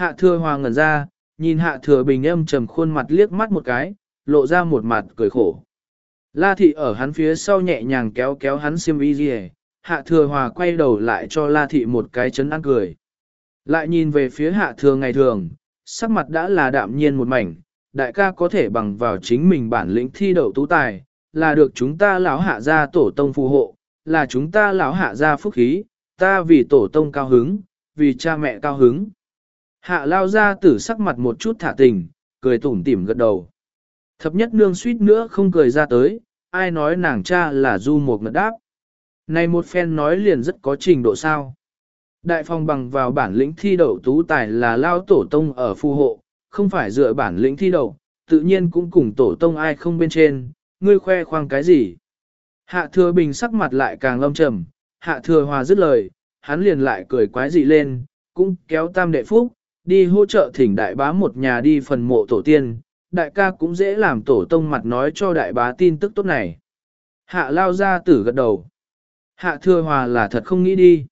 Hạ thừa hòa ngẩn ra, nhìn hạ thừa bình âm trầm khuôn mặt liếc mắt một cái, lộ ra một mặt cười khổ. La thị ở hắn phía sau nhẹ nhàng kéo kéo hắn xiêm y gì hạ thừa hòa quay đầu lại cho la thị một cái chấn ăn cười. Lại nhìn về phía hạ thừa ngày thường, sắc mặt đã là đạm nhiên một mảnh, đại ca có thể bằng vào chính mình bản lĩnh thi đậu tú tài, là được chúng ta lão hạ gia tổ tông phù hộ, là chúng ta lão hạ gia phúc khí, ta vì tổ tông cao hứng, vì cha mẹ cao hứng. Hạ lao ra tử sắc mặt một chút thả tình, cười tủm tỉm gật đầu. Thập nhất nương suýt nữa không cười ra tới, ai nói nàng cha là du một ngật đáp. Này một phen nói liền rất có trình độ sao. Đại phong bằng vào bản lĩnh thi đậu tú tài là lao tổ tông ở phù hộ, không phải dựa bản lĩnh thi đậu, tự nhiên cũng cùng tổ tông ai không bên trên, ngươi khoe khoang cái gì. Hạ thừa bình sắc mặt lại càng lâm trầm, hạ thừa hòa dứt lời, hắn liền lại cười quái dị lên, cũng kéo tam đệ phúc, đi hỗ trợ thỉnh đại bá một nhà đi phần mộ tổ tiên, đại ca cũng dễ làm tổ tông mặt nói cho đại bá tin tức tốt này. Hạ lao ra tử gật đầu. Hạ thừa hòa là thật không nghĩ đi.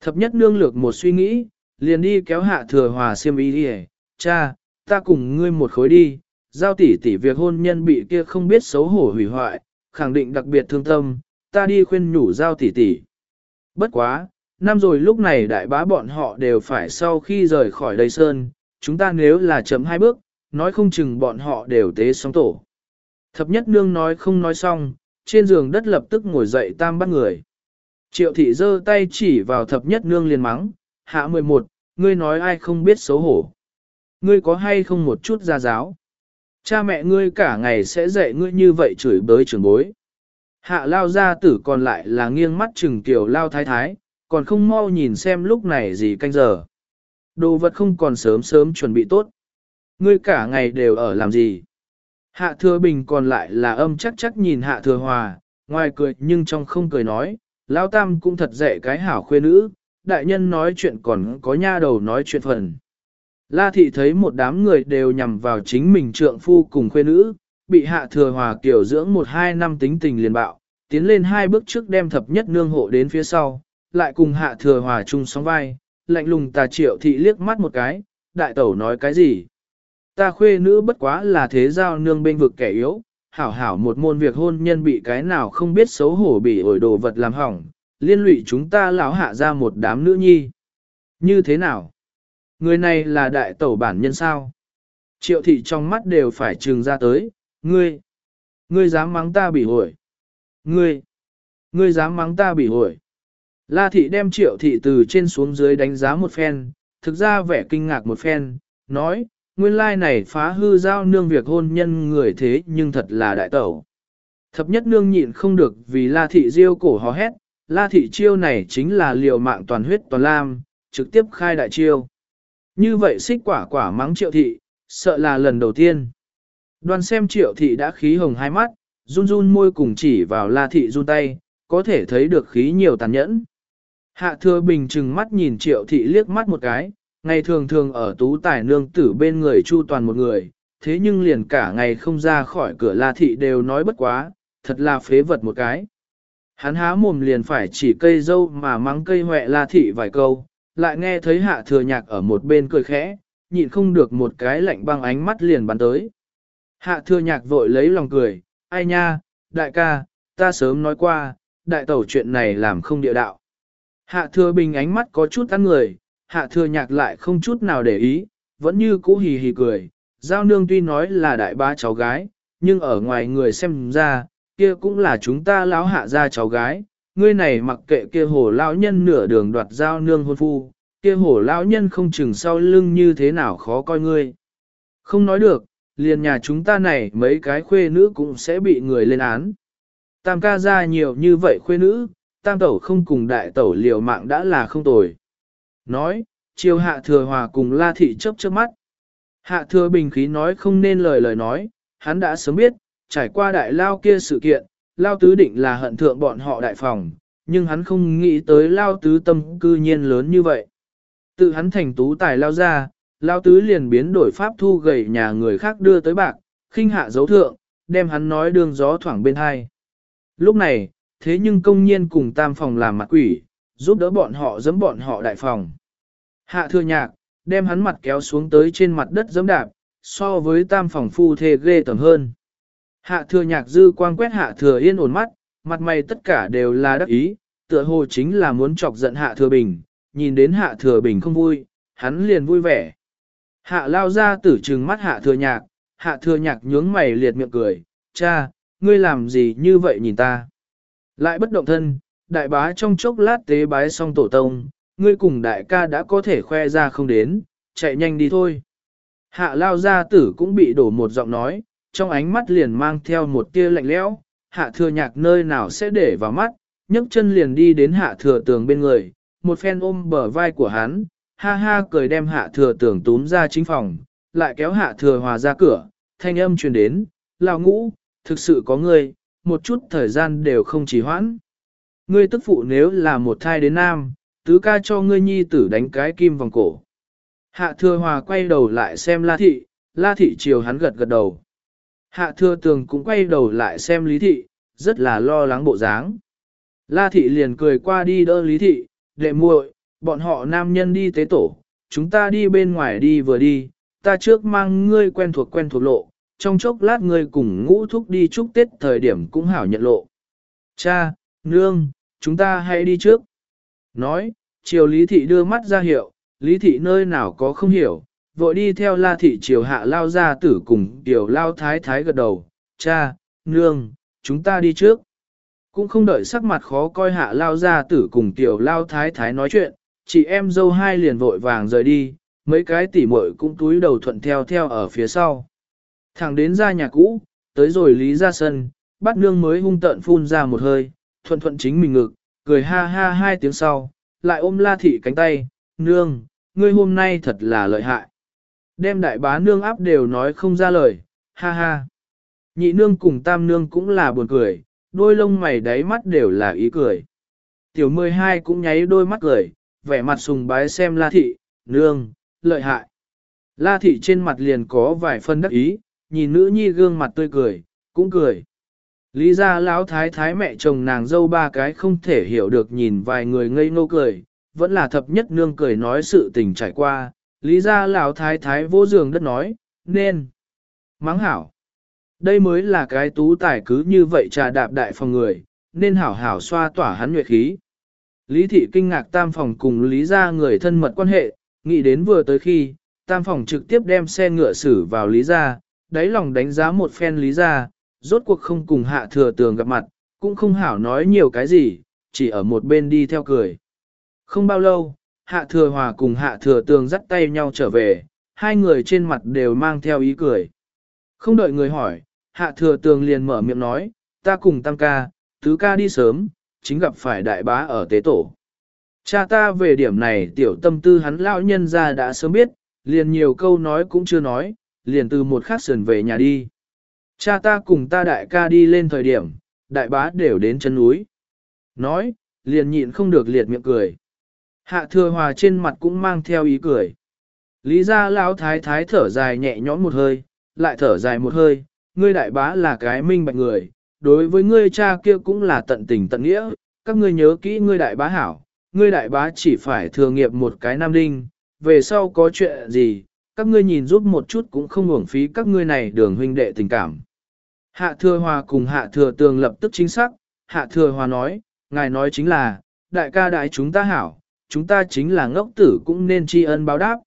Thập nhất nương lược một suy nghĩ, liền đi kéo hạ thừa hòa xiêm ý đi cha, ta cùng ngươi một khối đi, giao tỷ tỷ việc hôn nhân bị kia không biết xấu hổ hủy hoại, khẳng định đặc biệt thương tâm, ta đi khuyên nhủ giao tỷ tỷ. Bất quá, năm rồi lúc này đại bá bọn họ đều phải sau khi rời khỏi đây sơn, chúng ta nếu là chấm hai bước, nói không chừng bọn họ đều tế sóng tổ. Thập nhất nương nói không nói xong, trên giường đất lập tức ngồi dậy tam bắt người. Triệu thị giơ tay chỉ vào thập nhất nương liền mắng, hạ 11, ngươi nói ai không biết xấu hổ. Ngươi có hay không một chút ra giáo. Cha mẹ ngươi cả ngày sẽ dạy ngươi như vậy chửi bới trưởng bối. Hạ lao gia tử còn lại là nghiêng mắt chừng tiểu lao thái thái, còn không mau nhìn xem lúc này gì canh giờ. Đồ vật không còn sớm sớm chuẩn bị tốt. Ngươi cả ngày đều ở làm gì? Hạ thừa bình còn lại là âm chắc chắc nhìn hạ thừa hòa, ngoài cười nhưng trong không cười nói, lão tam cũng thật dạy cái hảo khuê nữ, đại nhân nói chuyện còn có nha đầu nói chuyện phần. La thị thấy một đám người đều nhằm vào chính mình trượng phu cùng khuê nữ, bị hạ thừa hòa kiểu dưỡng một hai năm tính tình liền bạo, tiến lên hai bước trước đem thập nhất nương hộ đến phía sau, lại cùng hạ thừa hòa chung sóng vai, lạnh lùng tà triệu thị liếc mắt một cái, đại tẩu nói cái gì. Ta khuê nữ bất quá là thế giao nương bên vực kẻ yếu, hảo hảo một môn việc hôn nhân bị cái nào không biết xấu hổ bị ổi đồ vật làm hỏng, liên lụy chúng ta lão hạ ra một đám nữ nhi. Như thế nào? Người này là đại tẩu bản nhân sao? Triệu thị trong mắt đều phải trừng ra tới, ngươi, ngươi dám mắng ta bị ổi Ngươi, ngươi dám mắng ta bị ổi La thị đem triệu thị từ trên xuống dưới đánh giá một phen, thực ra vẻ kinh ngạc một phen, nói, nguyên lai này phá hư giao nương việc hôn nhân người thế nhưng thật là đại tẩu. Thập nhất nương nhịn không được vì la thị diêu cổ hò hét, la thị chiêu này chính là liều mạng toàn huyết toàn lam, trực tiếp khai đại chiêu. Như vậy xích quả quả mắng triệu thị, sợ là lần đầu tiên. Đoàn xem triệu thị đã khí hồng hai mắt, run run môi cùng chỉ vào la thị run tay, có thể thấy được khí nhiều tàn nhẫn. Hạ thừa bình chừng mắt nhìn triệu thị liếc mắt một cái, ngày thường thường ở tú tài nương tử bên người chu toàn một người, thế nhưng liền cả ngày không ra khỏi cửa la thị đều nói bất quá, thật là phế vật một cái. Hắn há mồm liền phải chỉ cây dâu mà mắng cây huệ la thị vài câu, lại nghe thấy hạ thừa nhạc ở một bên cười khẽ, nhịn không được một cái lạnh băng ánh mắt liền bắn tới. Hạ thừa nhạc vội lấy lòng cười, ai nha, đại ca, ta sớm nói qua, đại tẩu chuyện này làm không địa đạo. Hạ thừa bình ánh mắt có chút ăn người, hạ thừa nhạc lại không chút nào để ý, vẫn như cũ hì hì cười. Giao nương tuy nói là đại ba cháu gái, nhưng ở ngoài người xem ra, kia cũng là chúng ta lão hạ ra cháu gái. Ngươi này mặc kệ kia hổ lão nhân nửa đường đoạt giao nương hôn phu, kia hổ lão nhân không chừng sau lưng như thế nào khó coi ngươi. Không nói được, liền nhà chúng ta này mấy cái khuê nữ cũng sẽ bị người lên án. Tam ca ra nhiều như vậy khuê nữ, tam tẩu không cùng đại tẩu liều mạng đã là không tồi. Nói, chiều hạ thừa hòa cùng la thị chớp chớp mắt. Hạ thừa bình khí nói không nên lời lời nói, hắn đã sớm biết, trải qua đại lao kia sự kiện, lao tứ định là hận thượng bọn họ đại phòng, nhưng hắn không nghĩ tới lao tứ tâm cư nhiên lớn như vậy. Tự hắn thành tú tài lao ra, lao tứ liền biến đổi pháp thu gầy nhà người khác đưa tới bạc, khinh hạ dấu thượng, đem hắn nói đường gió thoảng bên hai. Lúc này, thế nhưng công nhiên cùng tam phòng làm mặt quỷ, giúp đỡ bọn họ giẫm bọn họ đại phòng. Hạ thừa nhạc, đem hắn mặt kéo xuống tới trên mặt đất giẫm đạp, so với tam phòng phu thê ghê tầm hơn. Hạ thừa nhạc dư quang quét hạ thừa yên ổn mắt, mặt mày tất cả đều là đắc ý, tựa hồ chính là muốn chọc giận hạ thừa bình, nhìn đến hạ thừa bình không vui, hắn liền vui vẻ. Hạ lao ra tử trừng mắt hạ thừa nhạc, hạ thừa nhạc nhướng mày liệt miệng cười, cha, ngươi làm gì như vậy nhìn ta. Lại bất động thân, đại bá trong chốc lát tế bái xong tổ tông, ngươi cùng đại ca đã có thể khoe ra không đến, chạy nhanh đi thôi. Hạ lao gia tử cũng bị đổ một giọng nói, trong ánh mắt liền mang theo một tia lạnh lẽo. hạ thừa nhạc nơi nào sẽ để vào mắt, nhấc chân liền đi đến hạ thừa tường bên người, một phen ôm bờ vai của hắn, ha ha cười đem hạ thừa tường túm ra chính phòng, lại kéo hạ thừa hòa ra cửa, thanh âm truyền đến, lao ngũ, thực sự có người một chút thời gian đều không trì hoãn. Ngươi tức phụ nếu là một thai đến nam, tứ ca cho ngươi nhi tử đánh cái kim vòng cổ. Hạ thừa hòa quay đầu lại xem la thị, la thị chiều hắn gật gật đầu. Hạ thừa tường cũng quay đầu lại xem lý thị, rất là lo lắng bộ dáng. La thị liền cười qua đi đỡ lý thị, đệ muội, bọn họ nam nhân đi tế tổ, chúng ta đi bên ngoài đi vừa đi, ta trước mang ngươi quen thuộc quen thuộc lộ, trong chốc lát ngươi cùng ngũ thúc đi chúc Tết thời điểm cũng hảo nhận lộ. Cha, nương, chúng ta hãy đi trước. Nói, triều lý thị đưa mắt ra hiệu, lý thị nơi nào có không hiểu, vội đi theo la thị triều hạ lao ra tử cùng tiểu lao thái thái gật đầu, cha, nương, chúng ta đi trước. Cũng không đợi sắc mặt khó coi hạ lao ra tử cùng tiểu lao thái thái nói chuyện, chị em dâu hai liền vội vàng rời đi, mấy cái tỉ muội cũng túi đầu thuận theo theo ở phía sau. Thẳng đến ra nhà cũ, tới rồi lý ra sân, bắt nương mới hung tợn phun ra một hơi, thuận thuận chính mình ngực, cười ha ha hai tiếng sau, lại ôm la thị cánh tay, nương, ngươi hôm nay thật là lợi hại. Đem đại bá nương áp đều nói không ra lời, ha ha. Nhị nương cùng tam nương cũng là buồn cười, đôi lông mày đáy mắt đều là ý cười. Tiểu mười hai cũng nháy đôi mắt cười, vẻ mặt sùng bái xem la thị, nương, lợi hại. La thị trên mặt liền có vài phân đắc ý, nhìn nữ nhi gương mặt tươi cười, cũng cười. Lý ra lão thái thái mẹ chồng nàng dâu ba cái không thể hiểu được nhìn vài người ngây ngô cười, vẫn là thập nhất nương cười nói sự tình trải qua, lý ra lão thái thái vô giường đất nói, nên, mắng hảo. Đây mới là cái tú tài cứ như vậy trà đạp đại phòng người, nên hảo hảo xoa tỏa hắn nguyệt khí. Lý thị kinh ngạc tam phòng cùng lý ra người thân mật quan hệ, nghĩ đến vừa tới khi, tam phòng trực tiếp đem xe ngựa xử vào lý ra, đáy lòng đánh giá một phen lý ra, rốt cuộc không cùng hạ thừa tường gặp mặt, cũng không hảo nói nhiều cái gì, chỉ ở một bên đi theo cười. Không bao lâu, hạ thừa hòa cùng hạ thừa tường dắt tay nhau trở về, hai người trên mặt đều mang theo ý cười. Không đợi người hỏi, hạ thừa tường liền mở miệng nói, ta cùng tam ca, tứ ca đi sớm, chính gặp phải đại bá ở tế tổ. Cha ta về điểm này tiểu tâm tư hắn lão nhân ra đã sớm biết, liền nhiều câu nói cũng chưa nói, liền từ một khắc sườn về nhà đi. Cha ta cùng ta đại ca đi lên thời điểm, đại bá đều đến chân núi. Nói, liền nhịn không được liệt miệng cười. Hạ thừa hòa trên mặt cũng mang theo ý cười. Lý ra lão thái thái thở dài nhẹ nhõm một hơi, lại thở dài một hơi, ngươi đại bá là cái minh bạch người, đối với ngươi cha kia cũng là tận tình tận nghĩa, các ngươi nhớ kỹ ngươi đại bá hảo, ngươi đại bá chỉ phải thừa nghiệp một cái nam đinh, về sau có chuyện gì, các ngươi nhìn giúp một chút cũng không uổng phí các ngươi này đường huynh đệ tình cảm. Hạ thừa hòa cùng hạ thừa tường lập tức chính xác, hạ thừa hòa nói, ngài nói chính là, đại ca đại chúng ta hảo, chúng ta chính là ngốc tử cũng nên tri ân báo đáp.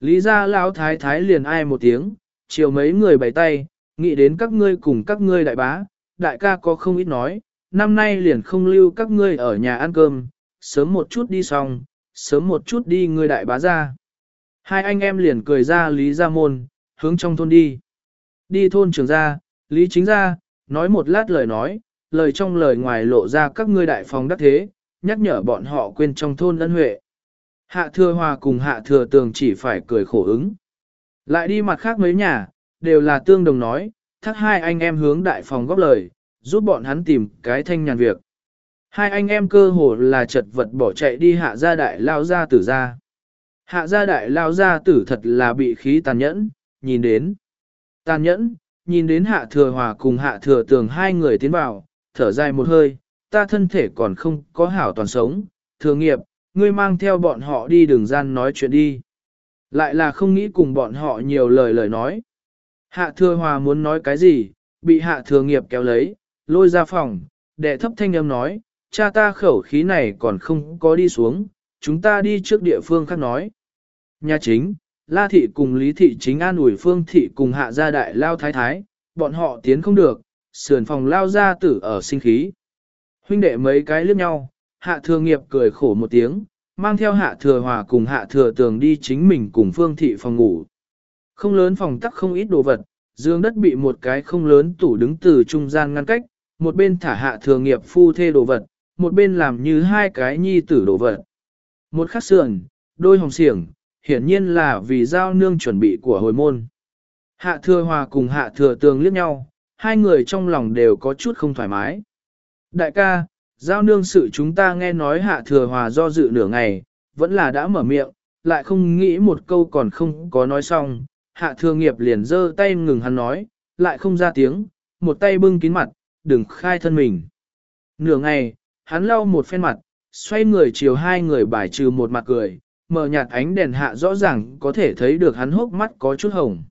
Lý ra lão thái thái liền ai một tiếng, chiều mấy người bày tay, nghĩ đến các ngươi cùng các ngươi đại bá, đại ca có không ít nói, năm nay liền không lưu các ngươi ở nhà ăn cơm, sớm một chút đi xong, sớm một chút đi ngươi đại bá ra. Hai anh em liền cười ra Lý Gia Môn, hướng trong thôn đi. Đi thôn trường ra, Lý Chính ra, nói một lát lời nói, lời trong lời ngoài lộ ra các ngươi đại phòng đắc thế, nhắc nhở bọn họ quên trong thôn ân huệ. Hạ thừa hòa cùng hạ thừa tường chỉ phải cười khổ ứng. Lại đi mặt khác mấy nhà, đều là tương đồng nói, thắc hai anh em hướng đại phòng góp lời, giúp bọn hắn tìm cái thanh nhàn việc. Hai anh em cơ hồ là chật vật bỏ chạy đi hạ gia đại lao ra tử ra. Hạ gia đại lao ra tử thật là bị khí tàn nhẫn, nhìn đến. Tàn nhẫn, nhìn đến hạ thừa hòa cùng hạ thừa tường hai người tiến vào, thở dài một hơi, ta thân thể còn không có hảo toàn sống, thừa nghiệp, ngươi mang theo bọn họ đi đường gian nói chuyện đi. Lại là không nghĩ cùng bọn họ nhiều lời lời nói. Hạ thừa hòa muốn nói cái gì, bị hạ thừa nghiệp kéo lấy, lôi ra phòng, đệ thấp thanh âm nói, cha ta khẩu khí này còn không có đi xuống, chúng ta đi trước địa phương khác nói. Nhà chính, La Thị cùng Lý Thị chính an ủi Phương Thị cùng hạ gia đại lao thái thái, bọn họ tiến không được, sườn phòng lao ra tử ở sinh khí. Huynh đệ mấy cái liếc nhau, hạ thừa nghiệp cười khổ một tiếng, mang theo hạ thừa hòa cùng hạ thừa tường đi chính mình cùng Phương Thị phòng ngủ. Không lớn phòng tắc không ít đồ vật, dương đất bị một cái không lớn tủ đứng từ trung gian ngăn cách, một bên thả hạ thừa nghiệp phu thê đồ vật, một bên làm như hai cái nhi tử đồ vật. Một khắc sườn, đôi hồng xiềng, hiển nhiên là vì giao nương chuẩn bị của hồi môn. Hạ thừa hòa cùng hạ thừa tường liếc nhau, hai người trong lòng đều có chút không thoải mái. Đại ca, giao nương sự chúng ta nghe nói hạ thừa hòa do dự nửa ngày, vẫn là đã mở miệng, lại không nghĩ một câu còn không có nói xong. Hạ thừa nghiệp liền giơ tay ngừng hắn nói, lại không ra tiếng, một tay bưng kín mặt, đừng khai thân mình. Nửa ngày, hắn lau một phen mặt, xoay người chiều hai người bài trừ một mặt cười, mở nhạt ánh đèn hạ rõ ràng có thể thấy được hắn hốc mắt có chút hồng.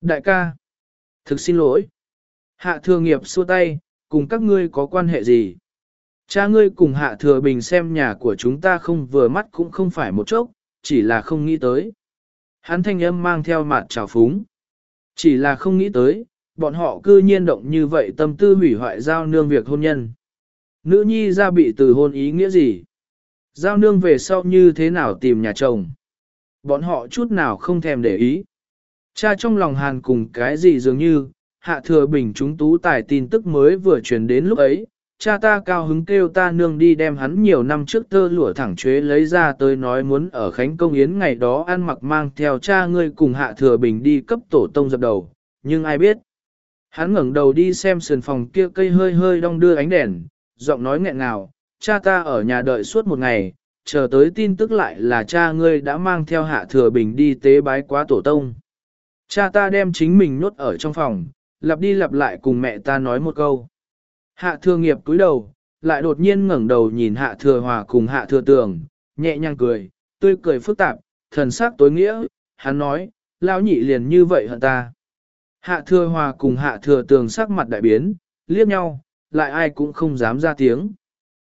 Đại ca, thực xin lỗi. Hạ thừa nghiệp xua tay, cùng các ngươi có quan hệ gì? Cha ngươi cùng hạ thừa bình xem nhà của chúng ta không vừa mắt cũng không phải một chốc, chỉ là không nghĩ tới. Hắn thanh âm mang theo mặt trào phúng. Chỉ là không nghĩ tới, bọn họ cư nhiên động như vậy tâm tư hủy hoại giao nương việc hôn nhân. Nữ nhi ra bị từ hôn ý nghĩa gì? Giao nương về sau như thế nào tìm nhà chồng? Bọn họ chút nào không thèm để ý. Cha trong lòng hàn cùng cái gì dường như, hạ thừa bình chúng tú tài tin tức mới vừa truyền đến lúc ấy, cha ta cao hứng kêu ta nương đi đem hắn nhiều năm trước tơ lụa thẳng chuế lấy ra tới nói muốn ở Khánh Công Yến ngày đó ăn mặc mang theo cha ngươi cùng hạ thừa bình đi cấp tổ tông dập đầu, nhưng ai biết. Hắn ngẩng đầu đi xem sườn phòng kia cây hơi hơi đong đưa ánh đèn, giọng nói nghẹn ngào, cha ta ở nhà đợi suốt một ngày, chờ tới tin tức lại là cha ngươi đã mang theo hạ thừa bình đi tế bái quá tổ tông. Cha ta đem chính mình nhốt ở trong phòng, lặp đi lặp lại cùng mẹ ta nói một câu. Hạ thừa nghiệp cúi đầu, lại đột nhiên ngẩng đầu nhìn hạ thừa hòa cùng hạ thừa tường, nhẹ nhàng cười, tươi cười phức tạp, thần sắc tối nghĩa, hắn nói, lão nhị liền như vậy hận ta. Hạ thừa hòa cùng hạ thừa tường sắc mặt đại biến, liếc nhau, lại ai cũng không dám ra tiếng.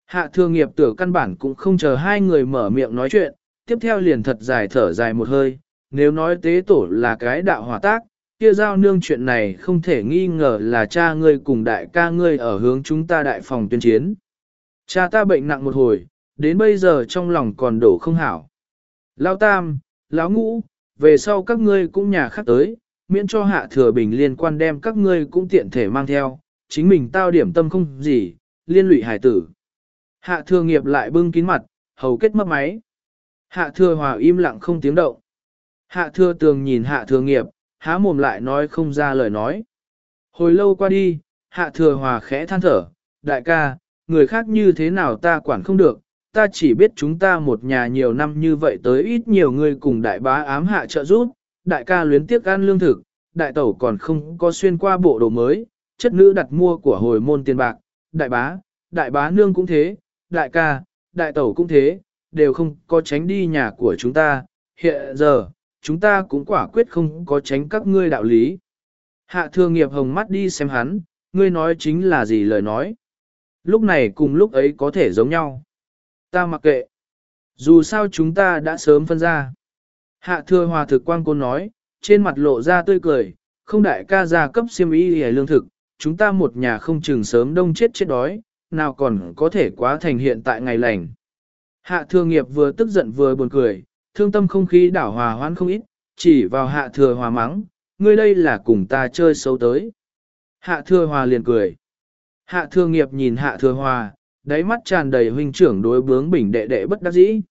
Hạ thừa nghiệp tử căn bản cũng không chờ hai người mở miệng nói chuyện, tiếp theo liền thật dài thở dài một hơi, nếu nói tế tổ là cái đạo hòa tác, kia giao nương chuyện này không thể nghi ngờ là cha ngươi cùng đại ca ngươi ở hướng chúng ta đại phòng tuyên chiến. Cha ta bệnh nặng một hồi, đến bây giờ trong lòng còn đổ không hảo. Lão tam, lão ngũ, về sau các ngươi cũng nhà khác tới, miễn cho hạ thừa bình liên quan đem các ngươi cũng tiện thể mang theo, chính mình tao điểm tâm không gì, liên lụy hải tử. Hạ thừa nghiệp lại bưng kín mặt, hầu kết mất máy. Hạ thừa hòa im lặng không tiếng động. Hạ thừa tường nhìn hạ thừa nghiệp, há mồm lại nói không ra lời nói. Hồi lâu qua đi, hạ thừa hòa khẽ than thở, đại ca, người khác như thế nào ta quản không được, ta chỉ biết chúng ta một nhà nhiều năm như vậy tới ít nhiều người cùng đại bá ám hạ trợ giúp, đại ca luyến tiếc ăn lương thực, đại tẩu còn không có xuyên qua bộ đồ mới, chất nữ đặt mua của hồi môn tiền bạc, đại bá, đại bá nương cũng thế, đại ca, đại tẩu cũng thế, đều không có tránh đi nhà của chúng ta, hiện giờ, chúng ta cũng quả quyết không có tránh các ngươi đạo lý. Hạ thừa nghiệp hồng mắt đi xem hắn, ngươi nói chính là gì lời nói. Lúc này cùng lúc ấy có thể giống nhau. Ta mặc kệ. Dù sao chúng ta đã sớm phân ra. Hạ thừa hòa thực quan cô nói, trên mặt lộ ra tươi cười, không đại ca gia cấp siêm ý hề lương thực, chúng ta một nhà không chừng sớm đông chết chết đói, nào còn có thể quá thành hiện tại ngày lành. Hạ thừa nghiệp vừa tức giận vừa buồn cười, thương tâm không khí đảo hòa hoãn không ít, chỉ vào hạ thừa hòa mắng, ngươi đây là cùng ta chơi xấu tới. Hạ thừa hòa liền cười. Hạ thừa nghiệp nhìn hạ thừa hòa, đáy mắt tràn đầy huynh trưởng đối bướng bỉnh đệ đệ bất đắc dĩ.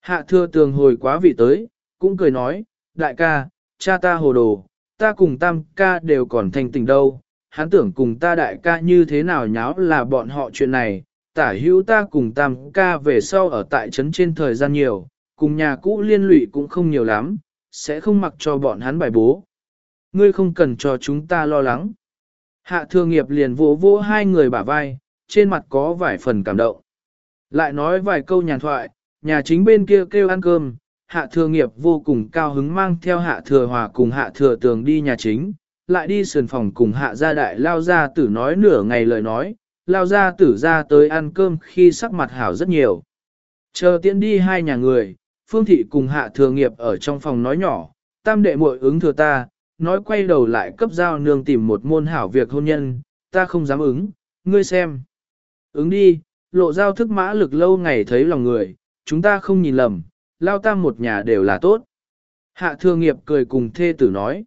Hạ thừa tường hồi quá vị tới, cũng cười nói, đại ca, cha ta hồ đồ, ta cùng tam ca đều còn thành tình đâu, hắn tưởng cùng ta đại ca như thế nào nháo là bọn họ chuyện này, tả hữu ta cùng tam ca về sau ở tại trấn trên thời gian nhiều, cùng nhà cũ liên lụy cũng không nhiều lắm, sẽ không mặc cho bọn hắn bài bố. Ngươi không cần cho chúng ta lo lắng. Hạ thừa nghiệp liền vỗ vỗ hai người bả vai, trên mặt có vài phần cảm động. Lại nói vài câu nhàn thoại, nhà chính bên kia kêu ăn cơm, hạ thừa nghiệp vô cùng cao hứng mang theo hạ thừa hòa cùng hạ thừa tường đi nhà chính, lại đi sườn phòng cùng hạ gia đại lao gia tử nói nửa ngày lời nói, lao gia tử ra tới ăn cơm khi sắc mặt hảo rất nhiều. Chờ tiễn đi hai nhà người, phương thị cùng hạ thừa nghiệp ở trong phòng nói nhỏ, tam đệ muội ứng thừa ta, nói quay đầu lại cấp giao nương tìm một môn hảo việc hôn nhân, ta không dám ứng, ngươi xem. Ứng đi, lộ giao thức mã lực lâu ngày thấy lòng người, chúng ta không nhìn lầm, lao tam một nhà đều là tốt. Hạ thừa nghiệp cười cùng thê tử nói.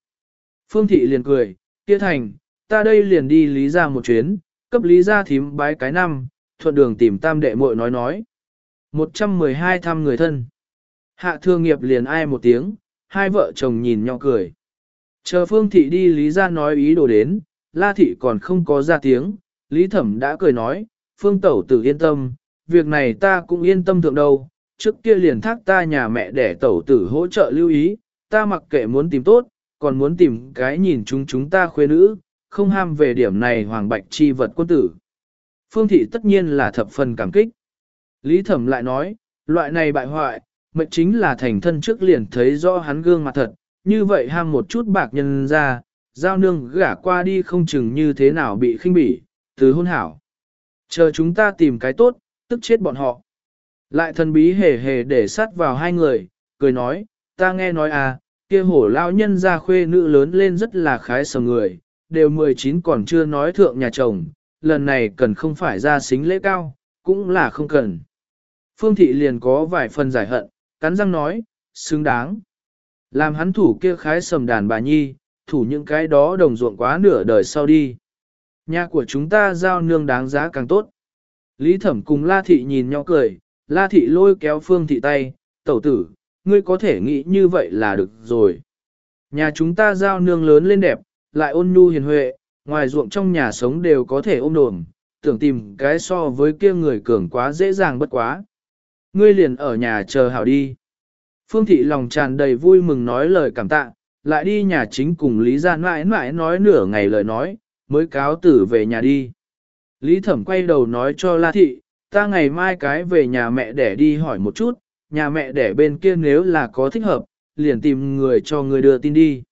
Phương thị liền cười, kia thành, ta đây liền đi lý ra một chuyến, cấp lý ra thím bái cái năm, thuận đường tìm tam đệ muội nói nói. 112 thăm người thân. Hạ thừa nghiệp liền ai một tiếng, hai vợ chồng nhìn nhau cười. Chờ phương thị đi lý ra nói ý đồ đến, la thị còn không có ra tiếng, lý thẩm đã cười nói, phương tẩu tử yên tâm, việc này ta cũng yên tâm thượng đâu, trước kia liền thác ta nhà mẹ để tẩu tử hỗ trợ lưu ý, ta mặc kệ muốn tìm tốt, còn muốn tìm cái nhìn chúng chúng ta khuê nữ, không ham về điểm này hoàng bạch chi vật quân tử. Phương thị tất nhiên là thập phần cảm kích. Lý thẩm lại nói, loại này bại hoại, mệnh chính là thành thân trước liền thấy rõ hắn gương mặt thật, như vậy ham một chút bạc nhân ra, giao nương gả qua đi không chừng như thế nào bị khinh bỉ, từ hôn hảo. Chờ chúng ta tìm cái tốt, tức chết bọn họ. Lại thần bí hề hề để sát vào hai người, cười nói, ta nghe nói à, kia hổ lao nhân ra khuê nữ lớn lên rất là khái sờ người, đều 19 còn chưa nói thượng nhà chồng, lần này cần không phải ra xính lễ cao, cũng là không cần. Phương thị liền có vài phần giải hận, cắn răng nói, xứng đáng. Làm hắn thủ kia khái sầm đàn bà nhi, thủ những cái đó đồng ruộng quá nửa đời sau đi. Nhà của chúng ta giao nương đáng giá càng tốt. Lý thẩm cùng La Thị nhìn nhau cười, La Thị lôi kéo Phương Thị tay, tẩu tử, ngươi có thể nghĩ như vậy là được rồi. Nhà chúng ta giao nương lớn lên đẹp, lại ôn nhu hiền huệ, ngoài ruộng trong nhà sống đều có thể ôm đồm, tưởng tìm cái so với kia người cường quá dễ dàng bất quá. Ngươi liền ở nhà chờ hảo đi. Phương thị lòng tràn đầy vui mừng nói lời cảm tạ, lại đi nhà chính cùng Lý Gia mãi mãi nói nửa ngày lời nói, mới cáo tử về nhà đi. Lý Thẩm quay đầu nói cho La Thị, ta ngày mai cái về nhà mẹ để đi hỏi một chút, nhà mẹ để bên kia nếu là có thích hợp, liền tìm người cho người đưa tin đi.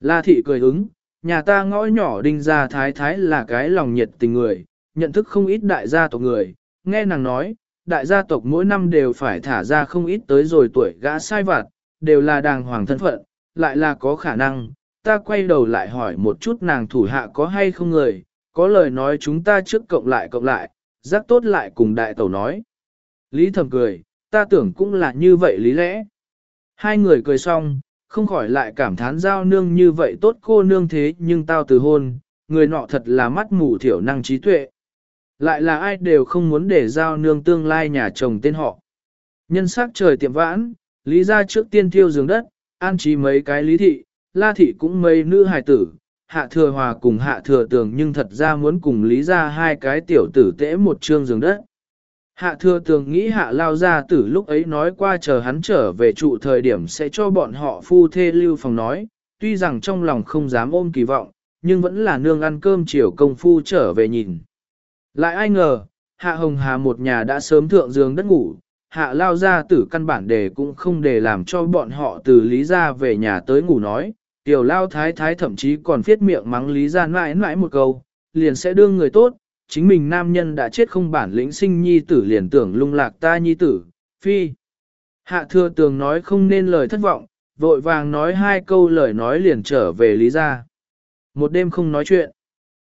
La Thị cười ứng, nhà ta ngõ nhỏ đinh gia thái thái là cái lòng nhiệt tình người, nhận thức không ít đại gia tộc người, nghe nàng nói, đại gia tộc mỗi năm đều phải thả ra không ít tới rồi tuổi gã sai vặt, đều là đàng hoàng thân phận, lại là có khả năng, ta quay đầu lại hỏi một chút nàng thủ hạ có hay không người, có lời nói chúng ta trước cộng lại cộng lại, giác tốt lại cùng đại tẩu nói. Lý thầm cười, ta tưởng cũng là như vậy lý lẽ. Hai người cười xong, không khỏi lại cảm thán giao nương như vậy tốt cô nương thế nhưng tao từ hôn, người nọ thật là mắt mù thiểu năng trí tuệ. Lại là ai đều không muốn để giao nương tương lai nhà chồng tên họ. Nhân sắc trời tiệm vãn, lý ra trước tiên thiêu giường đất, an trí mấy cái lý thị, la thị cũng mấy nữ hài tử, hạ thừa hòa cùng hạ thừa tường nhưng thật ra muốn cùng lý ra hai cái tiểu tử tễ một trương giường đất. Hạ thừa tường nghĩ hạ lao ra tử lúc ấy nói qua chờ hắn trở về trụ thời điểm sẽ cho bọn họ phu thê lưu phòng nói, tuy rằng trong lòng không dám ôm kỳ vọng, nhưng vẫn là nương ăn cơm chiều công phu trở về nhìn. Lại ai ngờ, hạ hồng hà một nhà đã sớm thượng giường đất ngủ, hạ lao ra tử căn bản để cũng không để làm cho bọn họ từ lý ra về nhà tới ngủ nói, tiểu lao thái thái thậm chí còn viết miệng mắng lý ra mãi mãi một câu, liền sẽ đương người tốt, chính mình nam nhân đã chết không bản lĩnh sinh nhi tử liền tưởng lung lạc ta nhi tử, phi. Hạ thừa tường nói không nên lời thất vọng, vội vàng nói hai câu lời nói liền trở về lý ra. Một đêm không nói chuyện.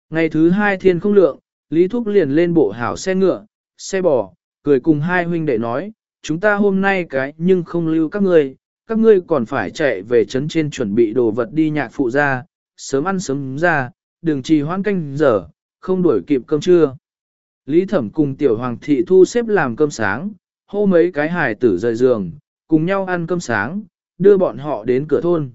Ngày thứ hai thiên không lượng, Lý Thúc liền lên bộ hảo xe ngựa, xe bò, cười cùng hai huynh đệ nói, chúng ta hôm nay cái nhưng không lưu các ngươi, các ngươi còn phải chạy về trấn trên chuẩn bị đồ vật đi nhạc phụ ra, sớm ăn sớm ra, đừng trì hoãn canh giờ, không đuổi kịp cơm trưa. Lý Thẩm cùng Tiểu Hoàng thị thu xếp làm cơm sáng, hô mấy cái hài tử rời giường, cùng nhau ăn cơm sáng, đưa bọn họ đến cửa thôn.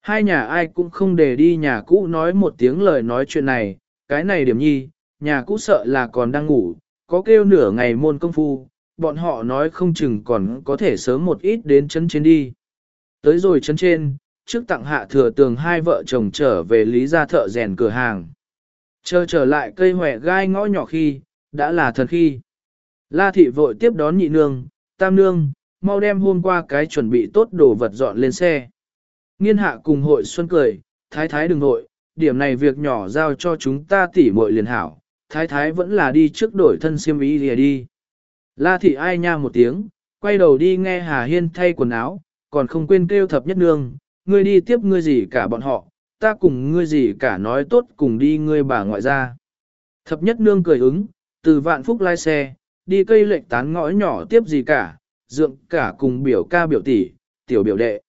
Hai nhà ai cũng không để đi nhà cũ nói một tiếng lời nói chuyện này, cái này điểm nhi, nhà cũ sợ là còn đang ngủ, có kêu nửa ngày môn công phu, bọn họ nói không chừng còn có thể sớm một ít đến chân trên đi. Tới rồi chân trên, trước tặng hạ thừa tường hai vợ chồng trở về lý gia thợ rèn cửa hàng. Chờ trở lại cây hòe gai ngõ nhỏ khi, đã là thần khi. La thị vội tiếp đón nhị nương, tam nương, mau đem hôm qua cái chuẩn bị tốt đồ vật dọn lên xe. Nghiên hạ cùng hội xuân cười, thái thái đừng nội, điểm này việc nhỏ giao cho chúng ta tỉ muội liền hảo, thái thái vẫn là đi trước đổi thân xiêm ý lìa đi. La thị ai nha một tiếng, quay đầu đi nghe Hà Hiên thay quần áo, còn không quên kêu thập nhất nương, ngươi đi tiếp ngươi gì cả bọn họ, ta cùng ngươi gì cả nói tốt cùng đi ngươi bà ngoại ra. Thập nhất nương cười ứng, từ vạn phúc lai xe, đi cây lệnh tán ngõ nhỏ tiếp gì cả, dượng cả cùng biểu ca biểu tỷ, tiểu biểu đệ.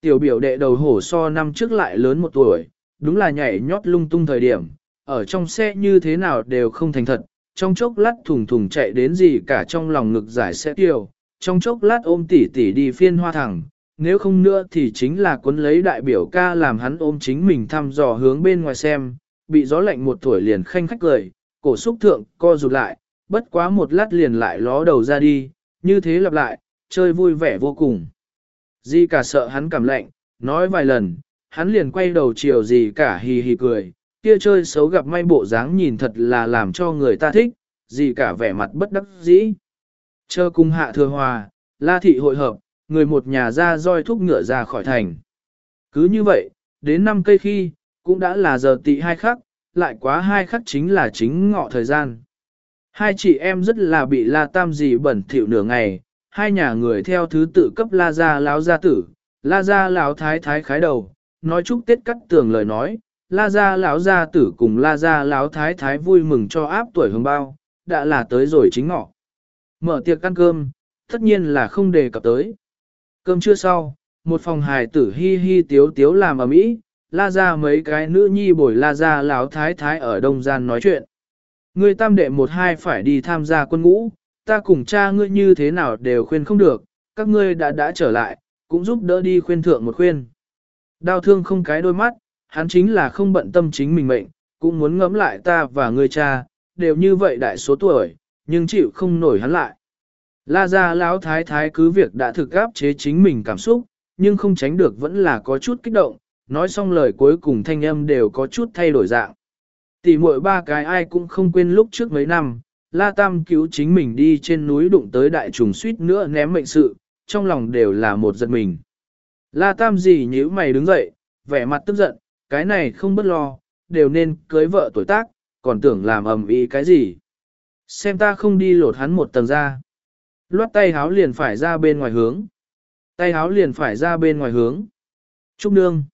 Tiểu biểu đệ đầu hổ so năm trước lại lớn một tuổi, đúng là nhảy nhót lung tung thời điểm, ở trong xe như thế nào đều không thành thật, trong chốc lát thùng thùng chạy đến gì cả trong lòng ngực giải xe tiêu trong chốc lát ôm tỷ tỷ đi phiên hoa thẳng, nếu không nữa thì chính là cuốn lấy đại biểu ca làm hắn ôm chính mình thăm dò hướng bên ngoài xem, bị gió lạnh một tuổi liền khanh khách cười, cổ xúc thượng co rụt lại, bất quá một lát liền lại ló đầu ra đi, như thế lặp lại, chơi vui vẻ vô cùng. Di cả sợ hắn cảm lạnh, nói vài lần, hắn liền quay đầu chiều gì cả hì hì cười, kia chơi xấu gặp may bộ dáng nhìn thật là làm cho người ta thích, gì cả vẻ mặt bất đắc dĩ. Chờ cùng hạ thừa hòa, la thị hội hợp, người một nhà ra roi thúc ngựa ra khỏi thành. Cứ như vậy, đến năm cây khi, cũng đã là giờ tị hai khắc, lại quá hai khắc chính là chính ngọ thời gian. Hai chị em rất là bị la tam gì bẩn thỉu nửa ngày, hai nhà người theo thứ tự cấp la gia lão gia tử, la gia lão thái thái khái đầu, nói chúc tết cắt tường lời nói, la gia lão gia tử cùng la gia lão thái thái vui mừng cho áp tuổi hương bao, đã là tới rồi chính ngọ. Mở tiệc ăn cơm, tất nhiên là không đề cập tới. Cơm trưa sau, một phòng hài tử hi hi tiếu tiếu làm ở mỹ, la ra mấy cái nữ nhi bồi la ra lão thái thái ở đông gian nói chuyện. Ngươi tam đệ một hai phải đi tham gia quân ngũ, ta cùng cha ngươi như thế nào đều khuyên không được, các ngươi đã đã trở lại, cũng giúp đỡ đi khuyên thượng một khuyên. Đau thương không cái đôi mắt, hắn chính là không bận tâm chính mình mệnh, cũng muốn ngẫm lại ta và ngươi cha, đều như vậy đại số tuổi, nhưng chịu không nổi hắn lại. La gia lão thái thái cứ việc đã thực áp chế chính mình cảm xúc, nhưng không tránh được vẫn là có chút kích động, nói xong lời cuối cùng thanh âm đều có chút thay đổi dạng. Tỷ muội ba cái ai cũng không quên lúc trước mấy năm, La Tam cứu chính mình đi trên núi đụng tới đại trùng suýt nữa ném mệnh sự, trong lòng đều là một giật mình. La Tam gì nhíu mày đứng dậy, vẻ mặt tức giận, cái này không bất lo, đều nên cưới vợ tuổi tác, còn tưởng làm ầm ĩ cái gì. Xem ta không đi lột hắn một tầng ra. Loát tay háo liền phải ra bên ngoài hướng. Tay háo liền phải ra bên ngoài hướng. Trúc nương.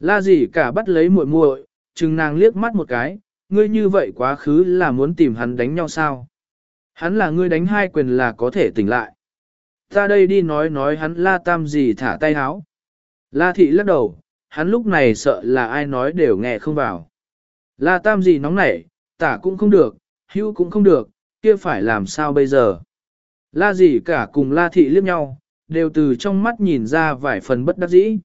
La gì cả bắt lấy muội muội, chừng nàng liếc mắt một cái, ngươi như vậy quá khứ là muốn tìm hắn đánh nhau sao? Hắn là ngươi đánh hai quyền là có thể tỉnh lại. Ta đây đi nói nói hắn la tam gì thả tay háo. La thị lắc đầu, hắn lúc này sợ là ai nói đều nghe không vào. La tam gì nóng nảy, tả cũng không được, hữu cũng không được, kia phải làm sao bây giờ? La gì cả cùng la thị liếc nhau, đều từ trong mắt nhìn ra vài phần bất đắc dĩ.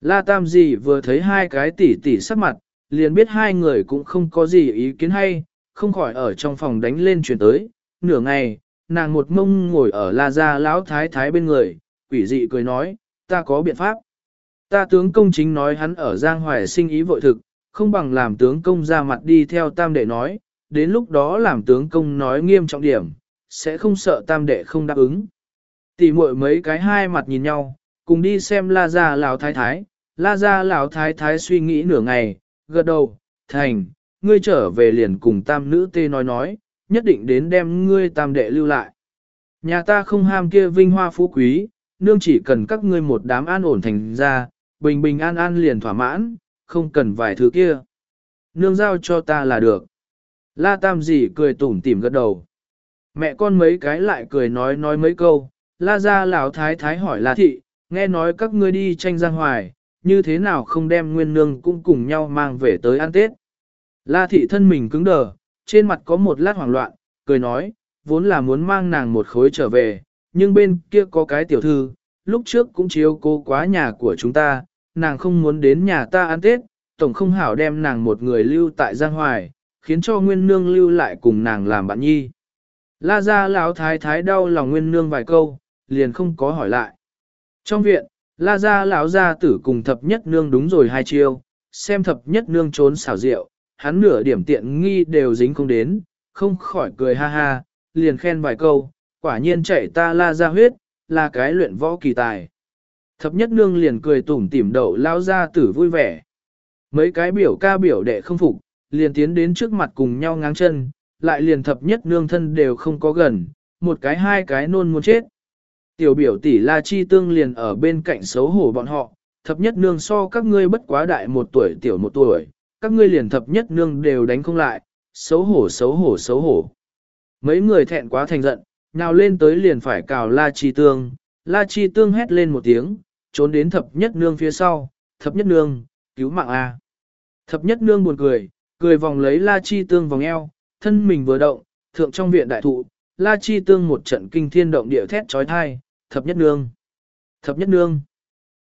La tam gì vừa thấy hai cái tỉ tỉ sắc mặt, liền biết hai người cũng không có gì ý kiến hay, không khỏi ở trong phòng đánh lên chuyển tới. Nửa ngày, nàng một mông ngồi ở la gia lão thái thái bên người, quỷ dị cười nói, ta có biện pháp. Ta tướng công chính nói hắn ở Giang Hoài sinh ý vội thực, không bằng làm tướng công ra mặt đi theo tam đệ nói, đến lúc đó làm tướng công nói nghiêm trọng điểm, sẽ không sợ tam đệ không đáp ứng. Tỷ muội mấy cái hai mặt nhìn nhau, cùng đi xem la gia lão thái thái, la gia lão thái thái suy nghĩ nửa ngày, gật đầu, thành, ngươi trở về liền cùng tam nữ tê nói nói, nhất định đến đem ngươi tam đệ lưu lại. Nhà ta không ham kia vinh hoa phú quý, nương chỉ cần các ngươi một đám an ổn thành ra, bình bình an an liền thỏa mãn, không cần vài thứ kia. Nương giao cho ta là được. La tam gì cười tủm tỉm gật đầu. Mẹ con mấy cái lại cười nói nói mấy câu, la ra lão thái thái hỏi la thị, nghe nói các ngươi đi tranh giang hoài, như thế nào không đem nguyên nương cũng cùng nhau mang về tới ăn Tết. La thị thân mình cứng đờ, trên mặt có một lát hoảng loạn, cười nói, vốn là muốn mang nàng một khối trở về, nhưng bên kia có cái tiểu thư, lúc trước cũng chiếu cố quá nhà của chúng ta, nàng không muốn đến nhà ta ăn Tết, tổng không hảo đem nàng một người lưu tại Giang Hoài, khiến cho Nguyên Nương lưu lại cùng nàng làm bạn nhi. La ra lão thái thái đau lòng Nguyên Nương vài câu, liền không có hỏi lại. Trong viện, La gia lão gia tử cùng thập nhất nương đúng rồi hai chiêu, xem thập nhất nương trốn xảo rượu, hắn nửa điểm tiện nghi đều dính không đến, không khỏi cười ha ha, liền khen vài câu, quả nhiên chạy ta la ra huyết, là cái luyện võ kỳ tài. Thập nhất nương liền cười tủm tỉm đậu lão gia tử vui vẻ. Mấy cái biểu ca biểu đệ không phục, liền tiến đến trước mặt cùng nhau ngáng chân, lại liền thập nhất nương thân đều không có gần, một cái hai cái nôn muốn chết. Tiểu biểu tỷ La Chi Tương liền ở bên cạnh xấu hổ bọn họ, thập nhất nương so các ngươi bất quá đại một tuổi tiểu một tuổi, các ngươi liền thập nhất nương đều đánh không lại, xấu hổ xấu hổ xấu hổ. Mấy người thẹn quá thành giận, nào lên tới liền phải cào La Chi Tương, La Chi Tương hét lên một tiếng, trốn đến thập nhất nương phía sau, thập nhất nương, cứu mạng A. Thập nhất nương buồn cười, cười vòng lấy La Chi Tương vòng eo, thân mình vừa động, thượng trong viện đại thụ, La Chi Tương một trận kinh thiên động địa thét trói thai, thập nhất nương, thập nhất nương.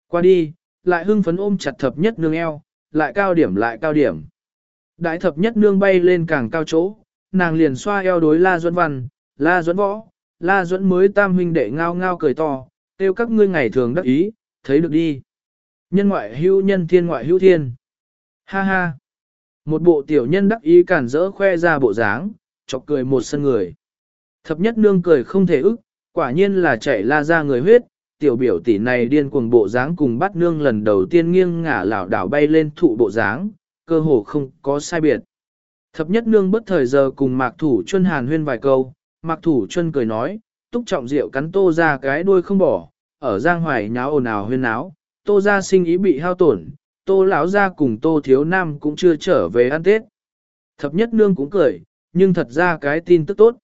Qua đi, lại hưng phấn ôm chặt thập nhất nương eo, lại cao điểm lại cao điểm. Đại thập nhất nương bay lên càng cao chỗ, nàng liền xoa eo đối La Duẫn Văn, La Duẫn Võ, La Duẫn mới tam huynh đệ ngao ngao cười to, tiêu các ngươi ngày thường đắc ý, thấy được đi. Nhân ngoại hữu nhân thiên ngoại hữu thiên. Ha ha. Một bộ tiểu nhân đắc ý cản rỡ khoe ra bộ dáng, chọc cười một sân người. Thập nhất nương cười không thể ức, quả nhiên là chạy la ra người huyết, tiểu biểu tỷ này điên cuồng bộ dáng cùng bắt nương lần đầu tiên nghiêng ngả lảo đảo bay lên thụ bộ dáng, cơ hồ không có sai biệt. Thập nhất nương bất thời giờ cùng mạc thủ chân hàn huyên vài câu, mạc thủ chân cười nói, túc trọng rượu cắn tô ra cái đuôi không bỏ, ở giang hoài nháo ồn ào huyên náo, tô ra sinh ý bị hao tổn, tô lão ra cùng tô thiếu nam cũng chưa trở về ăn tết. Thập nhất nương cũng cười, nhưng thật ra cái tin tức tốt.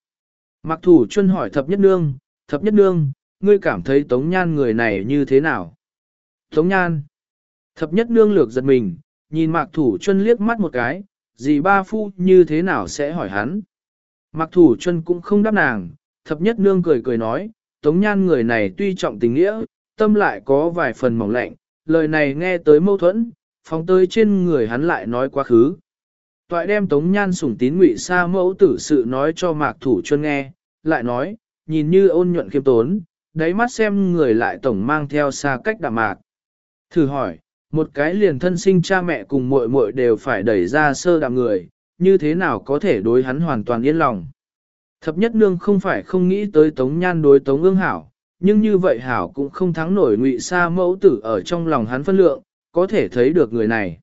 mặc thủ chân hỏi thập nhất nương, thập nhất nương, ngươi cảm thấy tống nhan người này như thế nào? Tống nhan. Thập nhất nương lược giật mình, nhìn mạc thủ chân liếc mắt một cái, gì ba phu như thế nào sẽ hỏi hắn? Mạc thủ chân cũng không đáp nàng, thập nhất nương cười cười nói, tống nhan người này tuy trọng tình nghĩa, tâm lại có vài phần mỏng lạnh, lời này nghe tới mâu thuẫn, phóng tới trên người hắn lại nói quá khứ. Toại đem tống nhan sủng tín ngụy sa mẫu tử sự nói cho mạc thủ chân nghe, lại nói, nhìn như ôn nhuận khiêm tốn, đáy mắt xem người lại tổng mang theo xa cách đạm mạc. Thử hỏi, một cái liền thân sinh cha mẹ cùng muội muội đều phải đẩy ra sơ đạm người, như thế nào có thể đối hắn hoàn toàn yên lòng. Thập nhất nương không phải không nghĩ tới tống nhan đối tống ương hảo, nhưng như vậy hảo cũng không thắng nổi ngụy sa mẫu tử ở trong lòng hắn phân lượng, có thể thấy được người này.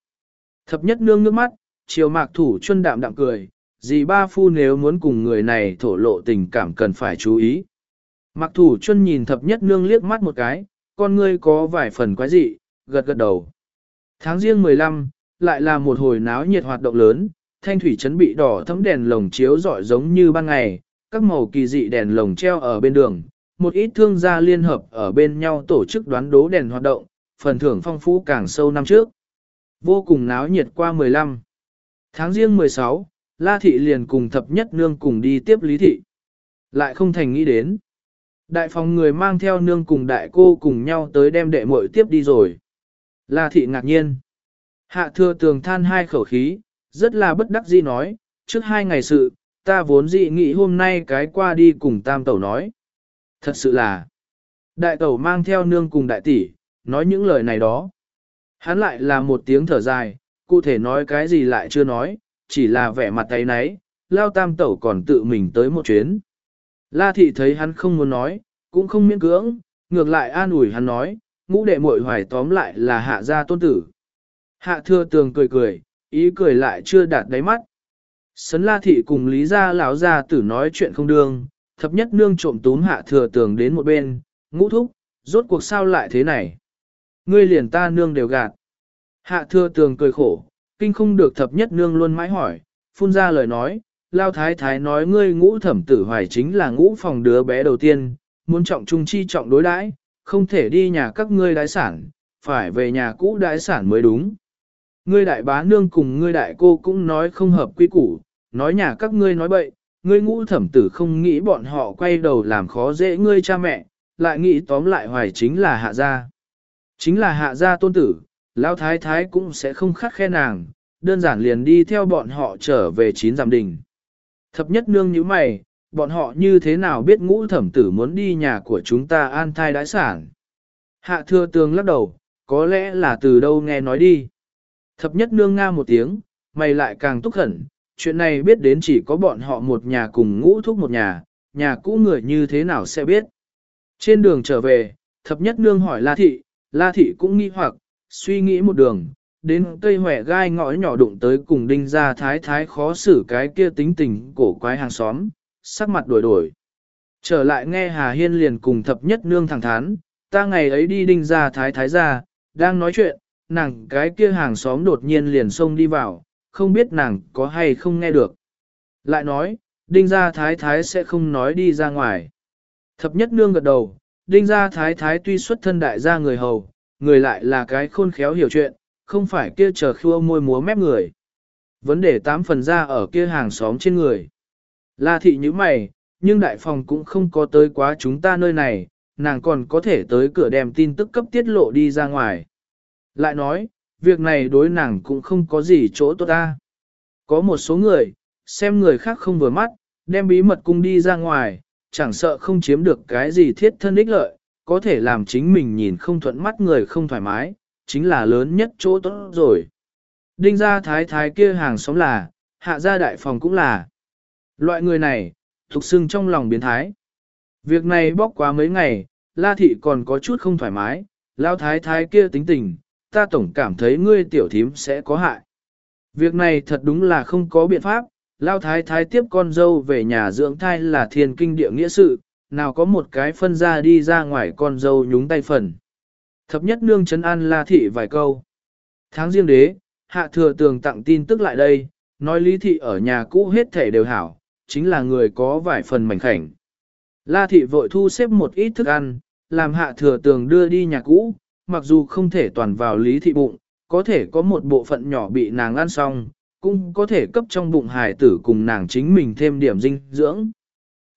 Thập nhất nương nước mắt, chiều mạc thủ chân đạm đạm cười, dì ba phu nếu muốn cùng người này thổ lộ tình cảm cần phải chú ý. Mạc thủ chân nhìn thập nhất nương liếc mắt một cái, con ngươi có vài phần quái dị, gật gật đầu. Tháng riêng 15, lại là một hồi náo nhiệt hoạt động lớn, thanh thủy trấn bị đỏ thấm đèn lồng chiếu rọi giống như ban ngày, các màu kỳ dị đèn lồng treo ở bên đường, một ít thương gia liên hợp ở bên nhau tổ chức đoán đố đèn hoạt động, phần thưởng phong phú càng sâu năm trước. Vô cùng náo nhiệt qua 15. Tháng riêng 16, La Thị liền cùng thập nhất nương cùng đi tiếp Lý Thị. Lại không thành nghĩ đến. Đại phòng người mang theo nương cùng đại cô cùng nhau tới đem đệ muội tiếp đi rồi. La Thị ngạc nhiên. Hạ thừa tường than hai khẩu khí, rất là bất đắc dĩ nói, trước hai ngày sự, ta vốn dị nghĩ hôm nay cái qua đi cùng tam tẩu nói. Thật sự là, đại tẩu mang theo nương cùng đại tỷ, nói những lời này đó. Hắn lại là một tiếng thở dài, cụ thể nói cái gì lại chưa nói, chỉ là vẻ mặt tay nấy, lao tam tẩu còn tự mình tới một chuyến. La thị thấy hắn không muốn nói, cũng không miễn cưỡng, ngược lại an ủi hắn nói, ngũ đệ muội hoài tóm lại là hạ gia tôn tử. Hạ thưa tường cười cười, ý cười lại chưa đạt đáy mắt. Sấn la thị cùng lý gia lão gia tử nói chuyện không đương, thập nhất nương trộm túm hạ thừa tường đến một bên, ngũ thúc, rốt cuộc sao lại thế này. Ngươi liền ta nương đều gạt. Hạ thừa tường cười khổ, kinh không được thập nhất nương luôn mãi hỏi, phun ra lời nói, lao thái thái nói ngươi ngũ thẩm tử hoài chính là ngũ phòng đứa bé đầu tiên, muốn trọng trung chi trọng đối đãi, không thể đi nhà các ngươi đái sản, phải về nhà cũ đái sản mới đúng. Ngươi đại bá nương cùng ngươi đại cô cũng nói không hợp quy củ, nói nhà các ngươi nói bậy, ngươi ngũ thẩm tử không nghĩ bọn họ quay đầu làm khó dễ ngươi cha mẹ, lại nghĩ tóm lại hoài chính là hạ gia. Chính là hạ gia tôn tử, lão thái thái cũng sẽ không khắc khe nàng, đơn giản liền đi theo bọn họ trở về chín giảm đình. Thập nhất nương như mày, bọn họ như thế nào biết ngũ thẩm tử muốn đi nhà của chúng ta an thai đái sản. Hạ thưa tường lắc đầu, có lẽ là từ đâu nghe nói đi. Thập nhất nương nga một tiếng, mày lại càng túc khẩn, chuyện này biết đến chỉ có bọn họ một nhà cùng ngũ thúc một nhà, nhà cũ người như thế nào sẽ biết. Trên đường trở về, thập nhất nương hỏi La Thị, La Thị cũng nghi hoặc, suy nghĩ một đường, đến cây hỏe gai ngõ nhỏ đụng tới cùng đinh ra thái thái khó xử cái kia tính tình cổ quái hàng xóm, sắc mặt đổi đổi. Trở lại nghe Hà Hiên liền cùng thập nhất nương thẳng thắn, ta ngày ấy đi đinh ra thái thái ra, đang nói chuyện, nàng cái kia hàng xóm đột nhiên liền xông đi vào, không biết nàng có hay không nghe được. Lại nói, đinh gia thái thái sẽ không nói đi ra ngoài. Thập nhất nương gật đầu, đinh gia thái thái tuy xuất thân đại gia người hầu, người lại là cái khôn khéo hiểu chuyện, không phải kia chờ khua môi múa mép người. Vấn đề tám phần ra ở kia hàng xóm trên người. La thị như mày, nhưng đại phòng cũng không có tới quá chúng ta nơi này, nàng còn có thể tới cửa đem tin tức cấp tiết lộ đi ra ngoài. Lại nói, việc này đối nàng cũng không có gì chỗ tốt ta. Có một số người, xem người khác không vừa mắt, đem bí mật cung đi ra ngoài, chẳng sợ không chiếm được cái gì thiết thân ích lợi, có thể làm chính mình nhìn không thuận mắt người không thoải mái, chính là lớn nhất chỗ tốt rồi. Đinh gia thái thái kia hàng xóm là, hạ gia đại phòng cũng là. Loại người này, thuộc xưng trong lòng biến thái. Việc này bóc quá mấy ngày, la thị còn có chút không thoải mái, lao thái thái kia tính tình, ta tổng cảm thấy ngươi tiểu thím sẽ có hại. Việc này thật đúng là không có biện pháp, lao thái thái tiếp con dâu về nhà dưỡng thai là thiên kinh địa nghĩa sự, nào có một cái phân ra đi ra ngoài con dâu nhúng tay phần. Thập nhất nương chấn an la thị vài câu. Tháng riêng đế, hạ thừa tường tặng tin tức lại đây, nói lý thị ở nhà cũ hết thể đều hảo, chính là người có vài phần mảnh khảnh. La thị vội thu xếp một ít thức ăn, làm hạ thừa tường đưa đi nhà cũ, mặc dù không thể toàn vào lý thị bụng, có thể có một bộ phận nhỏ bị nàng ăn xong, cũng có thể cấp trong bụng hài tử cùng nàng chính mình thêm điểm dinh dưỡng.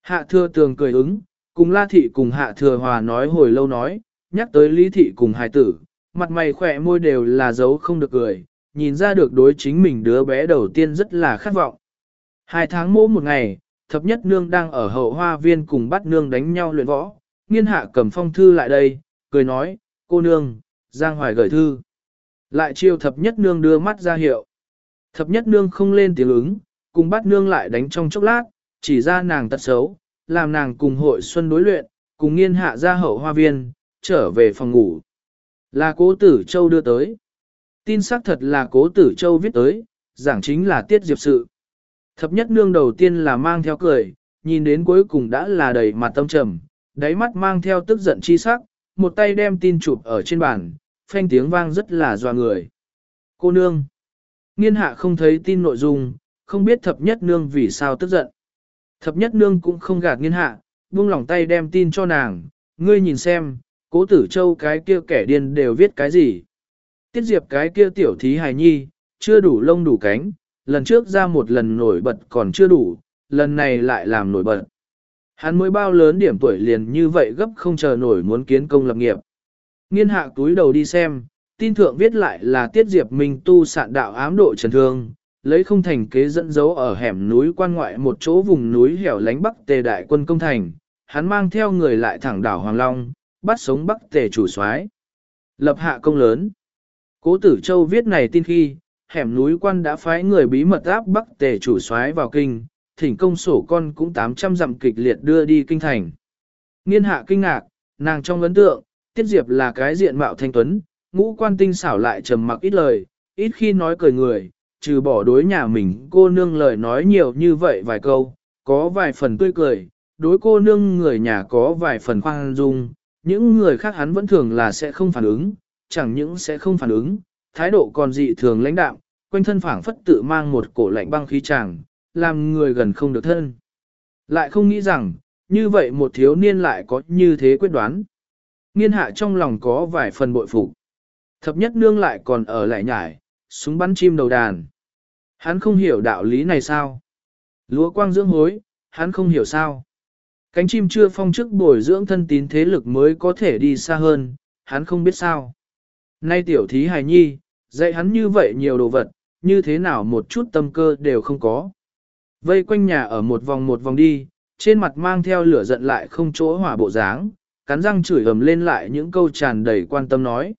Hạ thừa tường cười ứng, cùng la thị cùng hạ thừa hòa nói hồi lâu nói, nhắc tới lý thị cùng hài tử, mặt mày khỏe môi đều là dấu không được cười, nhìn ra được đối chính mình đứa bé đầu tiên rất là khát vọng. Hai tháng mỗ một ngày, thập nhất nương đang ở hậu hoa viên cùng bắt nương đánh nhau luyện võ, nghiên hạ cầm phong thư lại đây, cười nói, cô nương, Giang Hoài gửi thư. Lại chiêu thập nhất nương đưa mắt ra hiệu. Thập nhất nương không lên tiếng ứng, cùng bắt nương lại đánh trong chốc lát, chỉ ra nàng tật xấu, làm nàng cùng hội xuân đối luyện, cùng nghiên hạ ra hậu hoa viên, trở về phòng ngủ. Là cố tử châu đưa tới. Tin xác thật là cố tử châu viết tới, giảng chính là tiết diệp sự. Thập nhất nương đầu tiên là mang theo cười, nhìn đến cuối cùng đã là đầy mặt tâm trầm, đáy mắt mang theo tức giận chi sắc, một tay đem tin chụp ở trên bàn, phanh tiếng vang rất là doa người. Cô nương. Nghiên hạ không thấy tin nội dung, không biết thập nhất nương vì sao tức giận. Thập nhất nương cũng không gạt nghiên hạ, buông lòng tay đem tin cho nàng, ngươi nhìn xem, cố tử châu cái kia kẻ điên đều viết cái gì. Tiết diệp cái kia tiểu thí hài nhi, chưa đủ lông đủ cánh, lần trước ra một lần nổi bật còn chưa đủ, lần này lại làm nổi bật. Hắn mới bao lớn điểm tuổi liền như vậy gấp không chờ nổi muốn kiến công lập nghiệp. Nghiên hạ túi đầu đi xem, tin thượng viết lại là tiết diệp minh tu sạn đạo ám độ trần thương, lấy không thành kế dẫn dấu ở hẻm núi quan ngoại một chỗ vùng núi hẻo lánh bắc tề đại quân công thành, hắn mang theo người lại thẳng đảo Hoàng Long, bắt sống bắc tề chủ soái Lập hạ công lớn. Cố tử châu viết này tin khi, hẻm núi quan đã phái người bí mật áp bắc tề chủ soái vào kinh, thỉnh công sổ con cũng 800 dặm kịch liệt đưa đi kinh thành. Nghiên hạ kinh ngạc, nàng trong ấn tượng, tiết diệp là cái diện mạo thanh tuấn, ngũ quan tinh xảo lại trầm mặc ít lời, ít khi nói cười người, trừ bỏ đối nhà mình cô nương lời nói nhiều như vậy vài câu, có vài phần tươi cười, đối cô nương người nhà có vài phần khoan dung, những người khác hắn vẫn thường là sẽ không phản ứng, chẳng những sẽ không phản ứng, thái độ còn dị thường lãnh đạm, quanh thân phảng phất tự mang một cổ lạnh băng khí chàng, làm người gần không được thân. Lại không nghĩ rằng, như vậy một thiếu niên lại có như thế quyết đoán. Nghiên hạ trong lòng có vài phần bội phục. Thập nhất nương lại còn ở lại nhải, súng bắn chim đầu đàn. Hắn không hiểu đạo lý này sao? Lúa quang dưỡng hối, hắn không hiểu sao? Cánh chim chưa phong chức bồi dưỡng thân tín thế lực mới có thể đi xa hơn, hắn không biết sao. Nay tiểu thí hài nhi, dạy hắn như vậy nhiều đồ vật, như thế nào một chút tâm cơ đều không có. Vây quanh nhà ở một vòng một vòng đi, trên mặt mang theo lửa giận lại không chỗ hỏa bộ dáng, cắn răng chửi ầm lên lại những câu tràn đầy quan tâm nói.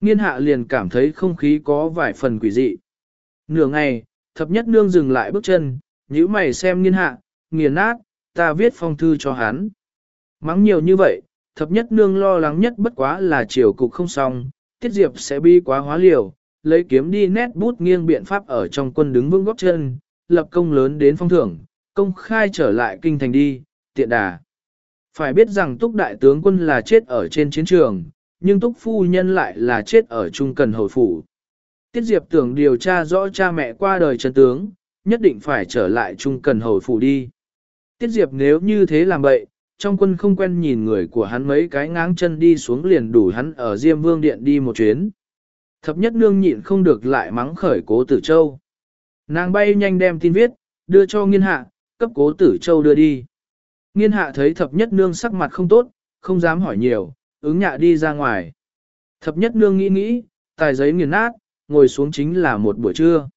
Nghiên hạ liền cảm thấy không khí có vài phần quỷ dị. Nửa ngày, thập nhất nương dừng lại bước chân, nhíu mày xem nghiên hạ, nghiền nát, ta viết phong thư cho hắn. Mắng nhiều như vậy, thập nhất nương lo lắng nhất bất quá là chiều cục không xong, tiết diệp sẽ bi quá hóa liều, lấy kiếm đi nét bút nghiêng biện pháp ở trong quân đứng vững góc chân, lập công lớn đến phong thưởng, công khai trở lại kinh thành đi, tiện đà. Phải biết rằng túc đại tướng quân là chết ở trên chiến trường, nhưng túc phu nhân lại là chết ở trung cần hồi phủ. Tiết Diệp tưởng điều tra rõ cha mẹ qua đời chân tướng, nhất định phải trở lại trung cần hồi phủ đi. Tiết Diệp nếu như thế làm vậy, trong quân không quen nhìn người của hắn mấy cái ngáng chân đi xuống liền đủ hắn ở Diêm Vương Điện đi một chuyến. Thập nhất nương nhịn không được lại mắng khởi cố tử châu. Nàng bay nhanh đem tin viết, đưa cho nghiên hạ, cấp cố tử châu đưa đi. Nghiên hạ thấy thập nhất nương sắc mặt không tốt, không dám hỏi nhiều, ứng nhạ đi ra ngoài. Thập nhất nương nghĩ nghĩ, tài giấy nghiền nát, ngồi xuống chính là một buổi trưa.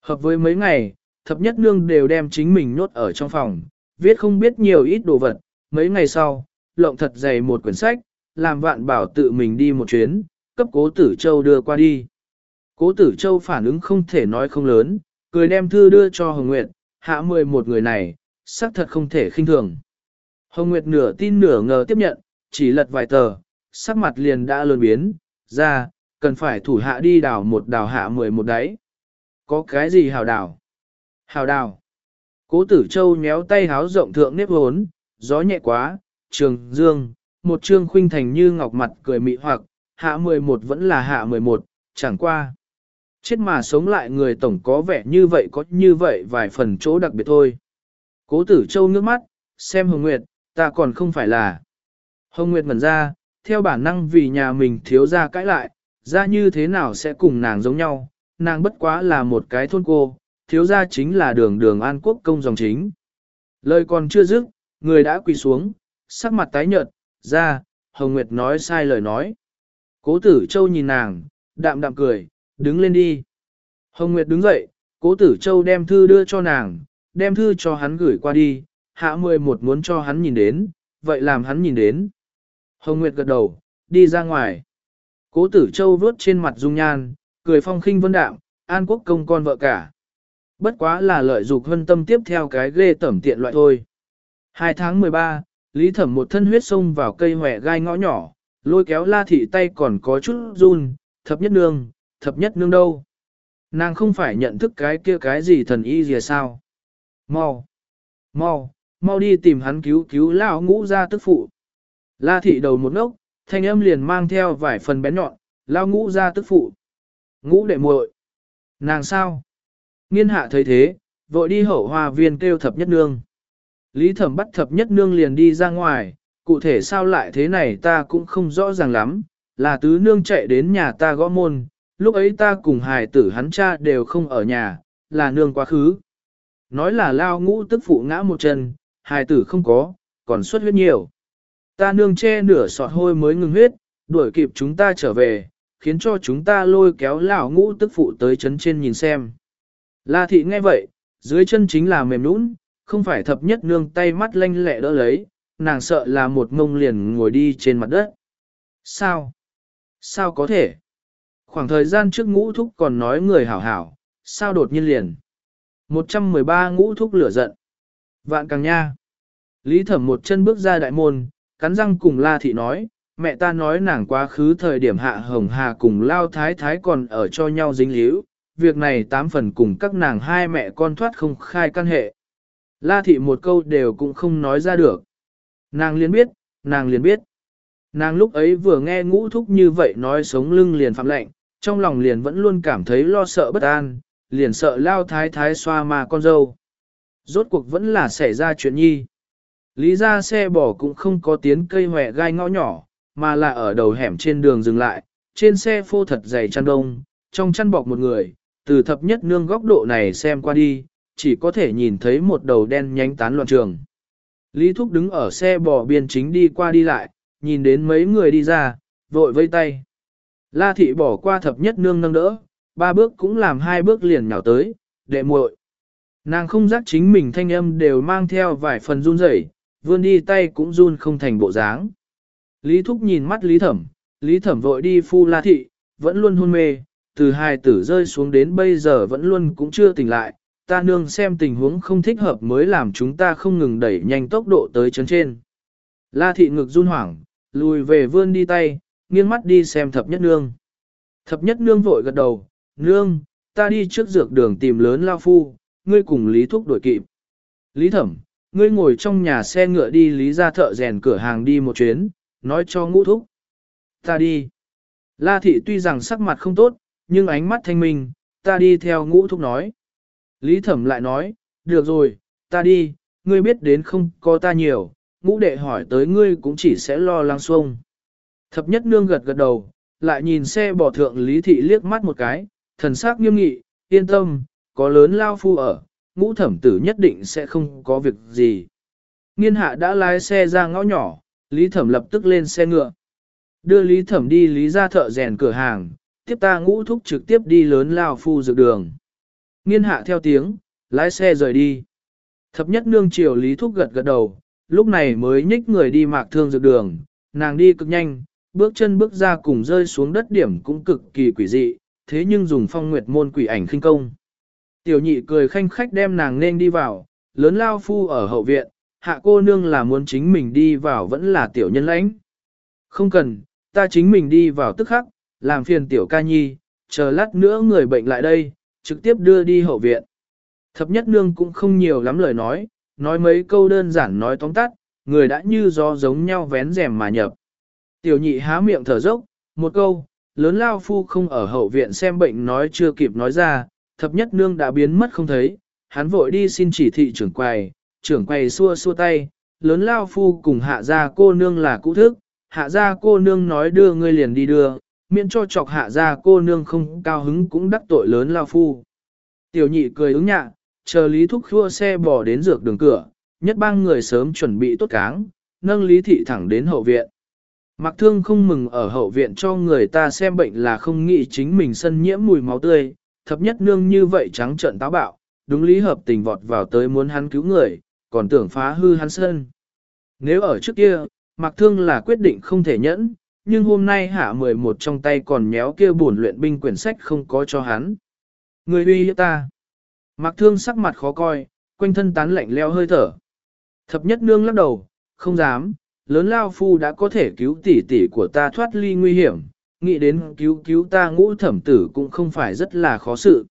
Hợp với mấy ngày, thập nhất nương đều đem chính mình nhốt ở trong phòng, viết không biết nhiều ít đồ vật. Mấy ngày sau, lộng thật dày một quyển sách, làm vạn bảo tự mình đi một chuyến, cấp cố tử châu đưa qua đi. Cố tử châu phản ứng không thể nói không lớn, cười đem thư đưa cho Hồng Nguyệt, hạ mười một người này, xác thật không thể khinh thường. Hồng Nguyệt nửa tin nửa ngờ tiếp nhận, chỉ lật vài tờ, sắc mặt liền đã lươn biến, ra, cần phải thủ hạ đi đào một đào hạ mười một đấy. Có cái gì hào đào? Hào đào. Cố tử châu nhéo tay háo rộng thượng nếp hốn, gió nhẹ quá, trường dương, một trương khuynh thành như ngọc mặt cười mị hoặc, hạ mười một vẫn là hạ mười một, chẳng qua. Chết mà sống lại người tổng có vẻ như vậy có như vậy vài phần chỗ đặc biệt thôi. Cố tử châu nước mắt, xem Hồng Nguyệt, ta còn không phải là. Hồng Nguyệt ngẩn ra, theo bản năng vì nhà mình thiếu ra cãi lại, ra như thế nào sẽ cùng nàng giống nhau, nàng bất quá là một cái thôn cô, thiếu ra chính là đường đường an quốc công dòng chính. Lời còn chưa dứt, người đã quỳ xuống, sắc mặt tái nhợt, ra, Hồng Nguyệt nói sai lời nói. Cố tử châu nhìn nàng, đạm đạm cười, đứng lên đi. Hồng Nguyệt đứng dậy, cố tử châu đem thư đưa cho nàng, đem thư cho hắn gửi qua đi, hạ 11 muốn cho hắn nhìn đến, vậy làm hắn nhìn đến. Hồng Nguyệt gật đầu, đi ra ngoài. Cố tử châu vớt trên mặt dung nhan, cười phong khinh vân đạm, an quốc công con vợ cả. Bất quá là lợi dục hân tâm tiếp theo cái ghê tẩm tiện loại thôi. Hai tháng 13, Lý Thẩm một thân huyết xông vào cây hòe gai ngõ nhỏ, lôi kéo la thị tay còn có chút run, thập nhất nương, thập nhất nương đâu. Nàng không phải nhận thức cái kia cái gì thần y gì sao. Mau, mau, mau đi tìm hắn cứu cứu lão ngũ ra tức phụ. La thị đầu một ngốc, thanh âm liền mang theo vài phần bén nhọn, lao ngũ ra tức phụ. Ngũ đệ muội, Nàng sao? Nghiên hạ thấy thế, vội đi hậu hoa viên kêu thập nhất nương. Lý thẩm bắt thập nhất nương liền đi ra ngoài, cụ thể sao lại thế này ta cũng không rõ ràng lắm, là tứ nương chạy đến nhà ta gõ môn, lúc ấy ta cùng hài tử hắn cha đều không ở nhà, là nương quá khứ. Nói là lao ngũ tức phụ ngã một chân, hài tử không có, còn xuất huyết nhiều. Ta nương che nửa sọt hôi mới ngừng huyết, đuổi kịp chúng ta trở về, khiến cho chúng ta lôi kéo lão ngũ tức phụ tới chấn trên nhìn xem. La thị nghe vậy, dưới chân chính là mềm nũng, không phải thập nhất nương tay mắt lanh lẹ đỡ lấy, nàng sợ là một mông liền ngồi đi trên mặt đất. Sao? Sao có thể? Khoảng thời gian trước ngũ thúc còn nói người hảo hảo, sao đột nhiên liền? 113 ngũ thúc lửa giận. Vạn càng nha. Lý thẩm một chân bước ra đại môn, cắn răng cùng La Thị nói, mẹ ta nói nàng quá khứ thời điểm hạ hồng hà cùng Lao Thái Thái còn ở cho nhau dính líu, việc này tám phần cùng các nàng hai mẹ con thoát không khai căn hệ. La Thị một câu đều cũng không nói ra được. Nàng liền biết, nàng liền biết. Nàng lúc ấy vừa nghe ngũ thúc như vậy nói sống lưng liền phạm lệnh, trong lòng liền vẫn luôn cảm thấy lo sợ bất an, liền sợ lao thái thái xoa mà con dâu. Rốt cuộc vẫn là xảy ra chuyện nhi. Lý ra xe bò cũng không có tiến cây hòe gai ngõ nhỏ, mà là ở đầu hẻm trên đường dừng lại, trên xe phô thật dày chăn đông, trong chăn bọc một người, từ thập nhất nương góc độ này xem qua đi, chỉ có thể nhìn thấy một đầu đen nhánh tán loạn trường. Lý Thúc đứng ở xe bò biên chính đi qua đi lại, nhìn đến mấy người đi ra, vội vây tay. La thị bỏ qua thập nhất nương nâng đỡ, ba bước cũng làm hai bước liền nhào tới, đệ muội. Nàng không giác chính mình thanh âm đều mang theo vài phần run rẩy, vươn đi tay cũng run không thành bộ dáng. Lý Thúc nhìn mắt Lý Thẩm, Lý Thẩm vội đi phu la thị, vẫn luôn hôn mê, từ hai tử rơi xuống đến bây giờ vẫn luôn cũng chưa tỉnh lại, ta nương xem tình huống không thích hợp mới làm chúng ta không ngừng đẩy nhanh tốc độ tới chấn trên. La thị ngực run hoảng, lùi về vươn đi tay, nghiêng mắt đi xem thập nhất nương. Thập nhất nương vội gật đầu, nương, ta đi trước dược đường tìm lớn lao phu, ngươi cùng Lý Thúc đổi kịp. Lý Thẩm, ngươi ngồi trong nhà xe ngựa đi Lý ra thợ rèn cửa hàng đi một chuyến, nói cho ngũ thúc. Ta đi. La thị tuy rằng sắc mặt không tốt, nhưng ánh mắt thanh minh, ta đi theo ngũ thúc nói. Lý Thẩm lại nói, được rồi, ta đi, ngươi biết đến không có ta nhiều, ngũ đệ hỏi tới ngươi cũng chỉ sẽ lo lắng xuông. Thập nhất nương gật gật đầu, lại nhìn xe bỏ thượng Lý Thị liếc mắt một cái, thần sắc nghiêm nghị, yên tâm, có lớn lao phu ở, ngũ thẩm tử nhất định sẽ không có việc gì. Nghiên hạ đã lái xe ra ngõ nhỏ, Lý thẩm lập tức lên xe ngựa. Đưa Lý thẩm đi Lý ra thợ rèn cửa hàng, tiếp ta ngũ thúc trực tiếp đi lớn lao phu dược đường. Nghiên hạ theo tiếng, lái xe rời đi. Thập nhất nương chiều Lý thúc gật gật đầu, lúc này mới nhích người đi mạc thương dược đường, nàng đi cực nhanh, bước chân bước ra cùng rơi xuống đất điểm cũng cực kỳ quỷ dị, thế nhưng dùng phong nguyệt môn quỷ ảnh khinh công. Tiểu nhị cười khanh khách đem nàng nên đi vào, lớn lao phu ở hậu viện, hạ cô nương là muốn chính mình đi vào vẫn là tiểu nhân lãnh. Không cần, ta chính mình đi vào tức khắc, làm phiền tiểu ca nhi, chờ lát nữa người bệnh lại đây, trực tiếp đưa đi hậu viện. Thập nhất nương cũng không nhiều lắm lời nói, nói mấy câu đơn giản nói tóm tắt, người đã như gió giống nhau vén rèm mà nhập. Tiểu nhị há miệng thở dốc, một câu, lớn lao phu không ở hậu viện xem bệnh nói chưa kịp nói ra, thập nhất nương đã biến mất không thấy, hắn vội đi xin chỉ thị trưởng quầy, trưởng quầy xua xua tay, lớn lao phu cùng hạ gia cô nương là cũ thức, hạ gia cô nương nói đưa ngươi liền đi đưa, miễn cho chọc hạ gia cô nương không cao hứng cũng đắc tội lớn lao phu. Tiểu nhị cười ứng nhạ, chờ lý thúc khua xe bỏ đến dược đường cửa, nhất bang người sớm chuẩn bị tốt cáng, nâng lý thị thẳng đến hậu viện. Mặc thương không mừng ở hậu viện cho người ta xem bệnh là không nghĩ chính mình sân nhiễm mùi máu tươi, thập nhất nương như vậy trắng trợn táo bạo, đúng lý hợp tình vọt vào tới muốn hắn cứu người, còn tưởng phá hư hắn sân. Nếu ở trước kia, mặc thương là quyết định không thể nhẫn, nhưng hôm nay hạ 11 trong tay còn méo kia buồn luyện binh quyển sách không có cho hắn. Người uy hiếp ta. Mặc thương sắc mặt khó coi, quanh thân tán lạnh leo hơi thở. Thập nhất nương lắc đầu, không dám, lớn lao phu đã có thể cứu tỷ tỷ của ta thoát ly nguy hiểm, nghĩ đến cứu cứu ta ngũ thẩm tử cũng không phải rất là khó sự.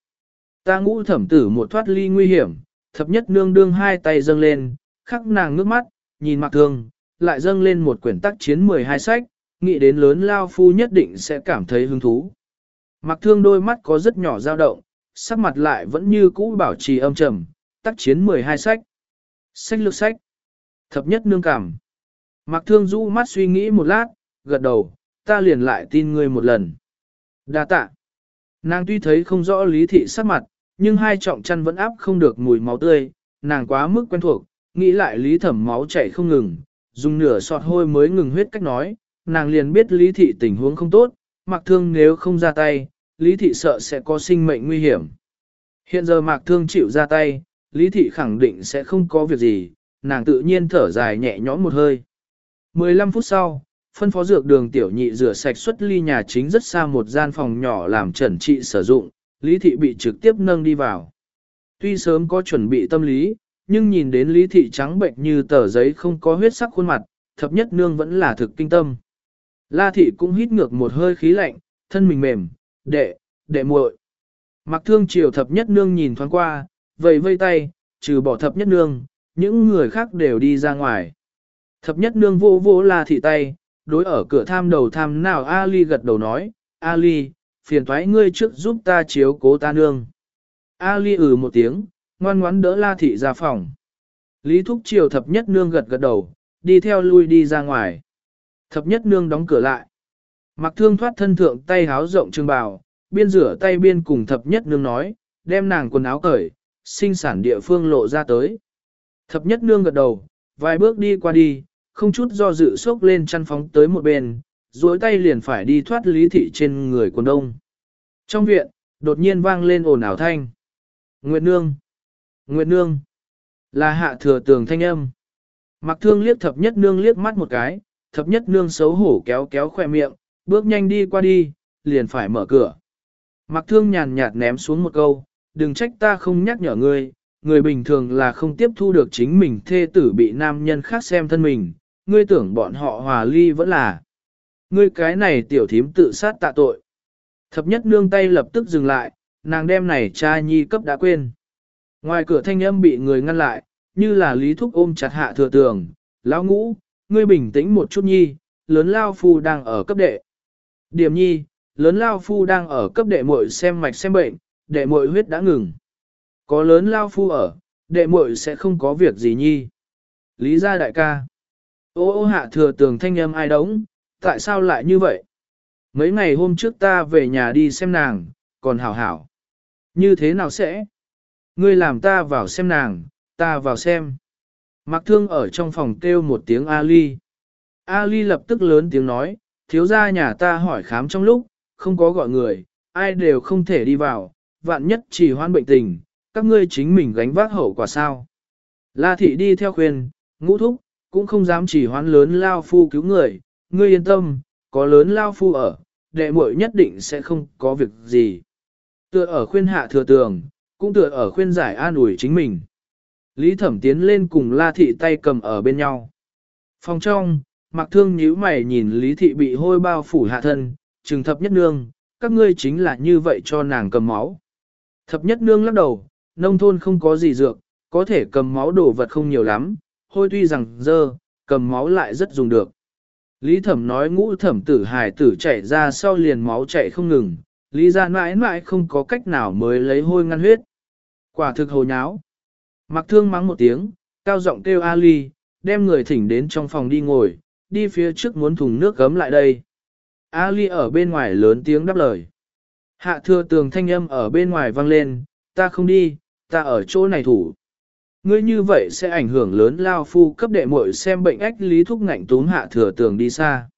Ta ngũ thẩm tử một thoát ly nguy hiểm, thập nhất nương đương hai tay dâng lên, khắc nàng nước mắt, nhìn mặc thương, lại dâng lên một quyển tác chiến 12 sách, nghĩ đến lớn lao phu nhất định sẽ cảm thấy hứng thú. Mặc thương đôi mắt có rất nhỏ dao động, sắc mặt lại vẫn như cũ bảo trì âm trầm, tác chiến 12 sách. Sách lược sách. Thập nhất nương cảm. Mặc thương rũ mắt suy nghĩ một lát, gật đầu, ta liền lại tin ngươi một lần. Đa tạ. Nàng tuy thấy không rõ lý thị sắc mặt, nhưng hai trọng chăn vẫn áp không được mùi máu tươi, nàng quá mức quen thuộc, nghĩ lại lý thẩm máu chảy không ngừng, dùng nửa sọt hôi mới ngừng huyết cách nói, nàng liền biết lý thị tình huống không tốt, mặc thương nếu không ra tay, lý thị sợ sẽ có sinh mệnh nguy hiểm. Hiện giờ mạc thương chịu ra tay, lý thị khẳng định sẽ không có việc gì, nàng tự nhiên thở dài nhẹ nhõm một hơi. 15 phút sau, phân phó dược đường tiểu nhị rửa sạch xuất ly nhà chính rất xa một gian phòng nhỏ làm trần trị sử dụng, Lý Thị bị trực tiếp nâng đi vào. Tuy sớm có chuẩn bị tâm lý, nhưng nhìn đến Lý Thị trắng bệnh như tờ giấy không có huyết sắc khuôn mặt, thập nhất nương vẫn là thực kinh tâm. La Thị cũng hít ngược một hơi khí lạnh, thân mình mềm, đệ, đệ muội. Mặc thương chiều thập nhất nương nhìn thoáng qua, vầy vây tay, trừ bỏ thập nhất nương, những người khác đều đi ra ngoài. Thập nhất nương vô vô La Thị tay, đối ở cửa tham đầu tham nào Ali gật đầu nói, Ali, phiền thoái ngươi trước giúp ta chiếu cố ta nương. Ali ừ một tiếng, ngoan ngoãn đỡ La Thị ra phòng. Lý Thúc Triều thập nhất nương gật gật đầu, đi theo lui đi ra ngoài. Thập nhất nương đóng cửa lại. Mặc thương thoát thân thượng tay háo rộng trương bào, biên rửa tay biên cùng thập nhất nương nói, đem nàng quần áo cởi, sinh sản địa phương lộ ra tới. Thập nhất nương gật đầu, vài bước đi qua đi, không chút do dự sốc lên chăn phóng tới một bên, duỗi tay liền phải đi thoát lý thị trên người quần đông. Trong viện, đột nhiên vang lên ồn ào thanh. Nguyệt Nương! Nguyệt Nương! Là hạ thừa tường thanh âm. Mặc thương liếc thập nhất nương liếc mắt một cái, thập nhất nương xấu hổ kéo kéo khoe miệng, bước nhanh đi qua đi, liền phải mở cửa. Mặc thương nhàn nhạt ném xuống một câu, đừng trách ta không nhắc nhở ngươi, người bình thường là không tiếp thu được chính mình thê tử bị nam nhân khác xem thân mình, ngươi tưởng bọn họ hòa ly vẫn là. Ngươi cái này tiểu thím tự sát tạ tội. Thập nhất nương tay lập tức dừng lại, nàng đem này cha nhi cấp đã quên. Ngoài cửa thanh âm bị người ngăn lại, như là lý thúc ôm chặt hạ thừa tường, lão ngũ, ngươi bình tĩnh một chút nhi, lớn lao phu đang ở cấp đệ. Điểm nhi, lớn lao phu đang ở cấp đệ muội xem mạch xem bệnh, đệ muội huyết đã ngừng. Có lớn lao phu ở, đệ muội sẽ không có việc gì nhi. Lý gia đại ca. Ô ô hạ thừa tường thanh âm ai đống, tại sao lại như vậy? Mấy ngày hôm trước ta về nhà đi xem nàng, còn hảo hảo. Như thế nào sẽ? Ngươi làm ta vào xem nàng, ta vào xem. Mặc thương ở trong phòng kêu một tiếng Ali. Ali lập tức lớn tiếng nói, thiếu gia nhà ta hỏi khám trong lúc, không có gọi người, ai đều không thể đi vào, vạn nhất chỉ hoan bệnh tình, các ngươi chính mình gánh vác hậu quả sao. La thị đi theo khuyên, ngũ thúc, cũng không dám chỉ hoán lớn lao phu cứu người, ngươi yên tâm, có lớn lao phu ở, đệ muội nhất định sẽ không có việc gì. Tựa ở khuyên hạ thừa tường, cũng tựa ở khuyên giải an ủi chính mình. Lý thẩm tiến lên cùng la thị tay cầm ở bên nhau. Phòng trong, mặc thương nhíu mày nhìn lý thị bị hôi bao phủ hạ thân, trừng thập nhất nương, các ngươi chính là như vậy cho nàng cầm máu. Thập nhất nương lắc đầu, nông thôn không có gì dược, có thể cầm máu đổ vật không nhiều lắm, hôi tuy rằng dơ, cầm máu lại rất dùng được. Lý thẩm nói ngũ thẩm tử hài tử chảy ra sau liền máu chảy không ngừng, lý ra mãi mãi không có cách nào mới lấy hôi ngăn huyết. Quả thực hồ nháo. Mặc thương mắng một tiếng, cao giọng kêu Ali, đem người thỉnh đến trong phòng đi ngồi, đi phía trước muốn thùng nước gấm lại đây. Ali ở bên ngoài lớn tiếng đáp lời. Hạ thừa tường thanh âm ở bên ngoài vang lên, ta không đi, ta ở chỗ này thủ. Ngươi như vậy sẽ ảnh hưởng lớn lao phu cấp đệ muội xem bệnh ách lý thúc ngạnh túm hạ thừa tường đi xa.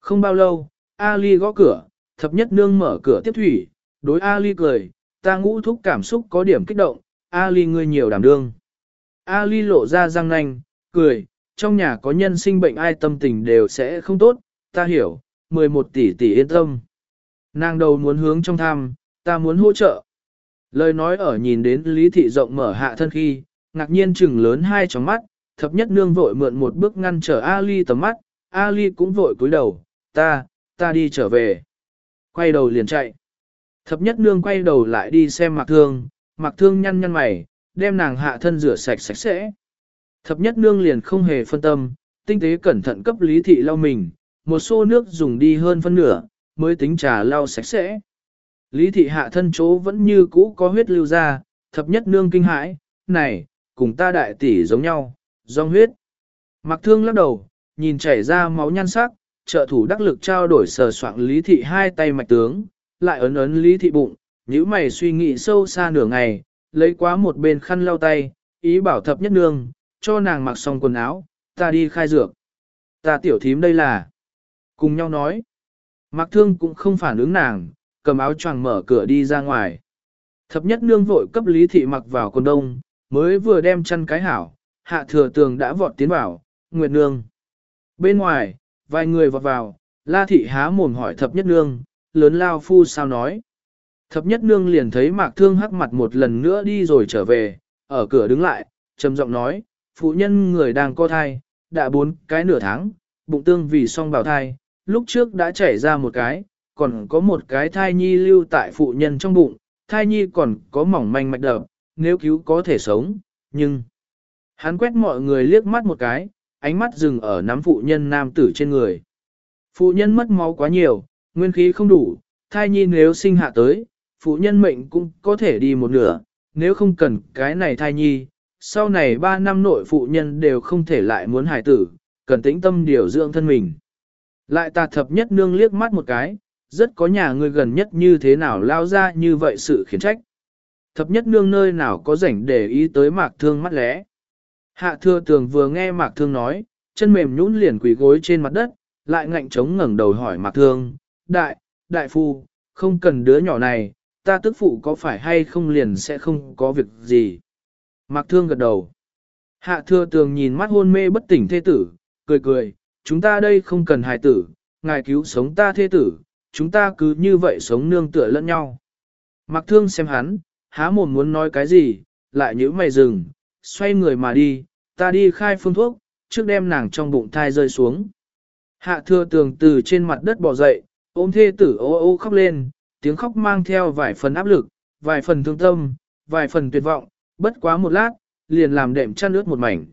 Không bao lâu, Ali gõ cửa, thập nhất nương mở cửa tiếp thủy, đối Ali cười, ta ngũ thúc cảm xúc có điểm kích động, Ali ngươi nhiều đảm đương. Ali lộ ra răng nanh, cười, trong nhà có nhân sinh bệnh ai tâm tình đều sẽ không tốt, ta hiểu, 11 tỷ tỷ yên tâm. Nàng đầu muốn hướng trong tham, ta muốn hỗ trợ. Lời nói ở nhìn đến lý thị rộng mở hạ thân khi, ngạc nhiên chừng lớn hai tròng mắt, thập nhất nương vội mượn một bước ngăn trở Ali tầm mắt, Ali cũng vội cúi đầu, ta, ta đi trở về. Quay đầu liền chạy. Thập nhất nương quay đầu lại đi xem mặc thương, mặc thương nhăn nhăn mày, đem nàng hạ thân rửa sạch sạch sẽ. Thập nhất nương liền không hề phân tâm, tinh tế cẩn thận cấp lý thị lau mình, một xô nước dùng đi hơn phân nửa, mới tính trà lau sạch sẽ. Lý thị hạ thân chỗ vẫn như cũ có huyết lưu ra, thập nhất nương kinh hãi, này, cùng ta đại tỷ giống nhau, dòng huyết. Mặc thương lắc đầu, nhìn chảy ra máu nhan sắc, trợ thủ đắc lực trao đổi sờ soạn lý thị hai tay mạch tướng, lại ấn ấn lý thị bụng, nhíu mày suy nghĩ sâu xa nửa ngày, lấy quá một bên khăn lau tay, ý bảo thập nhất nương, cho nàng mặc xong quần áo, ta đi khai dược. Ta tiểu thím đây là, cùng nhau nói. Mặc thương cũng không phản ứng nàng, cầm áo choàng mở cửa đi ra ngoài. Thập nhất nương vội cấp lý thị mặc vào quần đông, mới vừa đem chăn cái hảo, hạ thừa tường đã vọt tiến vào, nguyệt nương. Bên ngoài, vài người vọt vào, la thị há mồm hỏi thập nhất nương, lớn lao phu sao nói. Thập nhất nương liền thấy mạc thương hắc mặt một lần nữa đi rồi trở về, ở cửa đứng lại, trầm giọng nói, phụ nhân người đang co thai, đã bốn cái nửa tháng, bụng tương vì song bào thai, lúc trước đã chảy ra một cái, còn có một cái thai nhi lưu tại phụ nhân trong bụng, thai nhi còn có mỏng manh mạch đập, nếu cứu có thể sống, nhưng... Hắn quét mọi người liếc mắt một cái, ánh mắt dừng ở nắm phụ nhân nam tử trên người. Phụ nhân mất máu quá nhiều, nguyên khí không đủ, thai nhi nếu sinh hạ tới, phụ nhân mệnh cũng có thể đi một nửa, nếu không cần cái này thai nhi, sau này 3 năm nội phụ nhân đều không thể lại muốn hài tử, cần tĩnh tâm điều dưỡng thân mình. Lại tà thập nhất nương liếc mắt một cái, rất có nhà người gần nhất như thế nào lao ra như vậy sự khiển trách. Thập nhất nương nơi nào có rảnh để ý tới mạc thương mắt lẽ. Hạ thừa tường vừa nghe mạc thương nói, chân mềm nhũn liền quỳ gối trên mặt đất, lại ngạnh chống ngẩng đầu hỏi mạc thương, đại, đại phu, không cần đứa nhỏ này, ta tức phụ có phải hay không liền sẽ không có việc gì. Mạc thương gật đầu. Hạ thừa tường nhìn mắt hôn mê bất tỉnh thê tử, cười cười, chúng ta đây không cần hài tử, ngài cứu sống ta thê tử, chúng ta cứ như vậy sống nương tựa lẫn nhau. Mạc thương xem hắn, há mồm muốn nói cái gì, lại nhíu mày dừng, xoay người mà đi, ta đi khai phương thuốc, trước đem nàng trong bụng thai rơi xuống. Hạ thừa tường từ trên mặt đất bò dậy, ôm thê tử ô ô khóc lên, tiếng khóc mang theo vài phần áp lực, vài phần thương tâm, vài phần tuyệt vọng, bất quá một lát, liền làm đệm chăn nước một mảnh.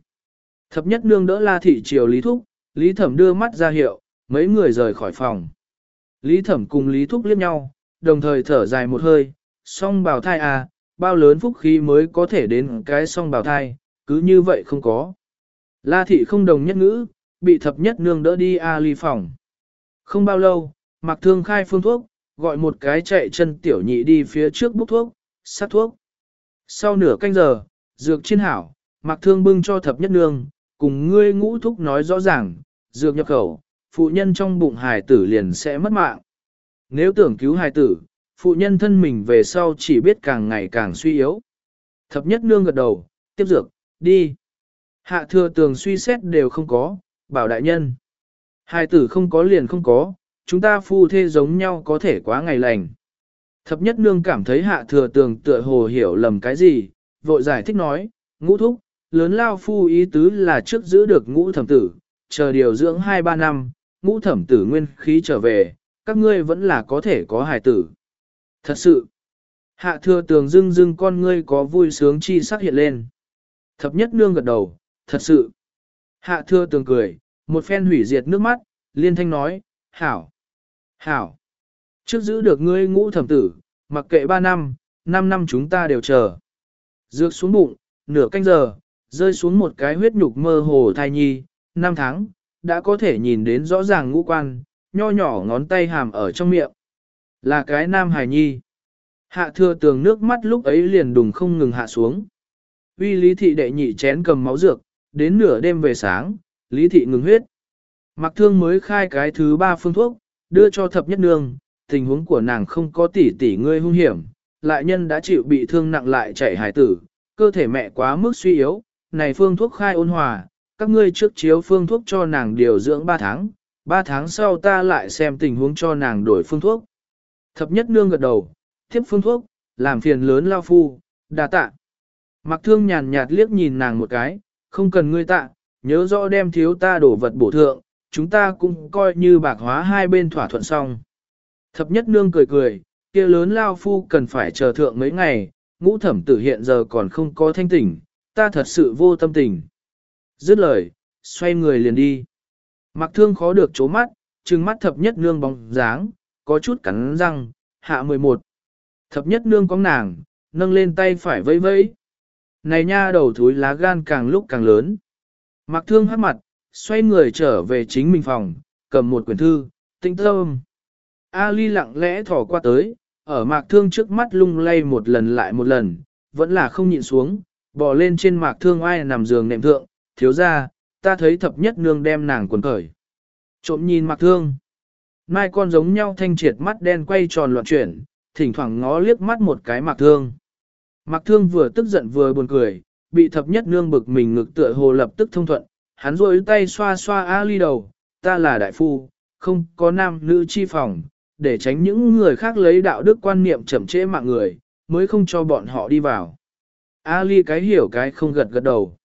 Thập nhất nương đỡ la thị triều Lý Thúc, Lý Thẩm đưa mắt ra hiệu, mấy người rời khỏi phòng. Lý Thẩm cùng Lý Thúc liếc nhau, đồng thời thở dài một hơi, song bào thai à, bao lớn phúc khí mới có thể đến cái song bào thai, cứ như vậy không có. La thị không đồng nhất ngữ, bị thập nhất nương đỡ đi A ly phòng. Không bao lâu, mặc thương khai phương thuốc, gọi một cái chạy chân tiểu nhị đi phía trước bút thuốc, sát thuốc. Sau nửa canh giờ, dược chiên hảo, mặc thương bưng cho thập nhất nương, cùng ngươi ngũ thúc nói rõ ràng, dược nhập khẩu, phụ nhân trong bụng hài tử liền sẽ mất mạng. Nếu tưởng cứu hài tử, phụ nhân thân mình về sau chỉ biết càng ngày càng suy yếu. Thập nhất nương gật đầu, tiếp dược, đi. Hạ thừa tường suy xét đều không có, bảo đại nhân. Hai tử không có liền không có, chúng ta phu thê giống nhau có thể quá ngày lành. Thập nhất nương cảm thấy hạ thừa tường tựa hồ hiểu lầm cái gì, vội giải thích nói, ngũ thúc, lớn lao phu ý tứ là trước giữ được ngũ thẩm tử, chờ điều dưỡng 2-3 năm, ngũ thẩm tử nguyên khí trở về, các ngươi vẫn là có thể có hài tử. Thật sự, hạ thừa tường dưng dưng con ngươi có vui sướng chi sắc hiện lên. Thập nhất nương gật đầu, thật sự. Hạ thưa tường cười, một phen hủy diệt nước mắt, liên thanh nói, hảo, hảo. Trước giữ được ngươi ngũ thẩm tử, mặc kệ ba năm, năm năm chúng ta đều chờ. Dược xuống bụng, nửa canh giờ, rơi xuống một cái huyết nhục mơ hồ thai nhi, năm tháng, đã có thể nhìn đến rõ ràng ngũ quan, nho nhỏ ngón tay hàm ở trong miệng. Là cái nam hài nhi. Hạ thừa tường nước mắt lúc ấy liền đùng không ngừng hạ xuống. Vì lý thị đệ nhị chén cầm máu dược, đến nửa đêm về sáng, lý thị ngừng huyết. Mặc thương mới khai cái thứ ba phương thuốc, đưa cho thập nhất nương, tình huống của nàng không có tỷ tỷ ngươi hung hiểm, lại nhân đã chịu bị thương nặng lại chạy hải tử, cơ thể mẹ quá mức suy yếu, này phương thuốc khai ôn hòa, các ngươi trước chiếu phương thuốc cho nàng điều dưỡng 3 tháng, 3 tháng sau ta lại xem tình huống cho nàng đổi phương thuốc. Thập nhất nương gật đầu, tiếp phương thuốc, làm phiền lớn lao phu, đà tạ. Mặc thương nhàn nhạt liếc nhìn nàng một cái, không cần ngươi tạ, nhớ rõ đem thiếu ta đổ vật bổ thượng, chúng ta cũng coi như bạc hóa hai bên thỏa thuận xong. Thập nhất nương cười cười, kia lớn lao phu cần phải chờ thượng mấy ngày, ngũ thẩm tử hiện giờ còn không có thanh tỉnh, ta thật sự vô tâm tình. Dứt lời, xoay người liền đi. Mặc thương khó được chố mắt, trừng mắt thập nhất nương bóng dáng, có chút cắn răng, hạ 11. Thập nhất nương có nàng, nâng lên tay phải vẫy vẫy. Này nha đầu thúi lá gan càng lúc càng lớn. Mặc thương hát mặt, xoay người trở về chính mình phòng, cầm một quyển thư, tinh tâm. Ali lặng lẽ thỏ qua tới, ở mạc thương trước mắt lung lay một lần lại một lần, vẫn là không nhịn xuống, bò lên trên mạc thương ai nằm giường nệm thượng, thiếu ra, ta thấy thập nhất nương đem nàng quần cởi. Trộm nhìn mạc thương. Mai con giống nhau thanh triệt mắt đen quay tròn loạn chuyển, thỉnh thoảng ngó liếc mắt một cái mạc thương. Mạc thương vừa tức giận vừa buồn cười, bị thập nhất nương bực mình ngực tựa hồ lập tức thông thuận, hắn rôi tay xoa xoa A ly đầu, ta là đại phu, không có nam nữ chi phòng, để tránh những người khác lấy đạo đức quan niệm chậm trễ mạng người, mới không cho bọn họ đi vào. A ly cái hiểu cái không gật gật đầu.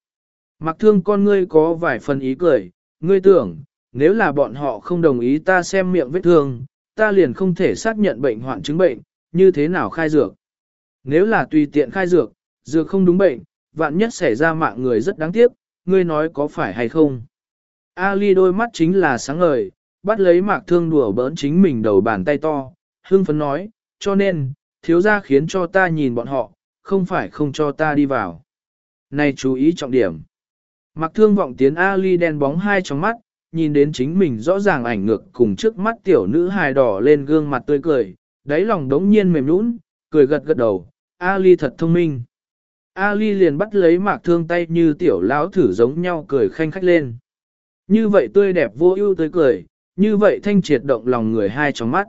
Mặc thương con ngươi có vài phần ý cười, ngươi tưởng, nếu là bọn họ không đồng ý ta xem miệng vết thương, ta liền không thể xác nhận bệnh hoạn chứng bệnh, như thế nào khai dược. Nếu là tùy tiện khai dược, dược không đúng bệnh, vạn nhất xảy ra mạng người rất đáng tiếc, ngươi nói có phải hay không. Ali đôi mắt chính là sáng ngời, bắt lấy mạc thương đùa bỡn chính mình đầu bàn tay to, Hương phấn nói, cho nên, thiếu gia khiến cho ta nhìn bọn họ, không phải không cho ta đi vào. Này chú ý trọng điểm. Mạc thương vọng tiến Ali đen bóng hai trong mắt, nhìn đến chính mình rõ ràng ảnh ngược cùng trước mắt tiểu nữ hài đỏ lên gương mặt tươi cười, đáy lòng đống nhiên mềm nũng, cười gật gật đầu, Ali thật thông minh. Ali liền bắt lấy mạc thương tay như tiểu lão thử giống nhau cười khanh khách lên. Như vậy tươi đẹp vô ưu tươi cười, như vậy thanh triệt động lòng người hai trong mắt.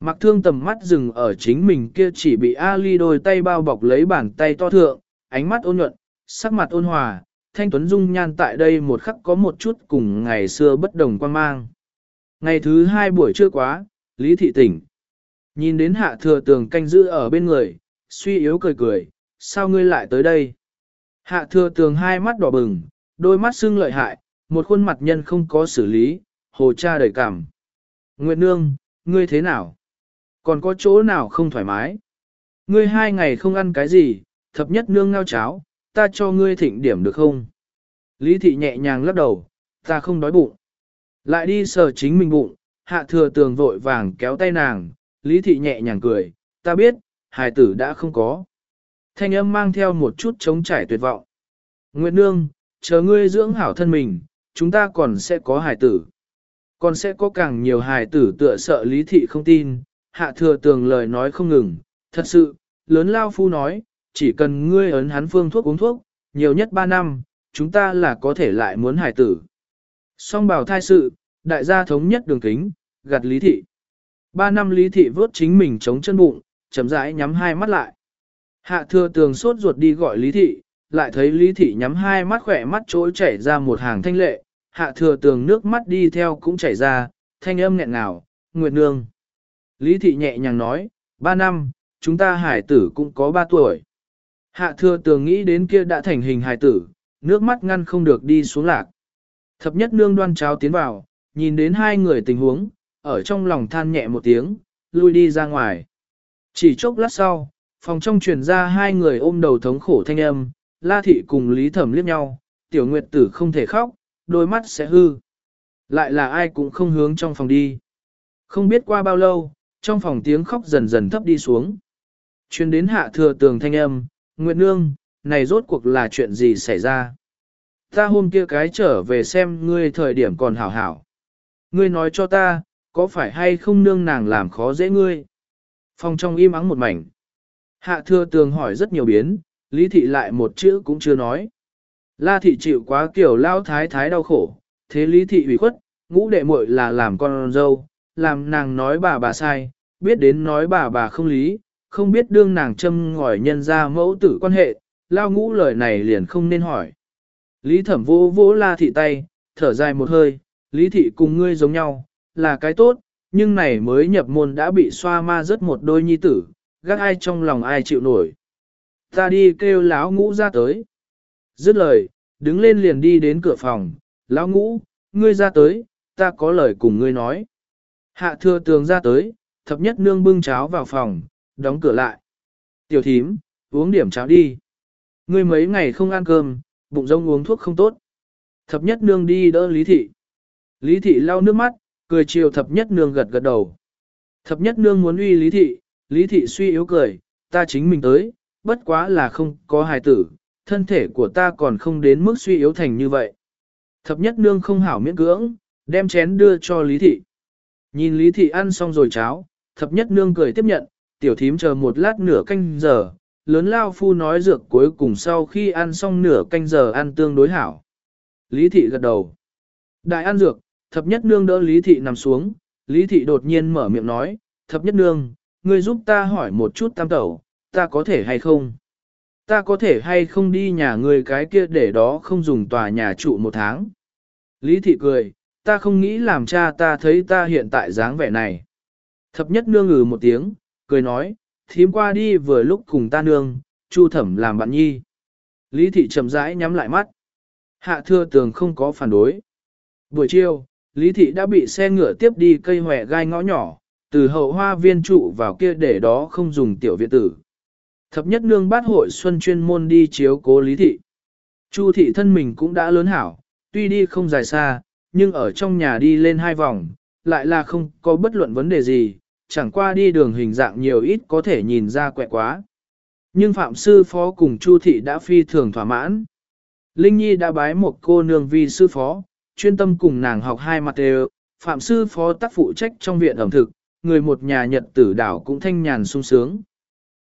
Mạc thương tầm mắt dừng ở chính mình kia chỉ bị Ali đôi tay bao bọc lấy bàn tay to thượng, ánh mắt ôn nhuận, sắc mặt ôn hòa, thanh tuấn dung nhan tại đây một khắc có một chút cùng ngày xưa bất đồng quan mang. Ngày thứ hai buổi trưa quá, Lý Thị tỉnh. Nhìn đến hạ thừa tường canh giữ ở bên người, suy yếu cười cười, sao ngươi lại tới đây? Hạ thừa tường hai mắt đỏ bừng, đôi mắt sưng lợi hại, một khuôn mặt nhân không có xử lý, hồ cha đầy cảm. Nguyệt Nương, ngươi thế nào? Còn có chỗ nào không thoải mái? Ngươi hai ngày không ăn cái gì, thập nhất nương ngao cháo, ta cho ngươi thịnh điểm được không? Lý thị nhẹ nhàng lắc đầu, ta không đói bụng. Lại đi sờ chính mình bụng, hạ thừa tường vội vàng kéo tay nàng, lý thị nhẹ nhàng cười, ta biết, hài tử đã không có. Thanh âm mang theo một chút trống trải tuyệt vọng. Nguyệt nương, chờ ngươi dưỡng hảo thân mình, chúng ta còn sẽ có hài tử. Còn sẽ có càng nhiều hài tử tựa sợ lý thị không tin, hạ thừa tường lời nói không ngừng, thật sự, lớn lao phu nói, chỉ cần ngươi ấn hắn phương thuốc uống thuốc, nhiều nhất 3 năm, chúng ta là có thể lại muốn hài tử. Song bảo thai sự, đại gia thống nhất đường kính, gặt lý thị. Ba năm lý thị vớt chính mình chống chân bụng, chậm rãi nhắm hai mắt lại. Hạ thừa tường sốt ruột đi gọi lý thị, lại thấy lý thị nhắm hai mắt khỏe mắt trỗi chảy ra một hàng thanh lệ, hạ thừa tường nước mắt đi theo cũng chảy ra, thanh âm nghẹn ngào, nguyệt nương. Lý thị nhẹ nhàng nói, ba năm, chúng ta hải tử cũng có ba tuổi. Hạ thừa tường nghĩ đến kia đã thành hình hải tử, nước mắt ngăn không được đi xuống lạc. Thập nhất nương đoan cháo tiến vào, nhìn đến hai người tình huống, ở trong lòng than nhẹ một tiếng, lui đi ra ngoài. Chỉ chốc lát sau, phòng trong truyền ra hai người ôm đầu thống khổ thanh âm, la thị cùng lý thẩm liếc nhau, tiểu nguyệt tử không thể khóc, đôi mắt sẽ hư. Lại là ai cũng không hướng trong phòng đi. Không biết qua bao lâu, trong phòng tiếng khóc dần dần thấp đi xuống. Chuyên đến hạ thừa tường thanh âm, Nguyệt Nương, này rốt cuộc là chuyện gì xảy ra? Ta hôm kia cái trở về xem ngươi thời điểm còn hảo hảo. Ngươi nói cho ta, có phải hay không nương nàng làm khó dễ ngươi? Phòng trong im ắng một mảnh. Hạ thưa tường hỏi rất nhiều biến, lý thị lại một chữ cũng chưa nói. La thị chịu quá kiểu lao thái thái đau khổ, thế lý thị ủy khuất, ngũ đệ muội là làm con dâu, làm nàng nói bà bà sai, biết đến nói bà bà không lý, không biết đương nàng châm ngòi nhân ra mẫu tử quan hệ, lao ngũ lời này liền không nên hỏi. Lý thẩm vô vỗ la thị tay, thở dài một hơi, lý thị cùng ngươi giống nhau, là cái tốt, nhưng này mới nhập môn đã bị xoa ma rất một đôi nhi tử, gác ai trong lòng ai chịu nổi. Ta đi kêu lão ngũ ra tới. Dứt lời, đứng lên liền đi đến cửa phòng, lão ngũ, ngươi ra tới, ta có lời cùng ngươi nói. Hạ thừa tường ra tới, thập nhất nương bưng cháo vào phòng, đóng cửa lại. Tiểu thím, uống điểm cháo đi. Ngươi mấy ngày không ăn cơm, bụng rông uống thuốc không tốt. Thập nhất nương đi đỡ lý thị. Lý thị lau nước mắt, cười chiều thập nhất nương gật gật đầu. Thập nhất nương muốn uy lý thị, lý thị suy yếu cười, ta chính mình tới, bất quá là không có hài tử, thân thể của ta còn không đến mức suy yếu thành như vậy. Thập nhất nương không hảo miễn cưỡng, đem chén đưa cho lý thị. Nhìn lý thị ăn xong rồi cháo, thập nhất nương cười tiếp nhận, tiểu thím chờ một lát nửa canh giờ, lớn lao phu nói dược cuối cùng sau khi ăn xong nửa canh giờ ăn tương đối hảo. Lý thị gật đầu. Đại ăn dược, thập nhất nương đỡ Lý thị nằm xuống, Lý thị đột nhiên mở miệng nói, thập nhất nương, ngươi giúp ta hỏi một chút tam tẩu, ta có thể hay không? Ta có thể hay không đi nhà ngươi cái kia để đó không dùng tòa nhà trụ một tháng? Lý thị cười, ta không nghĩ làm cha ta thấy ta hiện tại dáng vẻ này. Thập nhất nương ngừ một tiếng, cười nói, thím qua đi vừa lúc cùng ta nương, chu thẩm làm bạn nhi. Lý thị chậm rãi nhắm lại mắt. Hạ thưa tường không có phản đối. Buổi chiều, Lý thị đã bị xe ngựa tiếp đi cây hòe gai ngõ nhỏ, từ hậu hoa viên trụ vào kia để đó không dùng tiểu viện tử. Thập nhất nương bát hội xuân chuyên môn đi chiếu cố Lý thị. Chu thị thân mình cũng đã lớn hảo, tuy đi không dài xa, nhưng ở trong nhà đi lên hai vòng, lại là không có bất luận vấn đề gì, chẳng qua đi đường hình dạng nhiều ít có thể nhìn ra quẹ quá. Nhưng Phạm Sư Phó cùng Chu Thị đã phi thường thỏa mãn. Linh Nhi đã bái một cô nương vi sư phó, chuyên tâm cùng nàng học hai mặt đều, Phạm Sư Phó tác phụ trách trong viện ẩm thực, người một nhà nhật tử đảo cũng thanh nhàn sung sướng.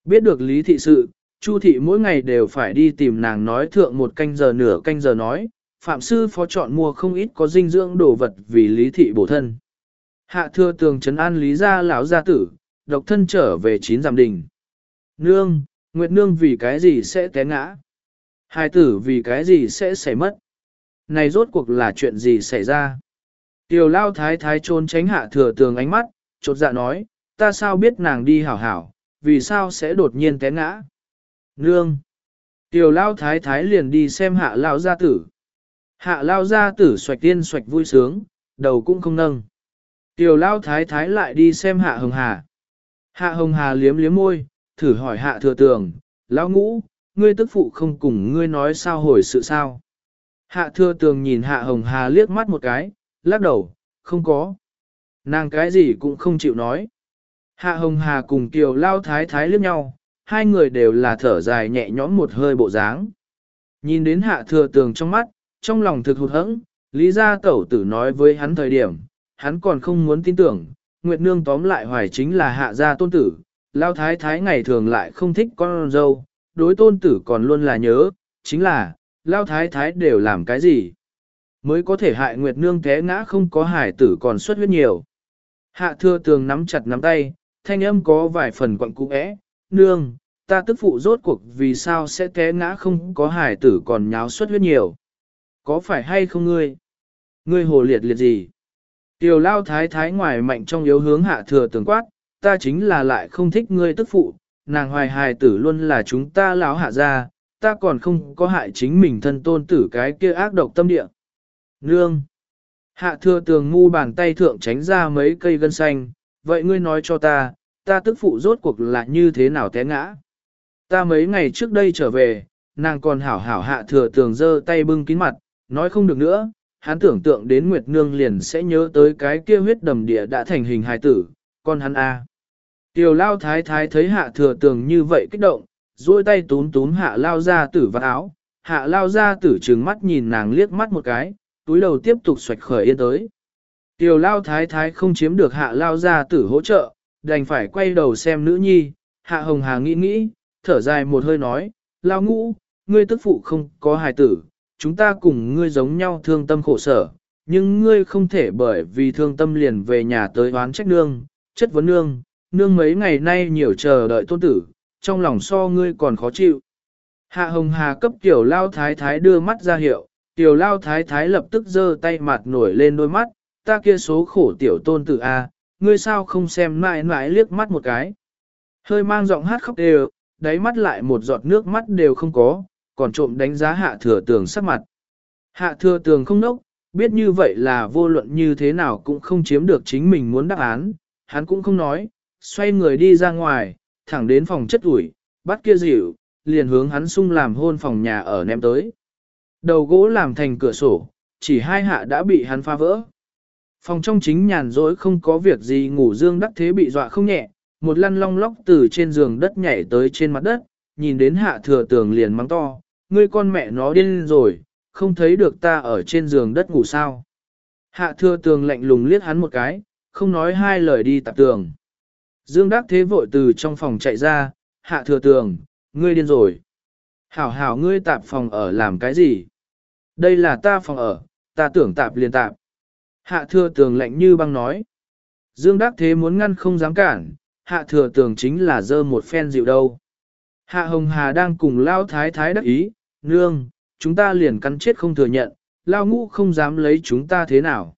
Biết được lý thị sự, Chu Thị mỗi ngày đều phải đi tìm nàng nói thượng một canh giờ nửa canh giờ nói, Phạm Sư Phó chọn mua không ít có dinh dưỡng đồ vật vì lý thị bổ thân. Hạ thừa tường trấn an lý gia lão gia tử, độc thân trở về chín giảm đình. Nương, Nguyệt Nương vì cái gì sẽ té ngã? Hai tử vì cái gì sẽ xảy mất? Này rốt cuộc là chuyện gì xảy ra? Tiểu lao thái thái trốn tránh hạ thừa tường ánh mắt, chột dạ nói, ta sao biết nàng đi hảo hảo, vì sao sẽ đột nhiên té ngã? Nương! Tiểu lao thái thái liền đi xem hạ lão gia tử. Hạ lao Gia tử xoạch tiên xoạch vui sướng, đầu cũng không nâng. Tiểu lao thái thái lại đi xem hạ hồng hà. Hạ hồng hà liếm liếm môi, thử hỏi hạ thừa tường, lão ngũ, ngươi tức phụ không cùng ngươi nói sao hồi sự sao. Hạ thừa tường nhìn hạ hồng hà liếc mắt một cái, lắc đầu, không có. Nàng cái gì cũng không chịu nói. Hạ hồng hà cùng kiều lao thái thái liếc nhau, hai người đều là thở dài nhẹ nhõm một hơi bộ dáng. Nhìn đến hạ thừa tường trong mắt, trong lòng thực hụt hẫng, lý gia tẩu tử nói với hắn thời điểm, hắn còn không muốn tin tưởng, Nguyệt Nương tóm lại hoài chính là hạ gia tôn tử, lao thái thái ngày thường lại không thích con dâu, đối tôn tử còn luôn là nhớ, chính là, lao thái thái đều làm cái gì, mới có thể hại Nguyệt Nương té ngã không có hải tử còn xuất huyết nhiều. Hạ thừa tường nắm chặt nắm tay, thanh âm có vài phần quặn cũ ẽ, nương, ta tức phụ rốt cuộc vì sao sẽ té ngã không có hải tử còn nháo xuất huyết nhiều. Có phải hay không ngươi? Ngươi hồ liệt liệt gì? Tiểu lao thái thái ngoài mạnh trong yếu hướng hạ thừa tường quát, ta chính là lại không thích ngươi tức phụ, nàng hoài hài tử luôn là chúng ta lão hạ ra, ta còn không có hại chính mình thân tôn tử cái kia ác độc tâm địa. Nương! Hạ thừa tường ngu bàn tay thượng tránh ra mấy cây gân xanh, vậy ngươi nói cho ta, ta tức phụ rốt cuộc là như thế nào té ngã. Ta mấy ngày trước đây trở về, nàng còn hảo hảo hạ thừa tường giơ tay bưng kín mặt, nói không được nữa, hắn tưởng tượng đến Nguyệt Nương liền sẽ nhớ tới cái kia huyết đầm địa đã thành hình hài tử, con hắn A. Tiểu lao thái thái thấy hạ thừa tường như vậy kích động, duỗi tay túm túm hạ lao ra tử vạt áo, hạ lao ra tử trừng mắt nhìn nàng liếc mắt một cái, túi đầu tiếp tục xoạch khởi yên tới. Tiểu lao thái thái không chiếm được hạ lao ra tử hỗ trợ, đành phải quay đầu xem nữ nhi, hạ hồng hà nghĩ nghĩ, thở dài một hơi nói, lao ngũ, ngươi tức phụ không có hài tử, chúng ta cùng ngươi giống nhau thương tâm khổ sở, nhưng ngươi không thể bởi vì thương tâm liền về nhà tới oán trách nương, chất vấn nương, nương mấy ngày nay nhiều chờ đợi tôn tử, trong lòng so ngươi còn khó chịu. Hạ hồng hà cấp tiểu lao thái thái đưa mắt ra hiệu, tiểu lao thái thái lập tức giơ tay mặt nổi lên đôi mắt, ta kia số khổ tiểu tôn tử a, ngươi sao không xem mãi mãi liếc mắt một cái. Hơi mang giọng hát khóc đều, đáy mắt lại một giọt nước mắt đều không có, còn trộm đánh giá hạ thừa tường sắc mặt. Hạ thừa tường không nốc, biết như vậy là vô luận như thế nào cũng không chiếm được chính mình muốn đáp án, hắn cũng không nói, xoay người đi ra ngoài, thẳng đến phòng chất ủi, bắt kia dịu, liền hướng hắn sung làm hôn phòng nhà ở ném tới. Đầu gỗ làm thành cửa sổ, chỉ hai hạ đã bị hắn phá vỡ. Phòng trong chính nhàn rỗi không có việc gì ngủ dương đắc thế bị dọa không nhẹ, một lăn long lóc từ trên giường đất nhảy tới trên mặt đất, nhìn đến hạ thừa tường liền mắng to, ngươi con mẹ nó điên rồi, không thấy được ta ở trên giường đất ngủ sao. Hạ thừa tường lạnh lùng liếc hắn một cái, không nói hai lời đi tạp tường. Dương Đắc Thế vội từ trong phòng chạy ra, hạ thừa tường, ngươi điên rồi. Hảo hảo ngươi tạp phòng ở làm cái gì? Đây là ta phòng ở, ta tưởng tạp liền tạp. Hạ thừa tường lạnh như băng nói. Dương Đắc Thế muốn ngăn không dám cản, hạ thừa tường chính là dơ một phen dịu đâu. Hạ Hồng Hà đang cùng Lao Thái Thái đắc ý, nương, chúng ta liền cắn chết không thừa nhận, Lao Ngũ không dám lấy chúng ta thế nào.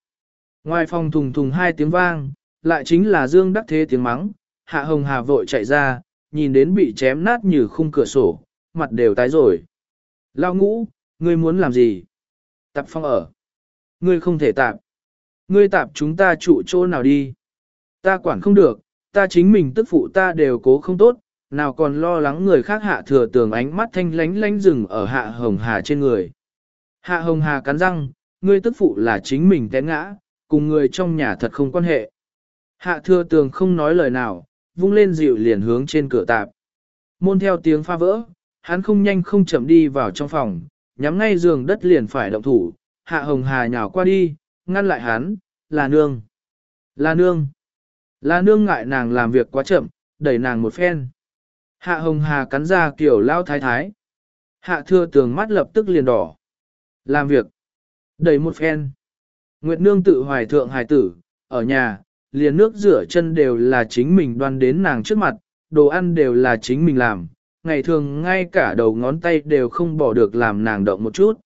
Ngoài phòng thùng thùng hai tiếng vang, lại chính là Dương Đắc Thế tiếng mắng, Hạ Hồng Hà vội chạy ra, nhìn đến bị chém nát như khung cửa sổ, mặt đều tái rồi. Lao Ngũ, ngươi muốn làm gì? Tạp phong ở. Ngươi không thể tạp. Ngươi tạp chúng ta trụ chỗ nào đi? Ta quản không được, ta chính mình tức phụ ta đều cố không tốt, nào còn lo lắng người khác hạ thừa tường ánh mắt thanh lánh lánh rừng ở hạ hồng hà trên người. Hạ hồng hà cắn răng, ngươi tức phụ là chính mình té ngã, cùng người trong nhà thật không quan hệ. Hạ thừa tường không nói lời nào, vung lên dịu liền hướng trên cửa tạp. Môn theo tiếng pha vỡ, hắn không nhanh không chậm đi vào trong phòng, nhắm ngay giường đất liền phải động thủ, hạ hồng hà nhào qua đi, ngăn lại hắn, là nương. Là nương. Là nương ngại nàng làm việc quá chậm, đẩy nàng một phen. Hạ hồng hà cắn ra kiểu lao thái thái. Hạ thưa tường mắt lập tức liền đỏ. Làm việc. Đẩy một phen. Nguyệt nương tự hoài thượng hài tử, ở nhà, liền nước rửa chân đều là chính mình đoan đến nàng trước mặt, đồ ăn đều là chính mình làm, ngày thường ngay cả đầu ngón tay đều không bỏ được làm nàng động một chút.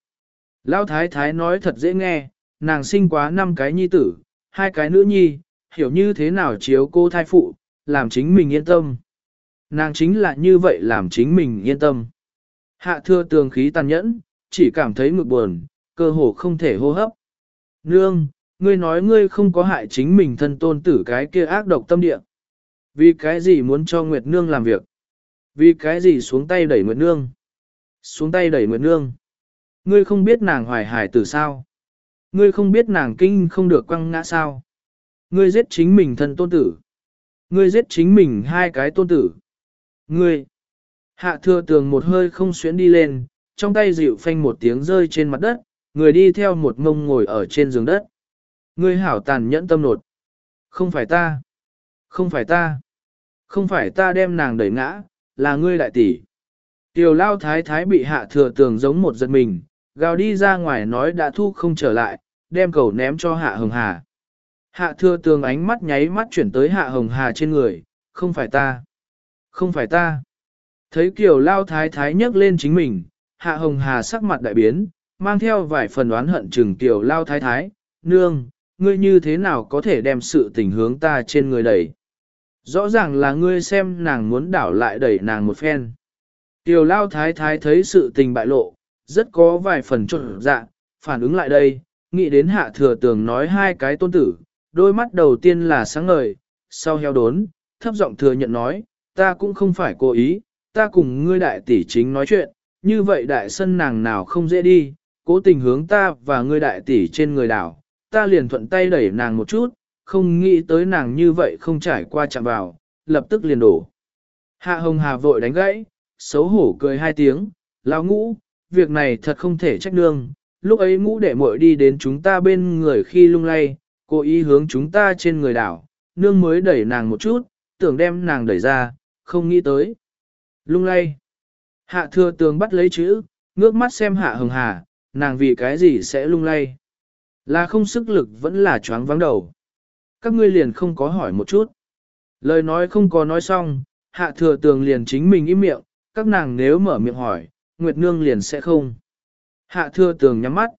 Lão thái thái nói thật dễ nghe, nàng sinh quá năm cái nhi tử, hai cái nữ nhi, hiểu như thế nào chiếu cô thai phụ, làm chính mình yên tâm. Nàng chính là như vậy làm chính mình yên tâm. Hạ thưa tường khí tàn nhẫn, chỉ cảm thấy ngực buồn, cơ hồ không thể hô hấp. Nương, ngươi nói ngươi không có hại chính mình thân tôn tử cái kia ác độc tâm địa. Vì cái gì muốn cho Nguyệt Nương làm việc? Vì cái gì xuống tay đẩy Nguyệt Nương? Xuống tay đẩy Nguyệt Nương. Ngươi không biết nàng hoài hải từ sao? Ngươi không biết nàng kinh không được quăng ngã sao? Ngươi giết chính mình thân tôn tử. Ngươi giết chính mình hai cái tôn tử. Ngươi. Hạ thừa tường một hơi không xuyến đi lên, trong tay dịu phanh một tiếng rơi trên mặt đất, người đi theo một mông ngồi ở trên giường đất. Ngươi hảo tàn nhẫn tâm nột. Không phải ta. Không phải ta. Không phải ta đem nàng đẩy ngã, là ngươi đại tỷ. Tiểu lao thái thái bị hạ thừa tường giống một giật mình, gào đi ra ngoài nói đã thu không trở lại, đem cầu ném cho hạ hồng hà. Hạ thừa tường ánh mắt nháy mắt chuyển tới hạ hồng hà trên người, không phải ta. Không phải ta. Thấy kiểu lao thái thái nhấc lên chính mình, hạ hồng hà sắc mặt đại biến, mang theo vài phần đoán hận chừng tiểu lao thái thái, nương, ngươi như thế nào có thể đem sự tình hướng ta trên người đẩy. Rõ ràng là ngươi xem nàng muốn đảo lại đẩy nàng một phen. Tiểu lao thái thái thấy sự tình bại lộ, rất có vài phần trộn dạ, phản ứng lại đây, nghĩ đến hạ thừa tường nói hai cái tôn tử, đôi mắt đầu tiên là sáng ngời, sau heo đốn, thấp giọng thừa nhận nói, ta cũng không phải cố ý, ta cùng ngươi đại tỷ chính nói chuyện, như vậy đại sân nàng nào không dễ đi, cố tình hướng ta và ngươi đại tỷ trên người đảo, ta liền thuận tay đẩy nàng một chút, không nghĩ tới nàng như vậy không trải qua chạm vào, lập tức liền đổ. Hạ hồng hà vội đánh gãy, xấu hổ cười hai tiếng, lão ngũ, việc này thật không thể trách nương, lúc ấy ngũ đệ muội đi đến chúng ta bên người khi lung lay, cố ý hướng chúng ta trên người đảo, nương mới đẩy nàng một chút, tưởng đem nàng đẩy ra, không nghĩ tới. Lung lay. Hạ thừa tường bắt lấy chữ, ngước mắt xem hạ hồng hà, nàng vì cái gì sẽ lung lay. Là không sức lực vẫn là choáng vắng đầu. Các ngươi liền không có hỏi một chút. Lời nói không có nói xong, hạ thừa tường liền chính mình im miệng, các nàng nếu mở miệng hỏi, Nguyệt Nương liền sẽ không. Hạ thừa tường nhắm mắt.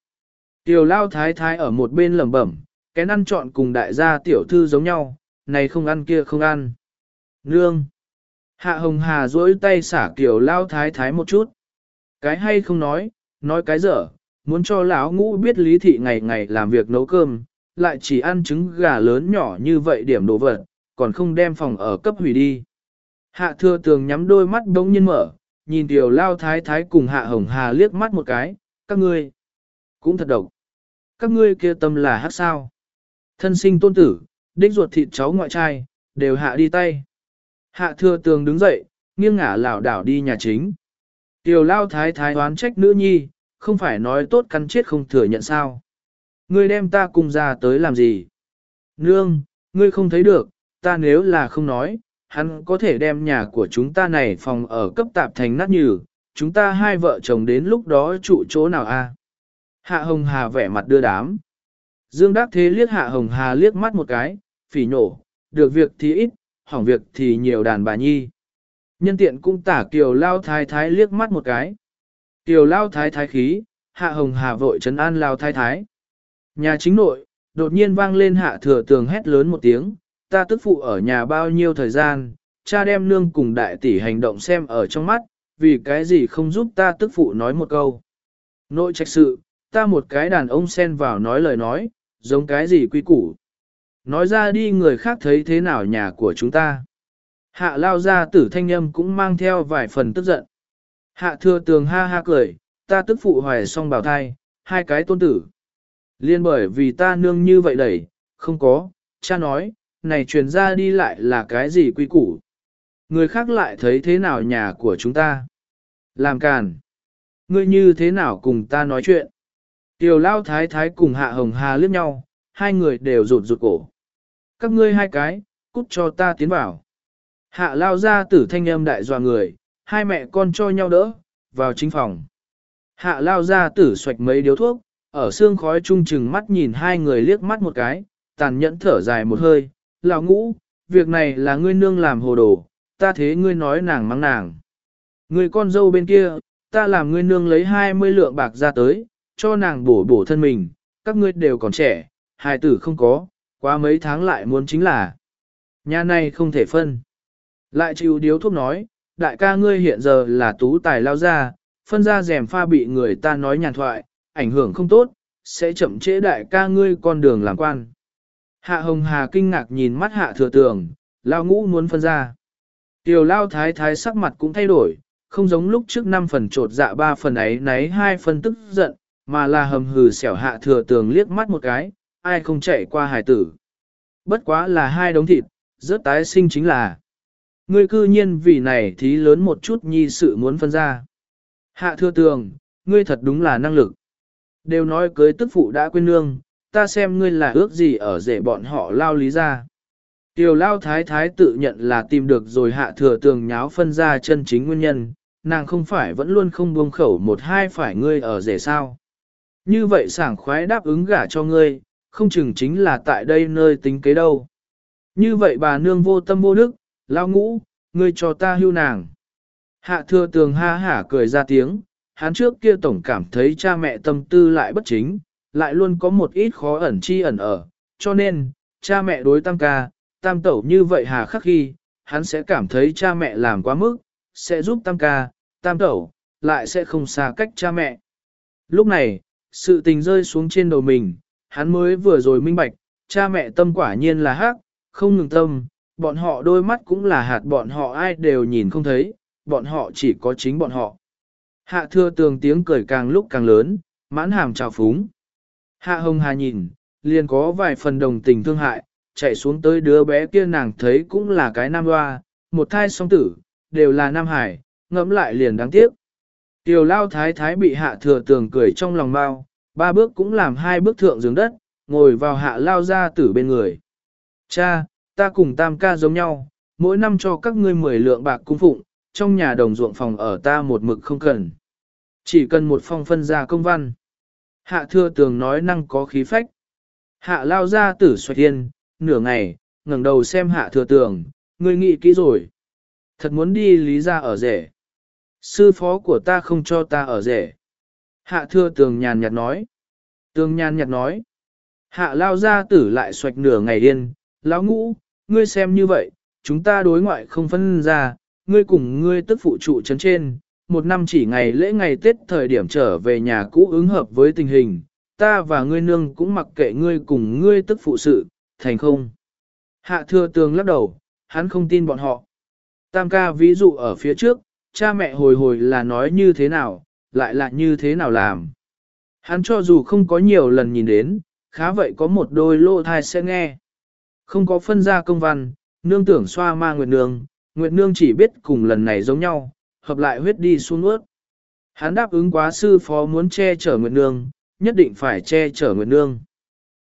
Tiểu lao thái thái ở một bên lẩm bẩm, cái ăn chọn cùng đại gia tiểu thư giống nhau, này không ăn kia không ăn. Nương. Hạ hồng hà duỗi tay xả tiểu lao thái thái một chút. Cái hay không nói, nói cái dở, muốn cho lão ngũ biết lý thị ngày ngày làm việc nấu cơm, lại chỉ ăn trứng gà lớn nhỏ như vậy điểm đồ vật, còn không đem phòng ở cấp hủy đi. Hạ thừa tường nhắm đôi mắt đống nhiên mở, nhìn tiểu lao thái thái cùng hạ hồng hà liếc mắt một cái, các ngươi, cũng thật độc. Các ngươi kia tâm là hát sao. Thân sinh tôn tử, đích ruột thịt cháu ngoại trai, đều hạ đi tay. Hạ thừa tường đứng dậy, nghiêng ngả lảo đảo đi nhà chính. Tiểu lao thái thái oán trách nữ nhi, không phải nói tốt cắn chết không thừa nhận sao. Ngươi đem ta cùng ra tới làm gì? Nương, ngươi không thấy được, ta nếu là không nói, hắn có thể đem nhà của chúng ta này phòng ở cấp tạp thành nát nhừ, chúng ta hai vợ chồng đến lúc đó trụ chỗ nào a? Hạ Hồng Hà vẻ mặt đưa đám. Dương Đắc Thế liếc Hạ Hồng Hà liếc mắt một cái, phỉ nổ, được việc thì ít, hỏng việc thì nhiều đàn bà nhi. Nhân tiện cũng tả Kiều Lao Thái Thái liếc mắt một cái. Kiều Lao Thái Thái khí, Hạ Hồng Hà vội trấn an Lao Thái Thái. Nhà chính nội, đột nhiên vang lên Hạ Thừa Tường hét lớn một tiếng, ta tức phụ ở nhà bao nhiêu thời gian, cha đem nương cùng đại tỷ hành động xem ở trong mắt, vì cái gì không giúp ta tức phụ nói một câu. Nội trách sự, ta một cái đàn ông xen vào nói lời nói, giống cái gì quy củ. Nói ra đi người khác thấy thế nào nhà của chúng ta. Hạ lao ra tử thanh âm cũng mang theo vài phần tức giận. Hạ thừa tường ha ha cười, ta tức phụ hoài xong bảo thai, hai cái tôn tử. Liên bởi vì ta nương như vậy đẩy, không có, cha nói, này truyền ra đi lại là cái gì quy củ. Người khác lại thấy thế nào nhà của chúng ta. Làm càn. Ngươi như thế nào cùng ta nói chuyện. Tiểu lao thái thái cùng hạ hồng hà liếc nhau, hai người đều rụt rụt cổ. Các ngươi hai cái, cút cho ta tiến vào. Hạ lao ra tử thanh âm đại dọa người, hai mẹ con cho nhau đỡ, vào chính phòng. Hạ lao ra tử xoạch mấy điếu thuốc, ở xương khói trung chừng mắt nhìn hai người liếc mắt một cái, tàn nhẫn thở dài một hơi, lão ngũ, việc này là ngươi nương làm hồ đồ, ta thế ngươi nói nàng mắng nàng. Người con dâu bên kia, ta làm ngươi nương lấy 20 lượng bạc ra tới, cho nàng bổ bổ thân mình, các ngươi đều còn trẻ, hài tử không có, qua mấy tháng lại muốn chính là. Nhà này không thể phân. Lại chịu điếu thuốc nói, đại ca ngươi hiện giờ là tú tài lao ra, phân ra rèm pha bị người ta nói nhàn thoại, ảnh hưởng không tốt, sẽ chậm trễ đại ca ngươi con đường làm quan. Hạ Hồng Hà kinh ngạc nhìn mắt hạ thừa tường, lao ngũ muốn phân ra. Tiểu lao thái thái sắc mặt cũng thay đổi, không giống lúc trước năm phần trột dạ ba phần ấy náy hai phần tức giận, mà là hầm hừ xẻo hạ thừa tường liếc mắt một cái, ai không chạy qua hải tử. Bất quá là hai đống thịt, rớt tái sinh chính là. Ngươi cư nhiên vì này thí lớn một chút nhi sự muốn phân ra. Hạ thừa tường, ngươi thật đúng là năng lực. Đều nói cưới tức phụ đã quên nương, ta xem ngươi là ước gì ở rể bọn họ lao lý ra. Tiểu lao thái thái tự nhận là tìm được rồi hạ thừa tường nháo phân ra chân chính nguyên nhân, nàng không phải vẫn luôn không buông khẩu một hai phải ngươi ở rể sao. Như vậy sảng khoái đáp ứng gả cho ngươi, không chừng chính là tại đây nơi tính kế đâu. Như vậy bà nương vô tâm vô đức, lao ngũ, ngươi cho ta hưu nàng. Hạ thừa tường ha hả cười ra tiếng, hắn trước kia tổng cảm thấy cha mẹ tâm tư lại bất chính, lại luôn có một ít khó ẩn chi ẩn ở, cho nên, cha mẹ đối tam ca, tam tẩu như vậy hà khắc khi, hắn sẽ cảm thấy cha mẹ làm quá mức, sẽ giúp tam ca, tam tẩu, lại sẽ không xa cách cha mẹ. Lúc này, sự tình rơi xuống trên đầu mình, hắn mới vừa rồi minh bạch, cha mẹ tâm quả nhiên là hắc, không ngừng tâm, bọn họ đôi mắt cũng là hạt bọn họ ai đều nhìn không thấy, bọn họ chỉ có chính bọn họ. Hạ thưa tường tiếng cười càng lúc càng lớn, mãn hàm trào phúng. Hạ hồng hà nhìn, liền có vài phần đồng tình thương hại, chạy xuống tới đứa bé kia nàng thấy cũng là cái nam hoa, một thai song tử, đều là nam hải, ngẫm lại liền đáng tiếc. Tiểu lao thái thái bị hạ thừa tường cười trong lòng bao, ba bước cũng làm hai bước thượng giường đất, ngồi vào hạ lao ra tử bên người. Cha, ta cùng tam ca giống nhau, mỗi năm cho các ngươi mười lượng bạc cung phụng, trong nhà đồng ruộng phòng ở ta một mực không cần. Chỉ cần một phong phân ra công văn. Hạ thừa tường nói năng có khí phách. Hạ lao ra tử xoay thiên, nửa ngày, ngẩng đầu xem hạ thừa tường, ngươi nghĩ kỹ rồi. Thật muốn đi lý ra ở rể. Sư phó của ta không cho ta ở rể. Hạ thừa tường nhàn nhạt nói. Tường nhàn nhạt nói. Hạ lao ra tử lại xoạch nửa ngày điên. Lão ngũ, ngươi xem như vậy, chúng ta đối ngoại không phân ra, ngươi cùng ngươi tức phụ trụ chấn trên, một năm chỉ ngày lễ ngày Tết thời điểm trở về nhà cũ ứng hợp với tình hình, ta và ngươi nương cũng mặc kệ ngươi cùng ngươi tức phụ sự, thành không. Hạ thừa tường lắc đầu, hắn không tin bọn họ. Tam ca ví dụ ở phía trước, cha mẹ hồi hồi là nói như thế nào, lại là như thế nào làm. Hắn cho dù không có nhiều lần nhìn đến, khá vậy có một đôi lô thai sẽ nghe. Không có phân ra công văn, nương tưởng xoa ma Nguyệt Nương, Nguyệt Nương chỉ biết cùng lần này giống nhau, hợp lại huyết đi xuống ướt. Hắn đáp ứng quá sư phó muốn che chở Nguyệt Nương, nhất định phải che chở Nguyệt Nương.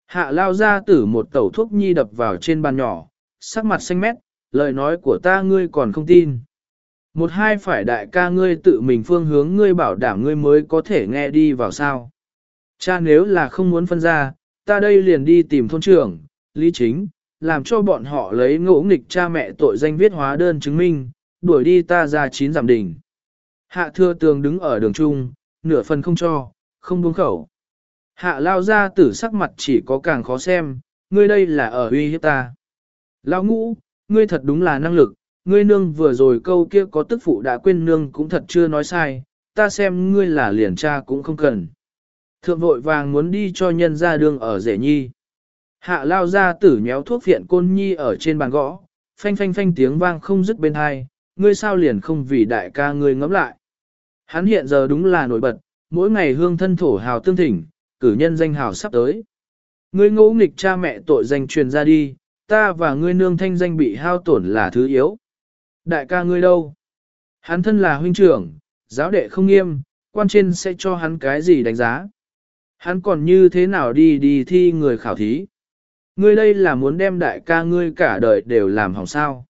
Hạ lao ra tử một tẩu thuốc nhi đập vào trên bàn nhỏ, sắc mặt xanh mét, lời nói của ta ngươi còn không tin. Một hai phải đại ca ngươi tự mình phương hướng ngươi bảo đảm ngươi mới có thể nghe đi vào sao. Cha nếu là không muốn phân ra, ta đây liền đi tìm thôn trưởng, lý chính, làm cho bọn họ lấy ngỗ nghịch cha mẹ tội danh viết hóa đơn chứng minh, đuổi đi ta ra chín giảm đỉnh. Hạ thưa tường đứng ở đường trung, nửa phần không cho, không buông khẩu. Hạ lao ra tử sắc mặt chỉ có càng khó xem, ngươi đây là ở uy hiếp ta. Lao ngũ, ngươi thật đúng là năng lực, ngươi nương vừa rồi câu kia có tức phụ đã quên nương cũng thật chưa nói sai, ta xem ngươi là liền cha cũng không cần. Thượng vội vàng muốn đi cho nhân ra đường ở rể nhi. Hạ lao ra tử nhéo thuốc viện côn nhi ở trên bàn gõ, phanh phanh phanh tiếng vang không dứt bên hai, ngươi sao liền không vì đại ca ngươi ngẫm lại. Hắn hiện giờ đúng là nổi bật, mỗi ngày hương thân thổ hào tương thỉnh, cử nhân danh hào sắp tới. Ngươi ngỗ nghịch cha mẹ tội danh truyền ra đi, ta và ngươi nương thanh danh bị hao tổn là thứ yếu. Đại ca ngươi đâu? Hắn thân là huynh trưởng, giáo đệ không nghiêm, quan trên sẽ cho hắn cái gì đánh giá. Hắn còn như thế nào đi đi thi người khảo thí. Ngươi đây là muốn đem đại ca ngươi cả đời đều làm hỏng sao.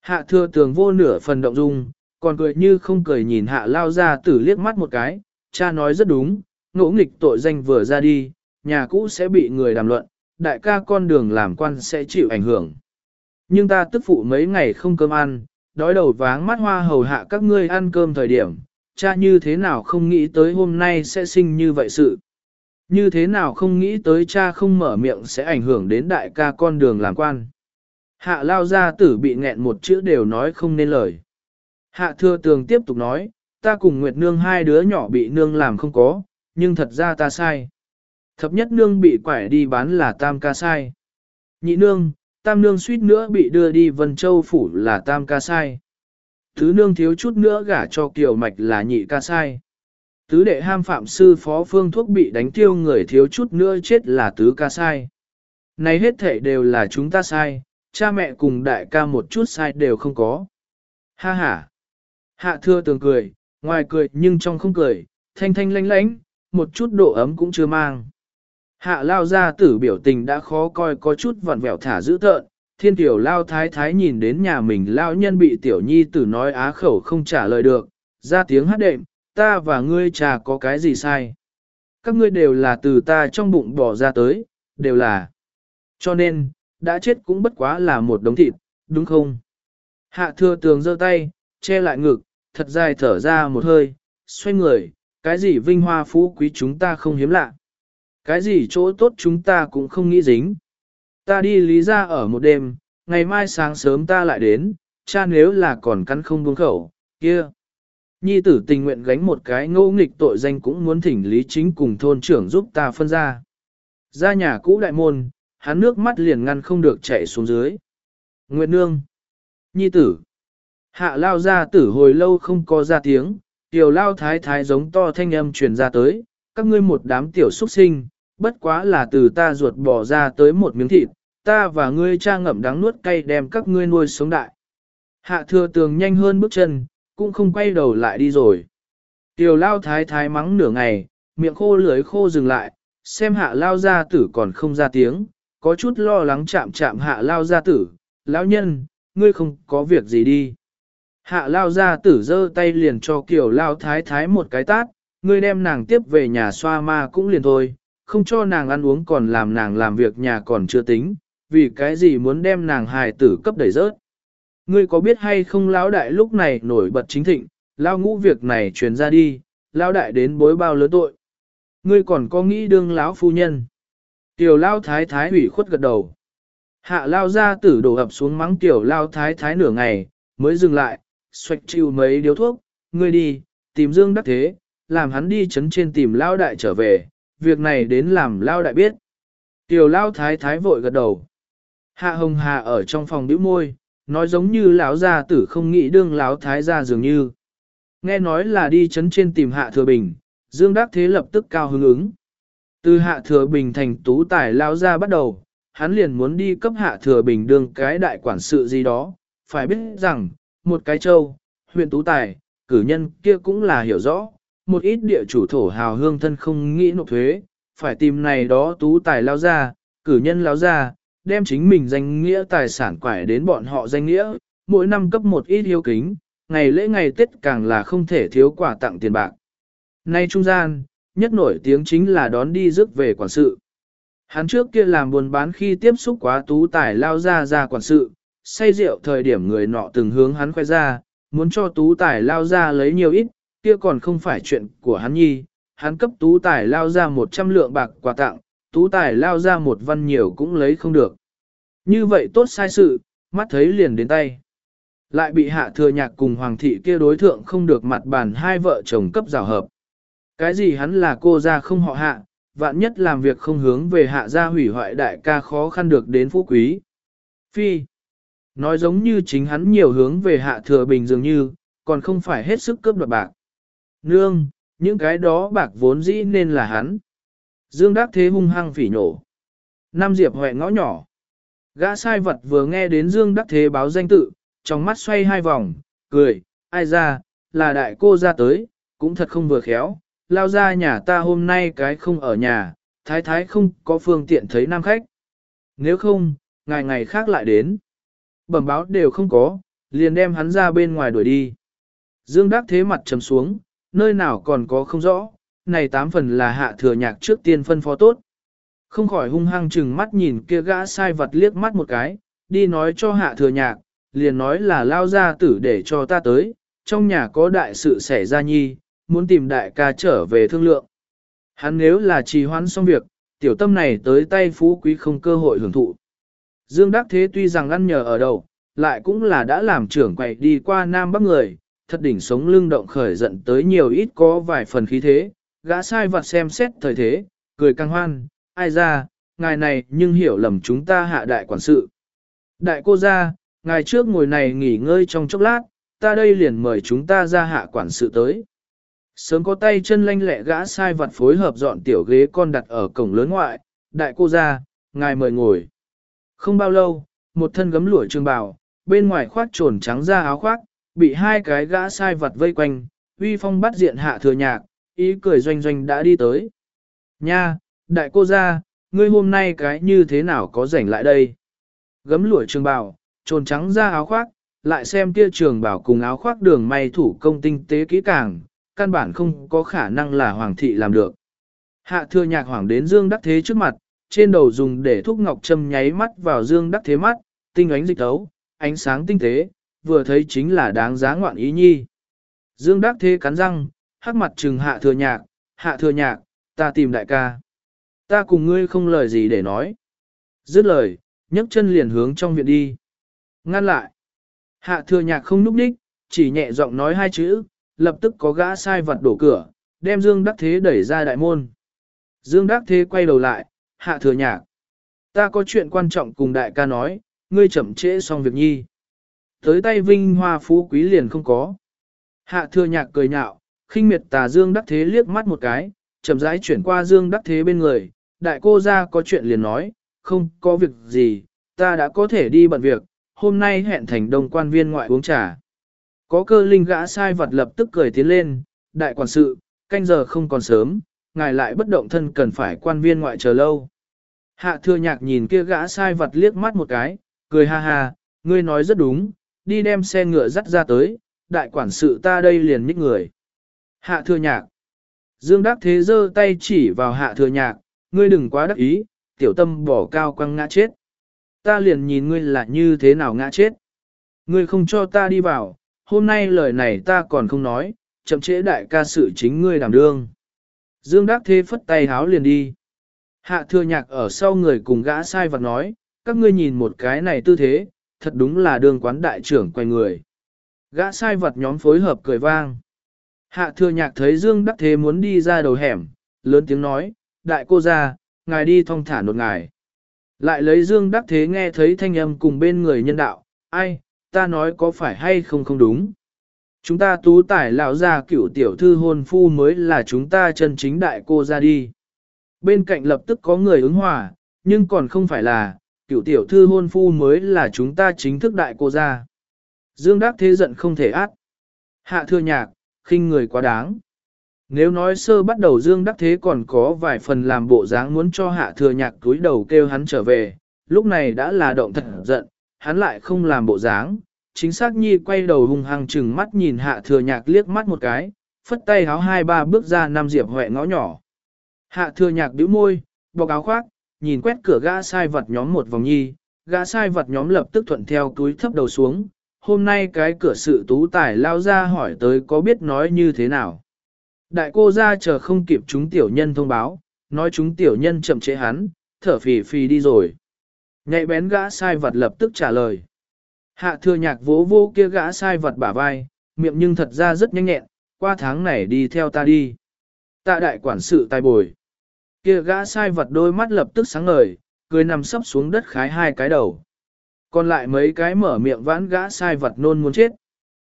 Hạ thừa tường vô nửa phần động dung, còn cười như không cười nhìn hạ lao ra tử liếc mắt một cái, cha nói rất đúng, ngỗ nghịch tội danh vừa ra đi, nhà cũ sẽ bị người đàm luận, đại ca con đường làm quan sẽ chịu ảnh hưởng. Nhưng ta tức phụ mấy ngày không cơm ăn, đói đầu váng mắt hoa hầu hạ các ngươi ăn cơm thời điểm, cha như thế nào không nghĩ tới hôm nay sẽ sinh như vậy sự. Như thế nào không nghĩ tới cha không mở miệng sẽ ảnh hưởng đến đại ca con đường làm quan. Hạ lao ra tử bị nghẹn một chữ đều nói không nên lời. Hạ thưa tường tiếp tục nói, ta cùng Nguyệt Nương hai đứa nhỏ bị nương làm không có, nhưng thật ra ta sai. Thập nhất nương bị quải đi bán là tam ca sai. Nhị nương, tam nương suýt nữa bị đưa đi Vân Châu Phủ là tam ca sai. Tứ nương thiếu chút nữa gả cho kiều mạch là nhị ca sai. Tứ đệ ham phạm sư phó phương thuốc bị đánh tiêu người thiếu chút nữa chết là tứ ca sai. Này hết thể đều là chúng ta sai, cha mẹ cùng đại ca một chút sai đều không có. Ha ha. Hạ thưa tường cười, ngoài cười nhưng trong không cười, thanh thanh lánh lánh, một chút độ ấm cũng chưa mang. Hạ lao ra tử biểu tình đã khó coi có chút vặn vẹo thả dữ tợn, thiên tiểu lao thái thái nhìn đến nhà mình lao nhân bị tiểu nhi tử nói á khẩu không trả lời được, ra tiếng hát đệm, ta và ngươi trà có cái gì sai. Các ngươi đều là từ ta trong bụng bỏ ra tới, đều là. Cho nên, đã chết cũng bất quá là một đống thịt, đúng không? Hạ thừa tường giơ tay, che lại ngực, thật dài thở ra một hơi, xoay người, cái gì vinh hoa phú quý chúng ta không hiếm lạ. Cái gì chỗ tốt chúng ta cũng không nghĩ dính. Ta đi lý ra ở một đêm, ngày mai sáng sớm ta lại đến, cha nếu là còn cắn không buông khẩu, kia. Nhi tử tình nguyện gánh một cái ngô nghịch tội danh cũng muốn thỉnh lý chính cùng thôn trưởng giúp ta phân ra. Ra nhà cũ đại môn, hắn nước mắt liền ngăn không được chạy xuống dưới. Nguyệt nương. Nhi tử. Hạ lao ra tử hồi lâu không có ra tiếng, tiểu lao thái thái giống to thanh âm truyền ra tới, các ngươi một đám tiểu xuất sinh, bất quá là từ ta ruột bỏ ra tới một miếng thịt, ta và ngươi cha ngậm đắng nuốt cay đem các ngươi nuôi sống đại. Hạ thừa tường nhanh hơn bước chân, cũng không quay đầu lại đi rồi. Tiểu lao thái thái mắng nửa ngày, miệng khô lưỡi khô dừng lại, xem hạ lao gia tử còn không ra tiếng, có chút lo lắng chạm chạm hạ lao gia tử, lão nhân, ngươi không có việc gì đi. Hạ lao gia tử giơ tay liền cho kiểu lao thái thái một cái tát, ngươi đem nàng tiếp về nhà xoa ma cũng liền thôi, không cho nàng ăn uống còn làm nàng làm việc nhà còn chưa tính, vì cái gì muốn đem nàng hài tử cấp đẩy rớt. Ngươi có biết hay không lão đại lúc này nổi bật chính thịnh, lao ngũ việc này truyền ra đi, lão đại đến bối bao lớn tội. Ngươi còn có nghĩ đương lão phu nhân. Tiểu lao thái thái ủy khuất gật đầu. Hạ lao ra tử đổ ập xuống mắng tiểu lao thái thái nửa ngày, mới dừng lại, xoạch chịu mấy điếu thuốc, ngươi đi, tìm Dương Đắc Thế, làm hắn đi chấn trên tìm lao đại trở về, việc này đến làm lao đại biết. Tiểu lao thái thái vội gật đầu. Hạ hồng hà ở trong phòng bĩu môi, nói giống như lão gia tử không nghĩ đương lão thái gia dường như. Nghe nói là đi chấn trên tìm hạ thừa bình, Dương Đắc Thế lập tức cao hứng ứng. Từ hạ thừa bình thành tú tài lao ra bắt đầu, hắn liền muốn đi cấp hạ thừa bình đương cái đại quản sự gì đó, phải biết rằng, một cái châu, huyện tú tài, cử nhân kia cũng là hiểu rõ, một ít địa chủ thổ hào hương thân không nghĩ nộp thuế, phải tìm này đó tú tài lao ra, cử nhân lao ra, đem chính mình danh nghĩa tài sản quải đến bọn họ danh nghĩa, mỗi năm cấp một ít hiếu kính, ngày lễ ngày Tết càng là không thể thiếu quà tặng tiền bạc. Nay trung gian, nhất nổi tiếng chính là đón đi rước về quản sự. Hắn trước kia làm buồn bán khi tiếp xúc quá tú tài lao ra ra quản sự, say rượu thời điểm người nọ từng hướng hắn khoe ra, muốn cho tú tài lao ra lấy nhiều ít, kia còn không phải chuyện của hắn nhi, hắn cấp tú tài lao ra 100 lượng bạc quà tặng, tú tài lao ra một văn nhiều cũng lấy không được. Như vậy tốt sai sự, mắt thấy liền đến tay. Lại bị hạ thừa nhạc cùng hoàng thị kia đối thượng không được mặt bàn hai vợ chồng cấp rào hợp. Cái gì hắn là cô ra không họ hạ, vạn nhất làm việc không hướng về hạ gia hủy hoại đại ca khó khăn được đến phú quý. Phi. Nói giống như chính hắn nhiều hướng về hạ thừa bình dường như, còn không phải hết sức cướp đoạt bạc. Nương, những cái đó bạc vốn dĩ nên là hắn. Dương Đắc Thế hung hăng phỉ nổ. Nam Diệp hoẹ ngõ nhỏ. Gã sai vật vừa nghe đến Dương Đắc Thế báo danh tự, trong mắt xoay hai vòng, cười, ai ra, là đại cô ra tới, cũng thật không vừa khéo, lao ra nhà ta hôm nay cái không ở nhà, thái thái không có phương tiện thấy nam khách. Nếu không, ngày ngày khác lại đến. Bẩm báo đều không có, liền đem hắn ra bên ngoài đuổi đi. Dương Đắc thế mặt trầm xuống, nơi nào còn có không rõ, này tám phần là hạ thừa nhạc trước tiên phân phó tốt. Không khỏi hung hăng chừng mắt nhìn kia gã sai vật liếc mắt một cái, đi nói cho hạ thừa nhạc, liền nói là lao ra tử để cho ta tới, trong nhà có đại sự xảy ra nhi, muốn tìm đại ca trở về thương lượng. Hắn nếu là trì hoãn xong việc, tiểu tâm này tới tay phú quý không cơ hội hưởng thụ. Dương Đắc Thế tuy rằng ăn nhờ ở đầu, lại cũng là đã làm trưởng quậy đi qua Nam Bắc người, thật đỉnh sống lưng động khởi giận tới nhiều ít có vài phần khí thế, gã sai vặt xem xét thời thế, cười căng hoan, ai ra, ngài này nhưng hiểu lầm chúng ta hạ đại quản sự. Đại cô ra, ngài trước ngồi này nghỉ ngơi trong chốc lát, ta đây liền mời chúng ta ra hạ quản sự tới. Sớm có tay chân lanh lẹ gã sai vặt phối hợp dọn tiểu ghế con đặt ở cổng lớn ngoại, đại cô ra, ngài mời ngồi. Không bao lâu, một thân gấm lụa trường bào, bên ngoài khoác trồn trắng ra áo khoác, bị hai cái gã sai vật vây quanh, uy phong bắt diện hạ thừa nhạc, ý cười doanh doanh đã đi tới. Nha, đại cô gia, ngươi hôm nay cái như thế nào có rảnh lại đây? Gấm lụa trường bào, trồn trắng ra áo khoác, lại xem kia trường bảo cùng áo khoác đường may thủ công tinh tế kỹ càng, căn bản không có khả năng là hoàng thị làm được. Hạ thừa nhạc hoàng đến Dương Đắc Thế trước mặt, trên đầu dùng để thúc ngọc châm nháy mắt vào Dương Đắc Thế mắt, tinh ánh dịch tấu, ánh sáng tinh tế, vừa thấy chính là đáng giá ngoạn ý nhi. Dương Đắc Thế cắn răng, hắc mặt trừng hạ thừa nhạc, hạ thừa nhạc, ta tìm đại ca. Ta cùng ngươi không lời gì để nói. Dứt lời, nhấc chân liền hướng trong viện đi. Ngăn lại. Hạ thừa nhạc không núp đích, chỉ nhẹ giọng nói hai chữ, lập tức có gã sai vật đổ cửa, đem Dương Đắc Thế đẩy ra đại môn. Dương Đắc Thế quay đầu lại, hạ thừa nhạc. Ta có chuyện quan trọng cùng đại ca nói, ngươi chậm trễ xong việc nhi. Tới tay vinh hoa phú quý liền không có. Hạ thừa nhạc cười nhạo, khinh miệt tà Dương Đắc Thế liếc mắt một cái, chậm rãi chuyển qua Dương Đắc Thế bên người. Đại cô ra có chuyện liền nói, không có việc gì, ta đã có thể đi bận việc, hôm nay hẹn thành đông quan viên ngoại uống trà. Có cơ linh gã sai vật lập tức cười tiến lên, đại quản sự, canh giờ không còn sớm, ngài lại bất động thân cần phải quan viên ngoại chờ lâu. Hạ thừa nhạc nhìn kia gã sai vật liếc mắt một cái, cười ha ha, ngươi nói rất đúng, đi đem xe ngựa dắt ra tới, đại quản sự ta đây liền nhích người. Hạ thừa nhạc. Dương Đắc Thế giơ tay chỉ vào hạ thừa nhạc, ngươi đừng quá đắc ý, tiểu tâm bỏ cao quăng ngã chết. Ta liền nhìn ngươi là như thế nào ngã chết. Ngươi không cho ta đi vào, hôm nay lời này ta còn không nói, chậm trễ đại ca sự chính ngươi đảm đương. Dương Đắc Thế phất tay háo liền đi. Hạ thừa nhạc ở sau người cùng gã sai vật nói, các ngươi nhìn một cái này tư thế, thật đúng là đường quán đại trưởng quay người. Gã sai vật nhóm phối hợp cười vang. Hạ thừa nhạc thấy Dương Đắc Thế muốn đi ra đầu hẻm, lớn tiếng nói, đại cô ra, ngài đi thong thả nột ngài. Lại lấy Dương Đắc Thế nghe thấy thanh âm cùng bên người nhân đạo, ai, ta nói có phải hay không không đúng. Chúng ta tú tải lão ra cựu tiểu thư hôn phu mới là chúng ta chân chính đại cô ra đi. Bên cạnh lập tức có người ứng hòa, nhưng còn không phải là, cựu tiểu thư hôn phu mới là chúng ta chính thức đại cô gia. Dương Đắc Thế giận không thể át. Hạ thưa nhạc, khinh người quá đáng. Nếu nói sơ bắt đầu Dương Đắc Thế còn có vài phần làm bộ dáng muốn cho hạ thừa nhạc túi đầu kêu hắn trở về, lúc này đã là động thật giận, hắn lại không làm bộ dáng. Chính xác nhi quay đầu hung hăng chừng mắt nhìn hạ thừa nhạc liếc mắt một cái, phất tay háo hai ba bước ra năm diệp huệ ngõ nhỏ. Hạ thừa nhạc bĩu môi, bọc áo khoác, nhìn quét cửa gã sai vật nhóm một vòng nhi, gã sai vật nhóm lập tức thuận theo túi thấp đầu xuống. Hôm nay cái cửa sự tú tài lao ra hỏi tới có biết nói như thế nào. Đại cô ra chờ không kịp chúng tiểu nhân thông báo, nói chúng tiểu nhân chậm chế hắn, thở phì phì đi rồi. Nhạy bén gã sai vật lập tức trả lời. Hạ thừa nhạc vỗ vô kia gã sai vật bả vai, miệng nhưng thật ra rất nhanh nhẹn, qua tháng này đi theo ta đi. Tạ đại quản sự tài bồi. Kia gã sai vật đôi mắt lập tức sáng ngời, cười nằm sấp xuống đất khái hai cái đầu. Còn lại mấy cái mở miệng vãn gã sai vật nôn muốn chết.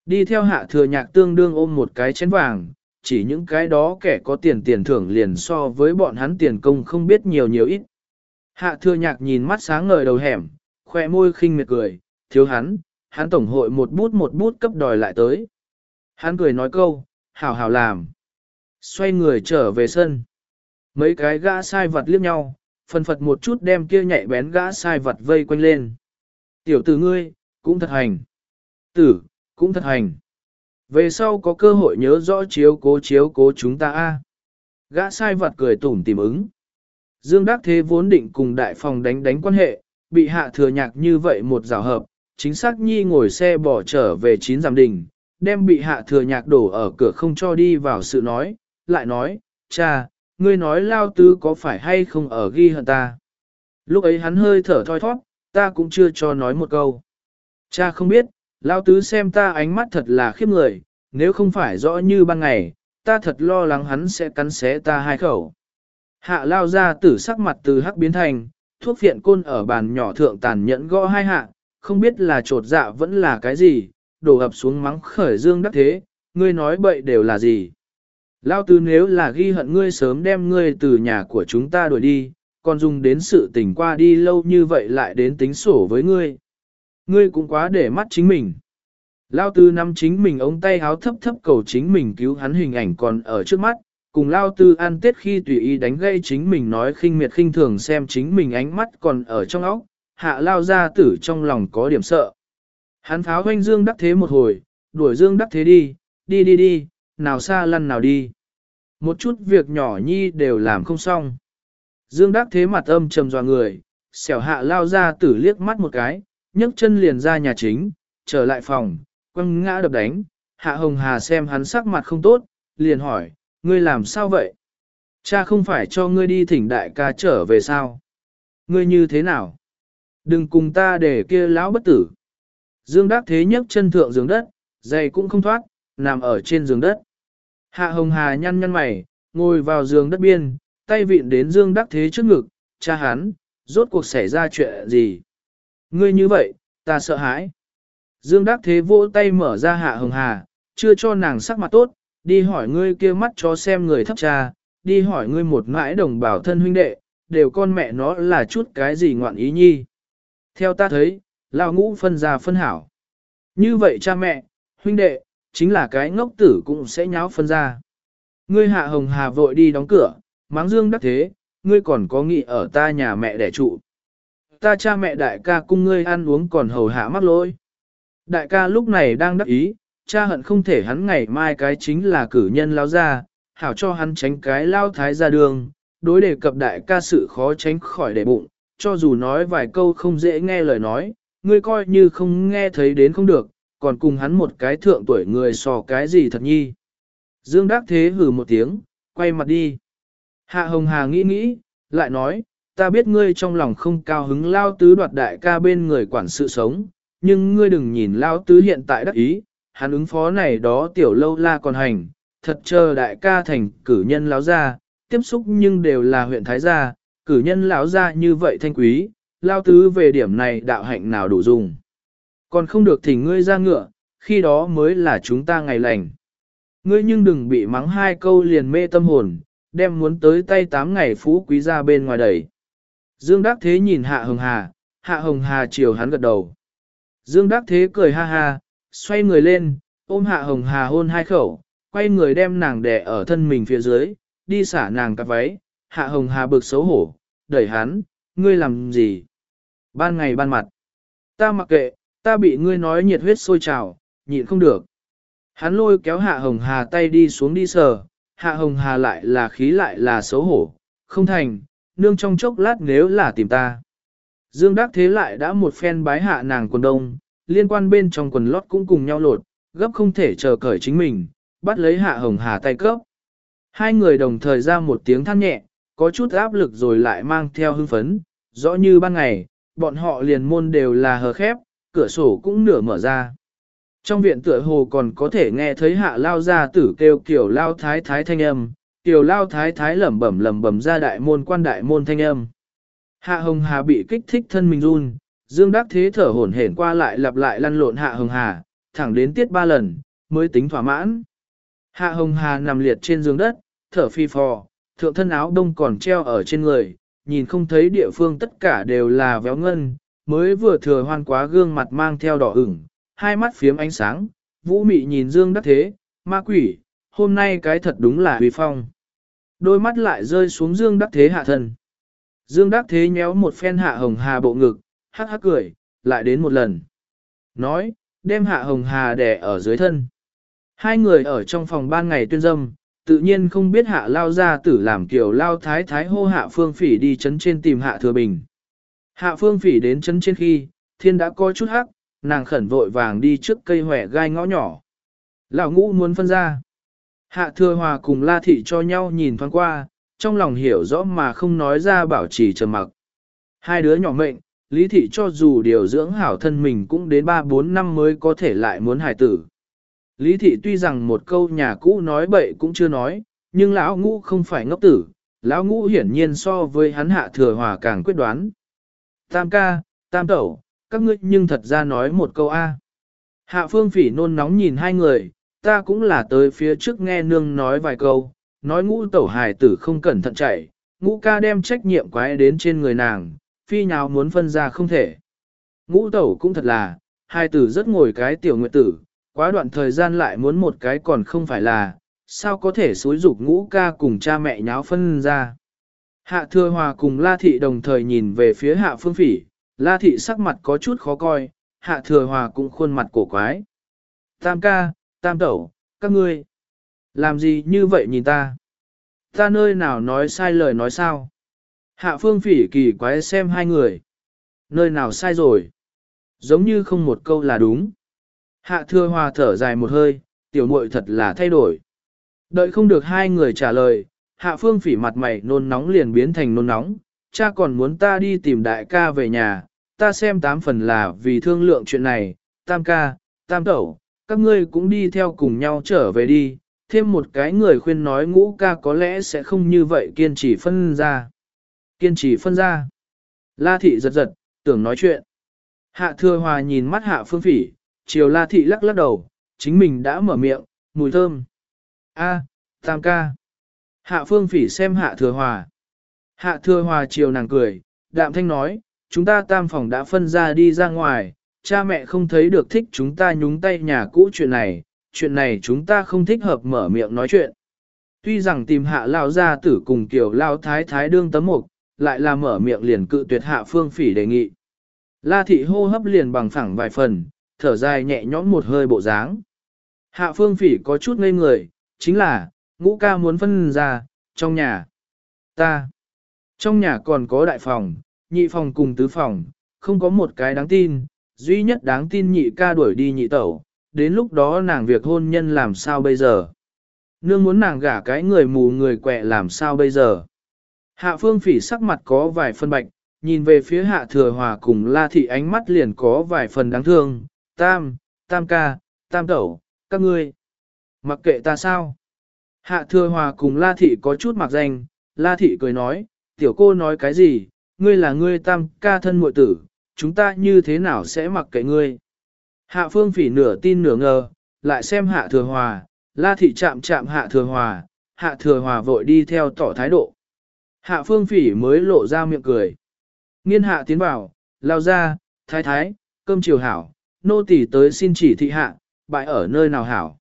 Đi theo hạ thừa nhạc tương đương ôm một cái chén vàng, chỉ những cái đó kẻ có tiền tiền thưởng liền so với bọn hắn tiền công không biết nhiều nhiều ít. Hạ thừa nhạc nhìn mắt sáng ngời đầu hẻm, khoe môi khinh miệt cười, thiếu hắn, hắn tổng hội một bút một bút cấp đòi lại tới. Hắn cười nói câu, hảo hảo làm. Xoay người trở về sân. Mấy cái gã sai vật liếc nhau, phân phật một chút đem kia nhạy bén gã sai vật vây quanh lên. Tiểu tử ngươi, cũng thật hành. Tử, cũng thật hành. Về sau có cơ hội nhớ rõ chiếu cố chiếu cố chúng ta a. Gã sai vật cười tủm tìm ứng. Dương Đắc Thế vốn định cùng đại phòng đánh đánh quan hệ, bị hạ thừa nhạc như vậy một rào hợp, chính xác nhi ngồi xe bỏ trở về chín giảm đình, đem bị hạ thừa nhạc đổ ở cửa không cho đi vào sự nói, lại nói, cha, ngươi nói lao tứ có phải hay không ở ghi hận ta. Lúc ấy hắn hơi thở thoi thoát, ta cũng chưa cho nói một câu. Cha không biết, lao tứ xem ta ánh mắt thật là khiếp người, nếu không phải rõ như ban ngày, ta thật lo lắng hắn sẽ cắn xé ta hai khẩu. Hạ lao ra tử sắc mặt từ hắc biến thành, thuốc phiện côn ở bàn nhỏ thượng tàn nhẫn gõ hai hạ, không biết là trột dạ vẫn là cái gì, đổ ập xuống mắng khởi dương đắc thế, ngươi nói bậy đều là gì. Lao tứ nếu là ghi hận ngươi sớm đem ngươi từ nhà của chúng ta đuổi đi, còn dùng đến sự tình qua đi lâu như vậy lại đến tính sổ với ngươi. Ngươi cũng quá để mắt chính mình. Lao tư nắm chính mình ống tay háo thấp thấp cầu chính mình cứu hắn hình ảnh còn ở trước mắt, cùng Lao tư ăn tết khi tùy ý đánh gây chính mình nói khinh miệt khinh thường xem chính mình ánh mắt còn ở trong óc, hạ Lao ra tử trong lòng có điểm sợ. Hắn pháo hoanh Dương đắc thế một hồi, đuổi Dương đắc thế đi, đi đi đi, nào xa lăn nào đi. Một chút việc nhỏ nhi đều làm không xong. Dương đắc thế mặt âm trầm dò người, xẻo hạ lao ra tử liếc mắt một cái, nhấc chân liền ra nhà chính, trở lại phòng, quăng ngã đập đánh, hạ hồng hà xem hắn sắc mặt không tốt, liền hỏi, ngươi làm sao vậy? Cha không phải cho ngươi đi thỉnh đại ca trở về sao? Ngươi như thế nào? Đừng cùng ta để kia lão bất tử. Dương Đắc Thế nhấc chân thượng giường đất, giày cũng không thoát, nằm ở trên giường đất. Hạ Hồng Hà nhăn nhăn mày, ngồi vào giường đất biên, tay vịn đến Dương Đắc Thế trước ngực, cha hắn, rốt cuộc xảy ra chuyện gì? Ngươi như vậy, ta sợ hãi. Dương Đắc Thế vỗ tay mở ra Hạ Hồng Hà, chưa cho nàng sắc mặt tốt, đi hỏi ngươi kia mắt cho xem người thấp cha, đi hỏi ngươi một mãi đồng bào thân huynh đệ, đều con mẹ nó là chút cái gì ngoạn ý nhi. Theo ta thấy, lão ngũ phân ra phân hảo. Như vậy cha mẹ, huynh đệ, chính là cái ngốc tử cũng sẽ nháo phân ra. Ngươi hạ hồng hà vội đi đóng cửa, máng dương đắc thế, ngươi còn có nghị ở ta nhà mẹ đẻ trụ. Ta cha mẹ đại ca cung ngươi ăn uống còn hầu hạ mắc lỗi. Đại ca lúc này đang đắc ý, cha hận không thể hắn ngày mai cái chính là cử nhân lao ra, hảo cho hắn tránh cái lao thái ra đường, đối đề cập đại ca sự khó tránh khỏi để bụng, cho dù nói vài câu không dễ nghe lời nói, ngươi coi như không nghe thấy đến không được, còn cùng hắn một cái thượng tuổi người so cái gì thật nhi. Dương Đắc Thế hừ một tiếng, quay mặt đi. Hạ Hồng Hà nghĩ nghĩ, lại nói, ta biết ngươi trong lòng không cao hứng lao tứ đoạt đại ca bên người quản sự sống, nhưng ngươi đừng nhìn lao tứ hiện tại đắc ý, hắn ứng phó này đó tiểu lâu la còn hành, thật chờ đại ca thành cử nhân lão gia, tiếp xúc nhưng đều là huyện Thái gia, cử nhân lão gia như vậy thanh quý, lao tứ về điểm này đạo hạnh nào đủ dùng. Còn không được thỉnh ngươi ra ngựa, khi đó mới là chúng ta ngày lành. Ngươi nhưng đừng bị mắng hai câu liền mê tâm hồn, đem muốn tới tay tám ngày phú quý ra bên ngoài đẩy. Dương Đắc Thế nhìn Hạ Hồng Hà, Hạ Hồng Hà chiều hắn gật đầu. Dương Đắc Thế cười ha ha, xoay người lên, ôm Hạ Hồng Hà hôn hai khẩu, quay người đem nàng đè ở thân mình phía dưới, đi xả nàng cặp váy. Hạ Hồng Hà bực xấu hổ, đẩy hắn, ngươi làm gì? Ban ngày ban mặt. Ta mặc kệ, ta bị ngươi nói nhiệt huyết sôi trào, nhịn không được. Hắn lôi kéo Hạ Hồng Hà tay đi xuống đi sờ, Hạ Hồng Hà lại là khí lại là xấu hổ, không thành, nương trong chốc lát nếu là tìm ta. Dương Đắc Thế lại đã một phen bái hạ nàng quần đông, liên quan bên trong quần lót cũng cùng nhau lột, gấp không thể chờ cởi chính mình, bắt lấy Hạ Hồng Hà tay cấp. Hai người đồng thời ra một tiếng than nhẹ, có chút áp lực rồi lại mang theo hưng phấn, rõ như ban ngày, bọn họ liền môn đều là hờ khép, cửa sổ cũng nửa mở ra. Trong viện tựa hồ còn có thể nghe thấy hạ lao ra tử kêu kiểu lao thái thái thanh âm, kiểu lao thái thái lẩm bẩm lẩm bẩm ra đại môn quan đại môn thanh âm. Hạ hồng hà bị kích thích thân mình run, dương đắc thế thở hổn hển qua lại lặp lại lăn lộn hạ hồng hà, thẳng đến tiết ba lần, mới tính thỏa mãn. Hạ hồng hà nằm liệt trên giường đất, thở phi phò, thượng thân áo đông còn treo ở trên người, nhìn không thấy địa phương tất cả đều là véo ngân, mới vừa thừa hoan quá gương mặt mang theo đỏ ửng, hai mắt phiếm ánh sáng, vũ mị nhìn dương đắc thế, ma quỷ, hôm nay cái thật đúng là huy phong. Đôi mắt lại rơi xuống dương đắc thế hạ thân. Dương đắc thế nhéo một phen hạ hồng hà bộ ngực, hắc hắc cười, lại đến một lần. Nói, đem hạ hồng hà đè ở dưới thân. Hai người ở trong phòng ban ngày tuyên dâm, tự nhiên không biết hạ lao ra tử làm kiểu lao thái thái hô hạ phương phỉ đi chấn trên tìm hạ thừa bình. Hạ phương phỉ đến chân trên khi, thiên đã coi chút hắc, nàng khẩn vội vàng đi trước cây hỏe gai ngõ nhỏ. Lão ngũ muốn phân ra. Hạ thừa hòa cùng la thị cho nhau nhìn thoáng qua, trong lòng hiểu rõ mà không nói ra bảo trì trầm mặc. Hai đứa nhỏ mệnh, lý thị cho dù điều dưỡng hảo thân mình cũng đến 3-4 năm mới có thể lại muốn hài tử. Lý thị tuy rằng một câu nhà cũ nói bậy cũng chưa nói, nhưng lão ngũ không phải ngốc tử, lão ngũ hiển nhiên so với hắn hạ thừa hòa càng quyết đoán. Tam ca, tam tẩu, các ngươi nhưng thật ra nói một câu A. Hạ phương phỉ nôn nóng nhìn hai người, ta cũng là tới phía trước nghe nương nói vài câu, nói ngũ tẩu hài tử không cẩn thận chạy, ngũ ca đem trách nhiệm quái đến trên người nàng, phi nào muốn phân ra không thể. Ngũ tẩu cũng thật là, hai tử rất ngồi cái tiểu nguyệt tử, quá đoạn thời gian lại muốn một cái còn không phải là, sao có thể xối dục ngũ ca cùng cha mẹ nháo phân ra. Hạ thừa hòa cùng La Thị đồng thời nhìn về phía hạ phương phỉ, La Thị sắc mặt có chút khó coi, hạ thừa hòa cũng khuôn mặt cổ quái. Tam ca, tam tẩu, các ngươi, làm gì như vậy nhìn ta? Ta nơi nào nói sai lời nói sao? Hạ phương phỉ kỳ quái xem hai người. Nơi nào sai rồi? Giống như không một câu là đúng. Hạ thừa hòa thở dài một hơi, tiểu muội thật là thay đổi. Đợi không được hai người trả lời, hạ phương phỉ mặt mày nôn nóng liền biến thành nôn nóng, cha còn muốn ta đi tìm đại ca về nhà, ta xem tám phần là vì thương lượng chuyện này, tam ca, tam tẩu, các ngươi cũng đi theo cùng nhau trở về đi, thêm một cái người khuyên nói ngũ ca có lẽ sẽ không như vậy kiên trì phân ra. Kiên trì phân ra. La thị giật giật, tưởng nói chuyện. Hạ thừa hòa nhìn mắt hạ phương phỉ, chiều la thị lắc lắc đầu, chính mình đã mở miệng, mùi thơm. A, tam ca. Hạ phương phỉ xem hạ thừa hòa. Hạ thừa hòa chiều nàng cười, đạm thanh nói, chúng ta tam phòng đã phân ra đi ra ngoài, cha mẹ không thấy được thích chúng ta nhúng tay nhà cũ chuyện này, chuyện này chúng ta không thích hợp mở miệng nói chuyện. Tuy rằng tìm hạ lao ra tử cùng kiểu lao thái thái đương tấm mục, lại là mở miệng liền cự tuyệt hạ phương phỉ đề nghị. La thị hô hấp liền bằng phẳng vài phần, thở dài nhẹ nhõm một hơi bộ dáng. Hạ phương phỉ có chút ngây người, chính là, ngũ ca muốn phân ra, trong nhà. Ta. Trong nhà còn có đại phòng, nhị phòng cùng tứ phòng, không có một cái đáng tin, duy nhất đáng tin nhị ca đuổi đi nhị tẩu, đến lúc đó nàng việc hôn nhân làm sao bây giờ? Nương muốn nàng gả cái người mù người quẹ làm sao bây giờ? Hạ phương phỉ sắc mặt có vài phân bạch, nhìn về phía hạ thừa hòa cùng la thị ánh mắt liền có vài phần đáng thương, tam, tam ca, tam tẩu, các ngươi. Mặc kệ ta sao? Hạ thừa hòa cùng la thị có chút mặc danh, la thị cười nói, tiểu cô nói cái gì, ngươi là ngươi tam ca thân muội tử, chúng ta như thế nào sẽ mặc kệ ngươi? Hạ phương phỉ nửa tin nửa ngờ, lại xem hạ thừa hòa, la thị chạm chạm hạ thừa hòa, hạ thừa hòa vội đi theo tỏ thái độ. Hạ phương phỉ mới lộ ra miệng cười. Nghiên hạ tiến vào, lao ra, thái thái, cơm chiều hảo, nô tỳ tới xin chỉ thị hạ, bại ở nơi nào hảo.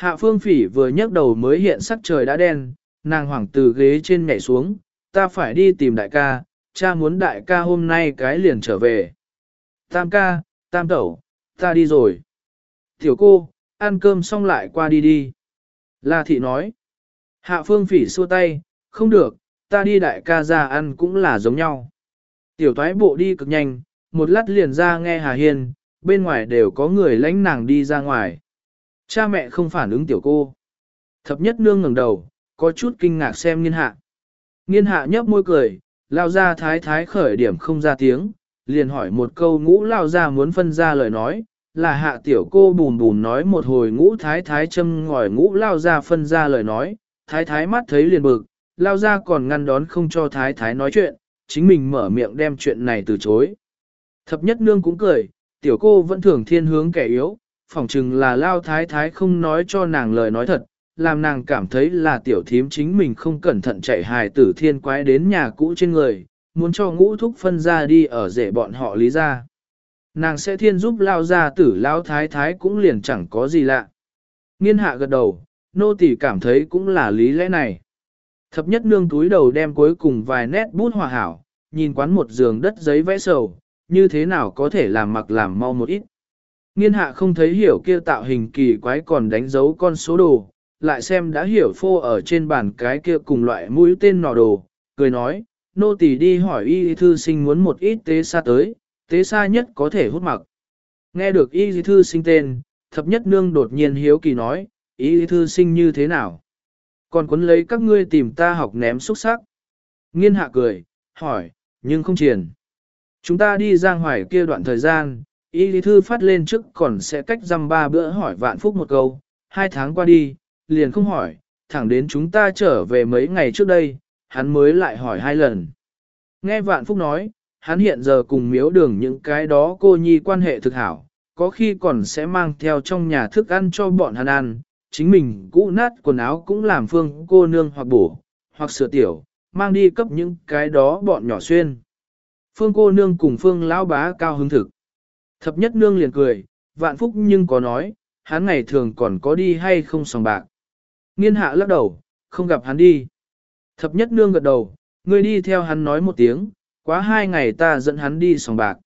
Hạ phương phỉ vừa nhấc đầu mới hiện sắc trời đã đen, nàng hoảng từ ghế trên nhảy xuống, ta phải đi tìm đại ca, cha muốn đại ca hôm nay cái liền trở về. Tam ca, tam tẩu, ta đi rồi. Tiểu cô, ăn cơm xong lại qua đi đi. La thị nói. Hạ phương phỉ xua tay, không được, ta đi đại ca ra ăn cũng là giống nhau. Tiểu thoái bộ đi cực nhanh, một lát liền ra nghe Hà Hiên, bên ngoài đều có người lãnh nàng đi ra ngoài. Cha mẹ không phản ứng tiểu cô. Thập nhất nương ngẩng đầu, có chút kinh ngạc xem nghiên hạ. Nghiên hạ nhấp môi cười, lao ra thái thái khởi điểm không ra tiếng, liền hỏi một câu ngũ lao ra muốn phân ra lời nói, là hạ tiểu cô bùn bùn nói một hồi ngũ thái thái châm ngòi ngũ lao ra phân ra lời nói, thái thái mắt thấy liền bực, lao ra còn ngăn đón không cho thái thái nói chuyện, chính mình mở miệng đem chuyện này từ chối. Thập nhất nương cũng cười, tiểu cô vẫn thường thiên hướng kẻ yếu, phỏng chừng là lao thái thái không nói cho nàng lời nói thật, làm nàng cảm thấy là tiểu thím chính mình không cẩn thận chạy hài tử thiên quái đến nhà cũ trên người, muốn cho ngũ thúc phân ra đi ở rể bọn họ lý ra. Nàng sẽ thiên giúp lao ra tử lao thái thái cũng liền chẳng có gì lạ. Nghiên hạ gật đầu, nô tỳ cảm thấy cũng là lý lẽ này. Thập nhất nương túi đầu đem cuối cùng vài nét bút hòa hảo, nhìn quán một giường đất giấy vẽ sầu, như thế nào có thể làm mặc làm mau một ít. Nghiên hạ không thấy hiểu kia tạo hình kỳ quái còn đánh dấu con số đồ, lại xem đã hiểu phô ở trên bàn cái kia cùng loại mũi tên nọ đồ, cười nói, nô tỳ đi hỏi y thư sinh muốn một ít tế xa tới, tế xa nhất có thể hút mặc. Nghe được y thư sinh tên, thập nhất nương đột nhiên hiếu kỳ nói, y thư sinh như thế nào? Còn quấn lấy các ngươi tìm ta học ném xúc sắc. Nghiên hạ cười, hỏi, nhưng không triển. Chúng ta đi giang hoài kia đoạn thời gian, y lý thư phát lên trước còn sẽ cách dăm ba bữa hỏi vạn phúc một câu, hai tháng qua đi, liền không hỏi, thẳng đến chúng ta trở về mấy ngày trước đây, hắn mới lại hỏi hai lần. Nghe vạn phúc nói, hắn hiện giờ cùng miếu đường những cái đó cô nhi quan hệ thực hảo, có khi còn sẽ mang theo trong nhà thức ăn cho bọn hắn ăn, chính mình cũ nát quần áo cũng làm phương cô nương hoặc bổ, hoặc sửa tiểu, mang đi cấp những cái đó bọn nhỏ xuyên. Phương cô nương cùng phương lão bá cao hứng thực. Thập nhất nương liền cười, vạn phúc nhưng có nói, hắn ngày thường còn có đi hay không sòng bạc. Nghiên hạ lắc đầu, không gặp hắn đi. Thập nhất nương gật đầu, ngươi đi theo hắn nói một tiếng, quá hai ngày ta dẫn hắn đi sòng bạc.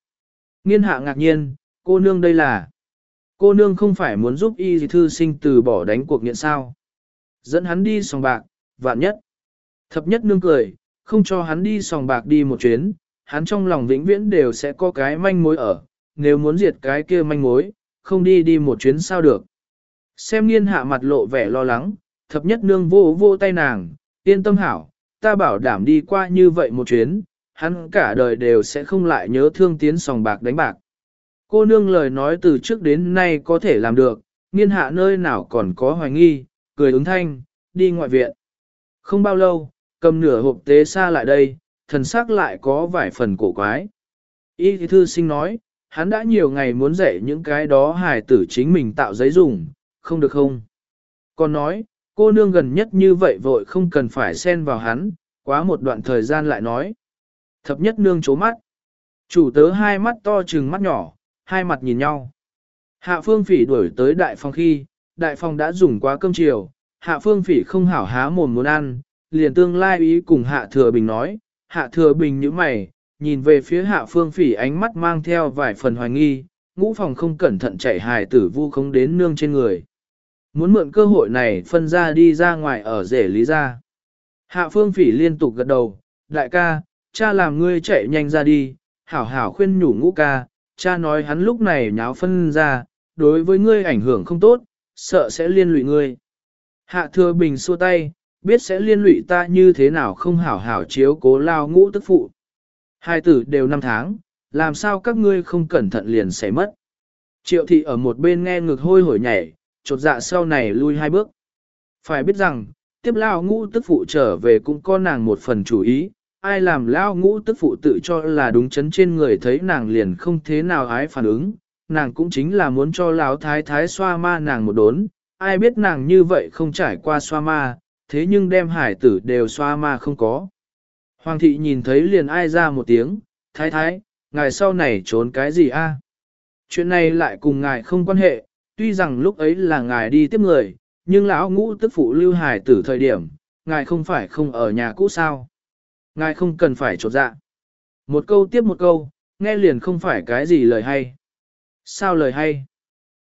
Nghiên hạ ngạc nhiên, cô nương đây là. Cô nương không phải muốn giúp y thư sinh từ bỏ đánh cuộc nghiện sao. Dẫn hắn đi sòng bạc, vạn nhất. Thập nhất nương cười, không cho hắn đi sòng bạc đi một chuyến, hắn trong lòng vĩnh viễn đều sẽ có cái manh mối ở, nếu muốn diệt cái kia manh mối, không đi đi một chuyến sao được. Xem nghiên hạ mặt lộ vẻ lo lắng, thập nhất nương vô vô tay nàng, yên tâm hảo, ta bảo đảm đi qua như vậy một chuyến, hắn cả đời đều sẽ không lại nhớ thương tiến sòng bạc đánh bạc. Cô nương lời nói từ trước đến nay có thể làm được, nghiên hạ nơi nào còn có hoài nghi, cười ứng thanh, đi ngoại viện. Không bao lâu, cầm nửa hộp tế xa lại đây, thần sắc lại có vài phần cổ quái. Y thư sinh nói, hắn đã nhiều ngày muốn dạy những cái đó hài tử chính mình tạo giấy dùng, không được không? Còn nói, cô nương gần nhất như vậy vội không cần phải xen vào hắn, quá một đoạn thời gian lại nói. Thập nhất nương chố mắt. Chủ tớ hai mắt to trừng mắt nhỏ, hai mặt nhìn nhau. Hạ phương phỉ đuổi tới đại phòng khi, đại phòng đã dùng quá cơm chiều, hạ phương phỉ không hảo há mồm muốn ăn, liền tương lai ý cùng hạ thừa bình nói, hạ thừa bình như mày, nhìn về phía hạ phương phỉ ánh mắt mang theo vài phần hoài nghi, ngũ phòng không cẩn thận chạy hài tử vu không đến nương trên người. Muốn mượn cơ hội này phân ra đi ra ngoài ở rể lý ra. Hạ phương phỉ liên tục gật đầu, đại ca, cha làm ngươi chạy nhanh ra đi, hảo hảo khuyên nhủ ngũ ca, cha nói hắn lúc này nháo phân ra, đối với ngươi ảnh hưởng không tốt, sợ sẽ liên lụy ngươi. Hạ thừa bình xua tay, biết sẽ liên lụy ta như thế nào không hảo hảo chiếu cố lao ngũ tức phụ. Hai tử đều năm tháng, làm sao các ngươi không cẩn thận liền sẽ mất. Triệu thị ở một bên nghe ngực hôi hổi nhảy, chột dạ sau này lui hai bước. Phải biết rằng, tiếp lao ngũ tức phụ trở về cũng có nàng một phần chủ ý, ai làm lao ngũ tức phụ tự cho là đúng chấn trên người thấy nàng liền không thế nào ái phản ứng, nàng cũng chính là muốn cho lão thái thái xoa ma nàng một đốn, ai biết nàng như vậy không trải qua xoa ma, thế nhưng đem hải tử đều xoa ma không có. Hoàng thị nhìn thấy liền ai ra một tiếng, thái thái, ngài sau này trốn cái gì a? Chuyện này lại cùng ngài không quan hệ, tuy rằng lúc ấy là ngài đi tiếp người, nhưng lão ngũ tức phụ lưu hải tử thời điểm, ngài không phải không ở nhà cũ sao. Ngài không cần phải trột dạ. Một câu tiếp một câu, nghe liền không phải cái gì lời hay. Sao lời hay?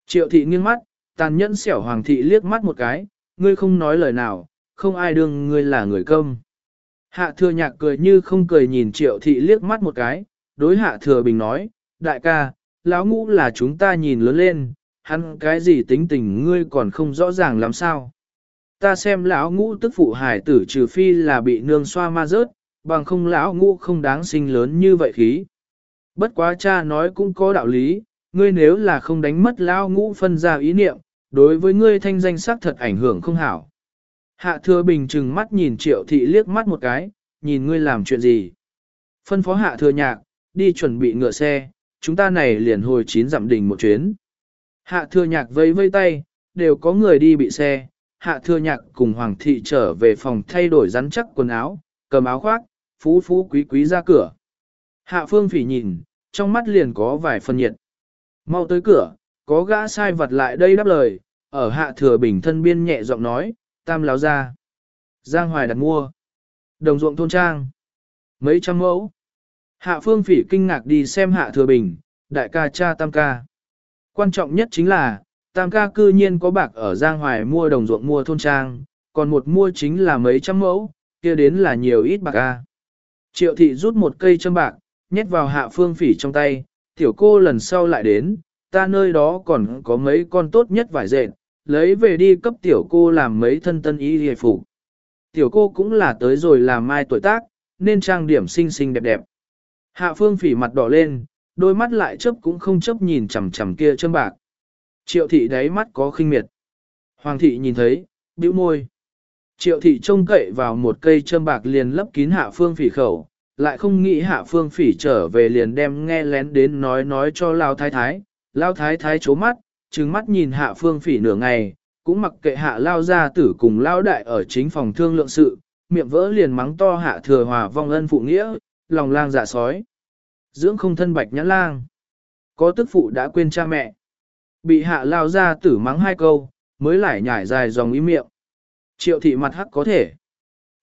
Triệu thị nghiêng mắt, tàn nhẫn xẻo hoàng thị liếc mắt một cái, ngươi không nói lời nào, không ai đương ngươi là người công. Hạ thừa nhạc cười như không cười nhìn triệu thị liếc mắt một cái, đối hạ thừa bình nói, đại ca, lão ngũ là chúng ta nhìn lớn lên, hắn cái gì tính tình ngươi còn không rõ ràng làm sao. Ta xem lão ngũ tức phụ hải tử trừ phi là bị nương xoa ma rớt, bằng không lão ngũ không đáng sinh lớn như vậy khí. Bất quá cha nói cũng có đạo lý, ngươi nếu là không đánh mất lão ngũ phân ra ý niệm, đối với ngươi thanh danh sắc thật ảnh hưởng không hảo. Hạ thừa bình chừng mắt nhìn triệu thị liếc mắt một cái, nhìn ngươi làm chuyện gì. Phân phó hạ thừa nhạc, đi chuẩn bị ngựa xe, chúng ta này liền hồi chín dặm đình một chuyến. Hạ thừa nhạc vây vây tay, đều có người đi bị xe, hạ thừa nhạc cùng hoàng thị trở về phòng thay đổi rắn chắc quần áo, cầm áo khoác, phú phú quý quý ra cửa. Hạ phương phỉ nhìn, trong mắt liền có vài phần nhiệt. Mau tới cửa, có gã sai vật lại đây đáp lời, ở hạ thừa bình thân biên nhẹ giọng nói, tam láo ra. Giang hoài đặt mua. Đồng ruộng thôn trang. Mấy trăm mẫu. Hạ phương phỉ kinh ngạc đi xem hạ thừa bình, đại ca cha tam ca. Quan trọng nhất chính là, tam ca cư nhiên có bạc ở Giang Hoài mua đồng ruộng mua thôn trang, còn một mua chính là mấy trăm mẫu, kia đến là nhiều ít bạc ca. Triệu thị rút một cây châm bạc, nhét vào hạ phương phỉ trong tay, tiểu cô lần sau lại đến, ta nơi đó còn có mấy con tốt nhất vải dệt, lấy về đi cấp tiểu cô làm mấy thân tân y hề phục. Tiểu cô cũng là tới rồi làm mai tuổi tác, nên trang điểm xinh xinh đẹp đẹp. Hạ phương phỉ mặt đỏ lên, đôi mắt lại chớp cũng không chớp nhìn chằm chằm kia châm bạc. Triệu thị đáy mắt có khinh miệt. Hoàng thị nhìn thấy, bĩu môi. Triệu thị trông cậy vào một cây châm bạc liền lấp kín hạ phương phỉ khẩu, lại không nghĩ hạ phương phỉ trở về liền đem nghe lén đến nói nói cho Lao Thái Thái. Lao Thái Thái chố mắt, trừng mắt nhìn hạ phương phỉ nửa ngày, cũng mặc kệ hạ Lao gia tử cùng Lao Đại ở chính phòng thương lượng sự, miệng vỡ liền mắng to hạ thừa hòa vong ân phụ nghĩa, lòng lang dạ sói. Dưỡng không thân bạch nhãn lang. Có tức phụ đã quên cha mẹ. Bị hạ Lao gia tử mắng hai câu, mới lại nhảy dài dòng ý miệng. Triệu thị mặt hắc có thể.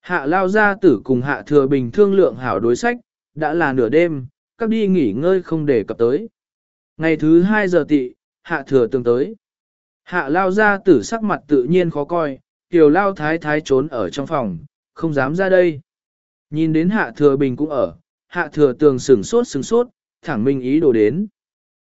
Hạ lao gia tử cùng hạ thừa bình thương lượng hảo đối sách, đã là nửa đêm, các đi nghỉ ngơi không để cập tới. Ngày thứ hai giờ tị, hạ thừa tương tới. Hạ lao gia tử sắc mặt tự nhiên khó coi, tiểu lao thái thái trốn ở trong phòng, không dám ra đây. Nhìn đến hạ thừa bình cũng ở, hạ thừa tường sửng sốt sửng sốt, thẳng minh ý đồ đến.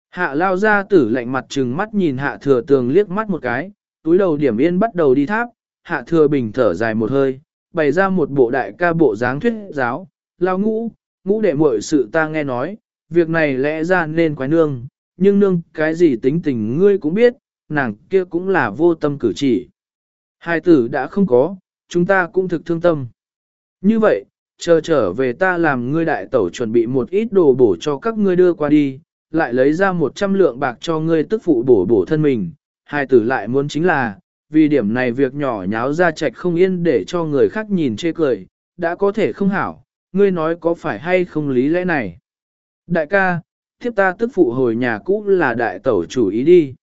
Hạ lao gia tử lạnh mặt trừng mắt nhìn hạ thừa tường liếc mắt một cái, túi đầu điểm yên bắt đầu đi tháp, hạ thừa bình thở dài một hơi, bày ra một bộ đại ca bộ dáng thuyết giáo, lao ngũ, ngũ đệ muội sự ta nghe nói, việc này lẽ ra nên quái nương, nhưng nương cái gì tính tình ngươi cũng biết, nàng kia cũng là vô tâm cử chỉ. Hai tử đã không có, chúng ta cũng thực thương tâm. Như vậy, chờ trở về ta làm ngươi đại tẩu chuẩn bị một ít đồ bổ cho các ngươi đưa qua đi, lại lấy ra một trăm lượng bạc cho ngươi tức phụ bổ bổ thân mình. Hai tử lại muốn chính là, vì điểm này việc nhỏ nháo ra trạch không yên để cho người khác nhìn chê cười, đã có thể không hảo, ngươi nói có phải hay không lý lẽ này. Đại ca, thiếp ta tức phụ hồi nhà cũ là đại tẩu chủ ý đi.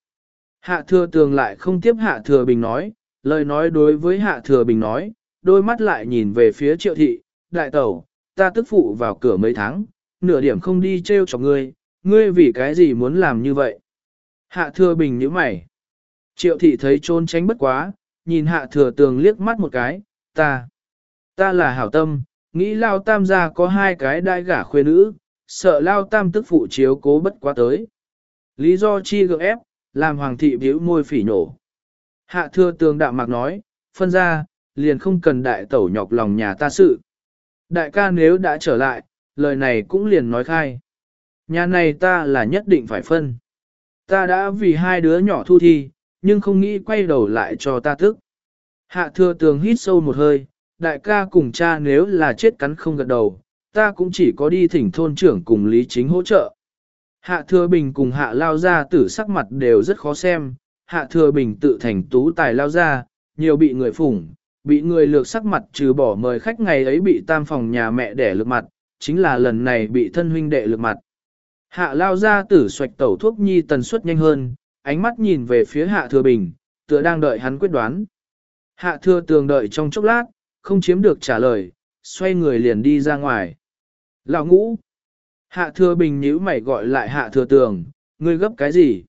Hạ thừa tường lại không tiếp hạ thừa bình nói, lời nói đối với hạ thừa bình nói, đôi mắt lại nhìn về phía triệu thị, đại tẩu, ta tức phụ vào cửa mấy tháng, nửa điểm không đi treo cho ngươi, ngươi vì cái gì muốn làm như vậy. Hạ thừa bình nhíu mày. Triệu thị thấy trốn tránh bất quá, nhìn hạ thừa tường liếc mắt một cái, ta, ta là hảo tâm, nghĩ lao tam gia có hai cái đai gả khuê nữ, sợ lao tam tức phụ chiếu cố bất quá tới. Lý do chi gượng ép, làm hoàng thị biểu môi phỉ nổ. Hạ thừa tường đạm mạc nói, phân ra, liền không cần đại tẩu nhọc lòng nhà ta sự. Đại ca nếu đã trở lại, lời này cũng liền nói khai. Nhà này ta là nhất định phải phân. Ta đã vì hai đứa nhỏ thu thi, nhưng không nghĩ quay đầu lại cho ta tức. Hạ thừa tường hít sâu một hơi, đại ca cùng cha nếu là chết cắn không gật đầu, ta cũng chỉ có đi thỉnh thôn trưởng cùng Lý Chính hỗ trợ. Hạ thừa bình cùng hạ lao gia tử sắc mặt đều rất khó xem, hạ thừa bình tự thành tú tài lao gia nhiều bị người phủng, bị người lược sắc mặt trừ bỏ mời khách ngày ấy bị tam phòng nhà mẹ đẻ lược mặt, chính là lần này bị thân huynh đệ lược mặt. Hạ lao gia tử xoạch tẩu thuốc nhi tần suất nhanh hơn, ánh mắt nhìn về phía hạ thừa bình, tựa đang đợi hắn quyết đoán. Hạ thừa tường đợi trong chốc lát, không chiếm được trả lời, xoay người liền đi ra ngoài. Lão ngũ. Hạ thừa bình nhíu mày gọi lại hạ thừa tường, ngươi gấp cái gì?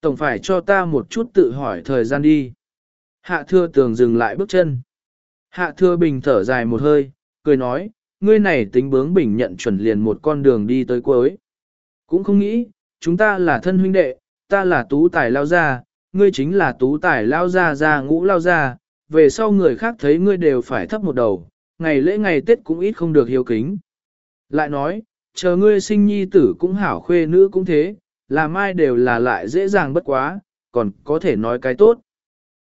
Tổng phải cho ta một chút tự hỏi thời gian đi. Hạ thừa tường dừng lại bước chân. Hạ thừa bình thở dài một hơi, cười nói, ngươi này tính bướng bình nhận chuẩn liền một con đường đi tới cuối. Cũng không nghĩ, chúng ta là thân huynh đệ, ta là tú tài lao gia, ngươi chính là tú tài lao gia gia ngũ lao gia, về sau người khác thấy ngươi đều phải thấp một đầu, ngày lễ ngày Tết cũng ít không được hiếu kính. Lại nói, chờ ngươi sinh nhi tử cũng hảo khuê nữ cũng thế, làm ai đều là lại dễ dàng bất quá, còn có thể nói cái tốt.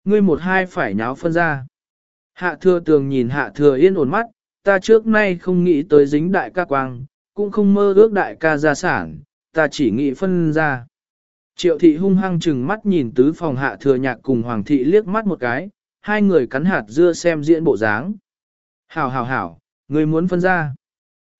Ngươi một hai phải nháo phân ra. Hạ thừa tường nhìn hạ thừa yên ổn mắt, ta trước nay không nghĩ tới dính đại ca quang, cũng không mơ ước đại ca gia sản, ta chỉ nghĩ phân ra. Triệu thị hung hăng chừng mắt nhìn tứ phòng hạ thừa nhạc cùng hoàng thị liếc mắt một cái, hai người cắn hạt dưa xem diễn bộ dáng. Hảo hảo hảo, người muốn phân ra.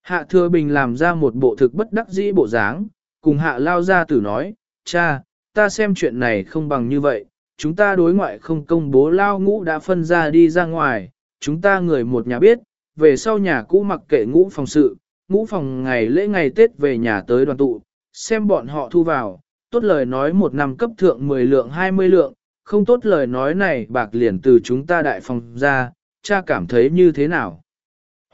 Hạ thừa bình làm ra một bộ thực bất đắc dĩ bộ dáng, cùng hạ lao ra tử nói, cha, ta xem chuyện này không bằng như vậy, chúng ta đối ngoại không công bố lao ngũ đã phân ra đi ra ngoài, chúng ta người một nhà biết, về sau nhà cũ mặc kệ ngũ phòng sự, ngũ phòng ngày lễ ngày Tết về nhà tới đoàn tụ, xem bọn họ thu vào, tốt lời nói một năm cấp thượng 10 lượng 20 lượng, không tốt lời nói này bạc liền từ chúng ta đại phòng ra, cha cảm thấy như thế nào.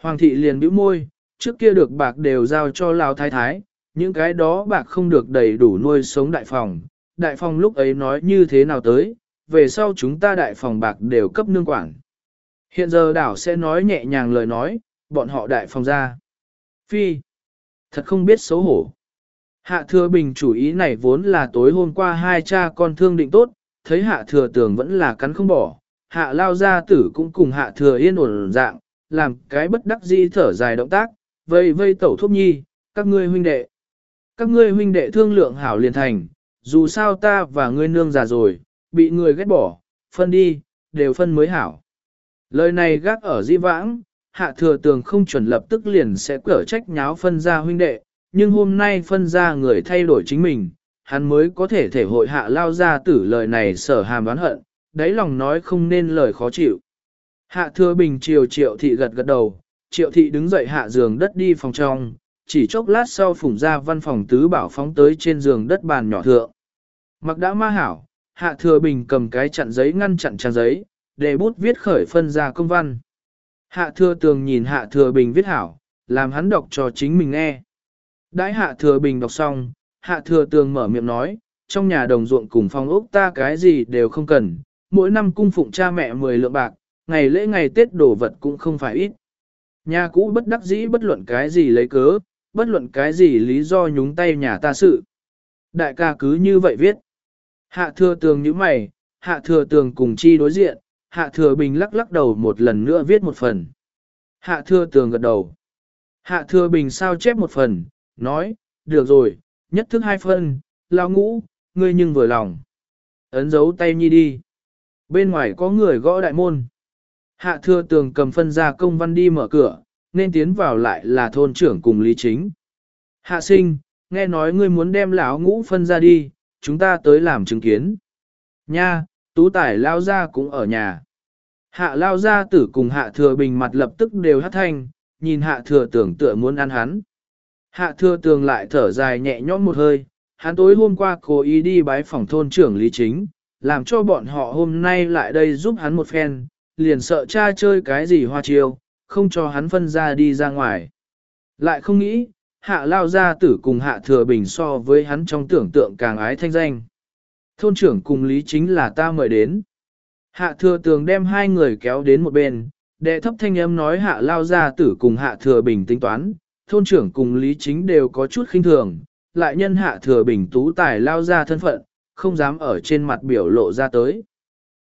Hoàng thị liền bĩu môi, trước kia được bạc đều giao cho Lao Thái Thái, những cái đó bạc không được đầy đủ nuôi sống đại phòng. Đại phòng lúc ấy nói như thế nào tới, về sau chúng ta đại phòng bạc đều cấp nương quản. Hiện giờ đảo sẽ nói nhẹ nhàng lời nói, bọn họ đại phòng ra. Phi, thật không biết xấu hổ. Hạ thừa bình chủ ý này vốn là tối hôm qua hai cha con thương định tốt, thấy hạ thừa tường vẫn là cắn không bỏ, hạ lao gia tử cũng cùng hạ thừa yên ổn dạng, làm cái bất đắc dĩ thở dài động tác, vây vây tẩu thuốc nhi, các ngươi huynh đệ. Các ngươi huynh đệ thương lượng hảo liền thành, dù sao ta và ngươi nương già rồi, bị người ghét bỏ, phân đi, đều phân mới hảo. Lời này gác ở di vãng, hạ thừa tường không chuẩn lập tức liền sẽ cở trách nháo phân ra huynh đệ, nhưng hôm nay phân ra người thay đổi chính mình, hắn mới có thể thể hội hạ lao ra tử lời này sở hàm đoán hận, đáy lòng nói không nên lời khó chịu. Hạ thừa bình triều triệu thị gật gật đầu, triệu thị đứng dậy hạ giường đất đi phòng trong, chỉ chốc lát sau phủng ra văn phòng tứ bảo phóng tới trên giường đất bàn nhỏ thượng. Mặc đã ma hảo, hạ thừa bình cầm cái chặn giấy ngăn chặn trang giấy, để bút viết khởi phân ra công văn. Hạ thừa tường nhìn hạ thừa bình viết hảo, làm hắn đọc cho chính mình nghe. Đãi hạ thừa bình đọc xong, hạ thừa tường mở miệng nói, trong nhà đồng ruộng cùng phong ốc ta cái gì đều không cần, mỗi năm cung phụng cha mẹ 10 lượng bạc, ngày lễ ngày Tết đổ vật cũng không phải ít. Nhà cũ bất đắc dĩ bất luận cái gì lấy cớ, bất luận cái gì lý do nhúng tay nhà ta sự. Đại ca cứ như vậy viết. Hạ thừa tường như mày, hạ thừa tường cùng chi đối diện, hạ thừa bình lắc lắc đầu một lần nữa viết một phần. Hạ thừa tường gật đầu. Hạ thừa bình sao chép một phần, nói, được rồi, nhất thức hai phân, lao ngũ, ngươi nhưng vừa lòng. Ấn dấu tay nhi đi. Bên ngoài có người gõ đại môn. Hạ thừa tường cầm phân ra công văn đi mở cửa, nên tiến vào lại là thôn trưởng cùng lý chính. Hạ sinh, nghe nói ngươi muốn đem lão ngũ phân ra đi, chúng ta tới làm chứng kiến. Nha, tú tải lao ra cũng ở nhà. Hạ lao ra tử cùng hạ thừa bình mặt lập tức đều hát thanh, nhìn hạ thừa tưởng tựa muốn ăn hắn. Hạ thừa tường lại thở dài nhẹ nhõm một hơi, hắn tối hôm qua cố ý đi bái phòng thôn trưởng lý chính, làm cho bọn họ hôm nay lại đây giúp hắn một phen, liền sợ cha chơi cái gì hoa chiêu, không cho hắn phân ra đi ra ngoài. Lại không nghĩ, hạ lao gia tử cùng hạ thừa bình so với hắn trong tưởng tượng càng ái thanh danh. Thôn trưởng cùng lý chính là ta mời đến. Hạ thừa tường đem hai người kéo đến một bên, đệ thấp thanh âm nói hạ lao gia tử cùng hạ thừa bình tính toán, thôn trưởng cùng lý chính đều có chút khinh thường, lại nhân hạ thừa bình tú tài lao ra thân phận, không dám ở trên mặt biểu lộ ra tới.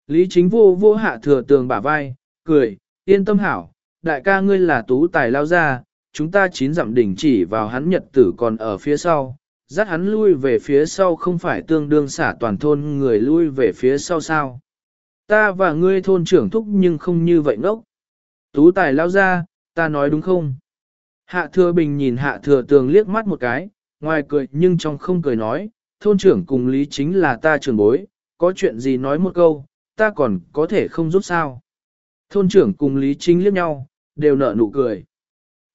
Lý chính vô vô hạ thừa tường bả vai, cười, yên tâm hảo, đại ca ngươi là tú tài lao ra, chúng ta chín dặm đỉnh chỉ vào hắn nhật tử còn ở phía sau, dắt hắn lui về phía sau không phải tương đương xả toàn thôn người lui về phía sau sao. Ta và ngươi thôn trưởng thúc nhưng không như vậy ngốc. Tú tài lao ra, ta nói đúng không? Hạ thừa bình nhìn hạ thừa tường liếc mắt một cái, ngoài cười nhưng trong không cười nói, thôn trưởng cùng lý chính là ta trưởng bối, có chuyện gì nói một câu, ta còn có thể không giúp sao. Thôn trưởng cùng lý chính liếc nhau, đều nở nụ cười.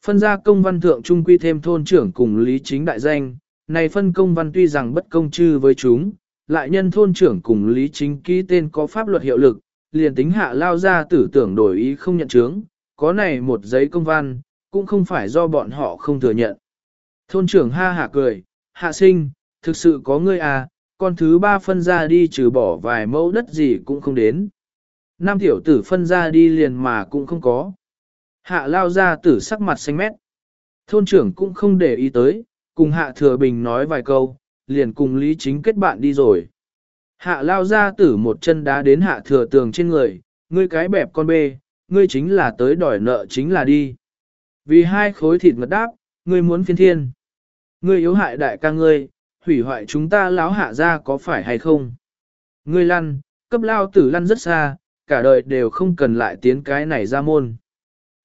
Phân ra công văn thượng trung quy thêm thôn trưởng cùng lý chính đại danh, này phân công văn tuy rằng bất công chư với chúng, lại nhân thôn trưởng cùng lý chính ký tên có pháp luật hiệu lực, liền tính hạ lao ra tử tưởng đổi ý không nhận chứng, có này một giấy công văn, cũng không phải do bọn họ không thừa nhận. Thôn trưởng ha hạ cười, hạ sinh, thực sự có ngươi à, con thứ ba phân ra đi trừ bỏ vài mẫu đất gì cũng không đến. Nam tiểu tử phân ra đi liền mà cũng không có. Hạ lao ra tử sắc mặt xanh mét. Thôn trưởng cũng không để ý tới, cùng hạ thừa bình nói vài câu, liền cùng lý chính kết bạn đi rồi. Hạ lao ra tử một chân đá đến hạ thừa tường trên người, ngươi cái bẹp con bê, ngươi chính là tới đòi nợ chính là đi. Vì hai khối thịt ngật đáp, ngươi muốn phiên thiên. Ngươi yếu hại đại ca ngươi, hủy hoại chúng ta láo hạ ra có phải hay không? Ngươi lăn, cấp lao tử lăn rất xa, cả đời đều không cần lại tiến cái này ra môn.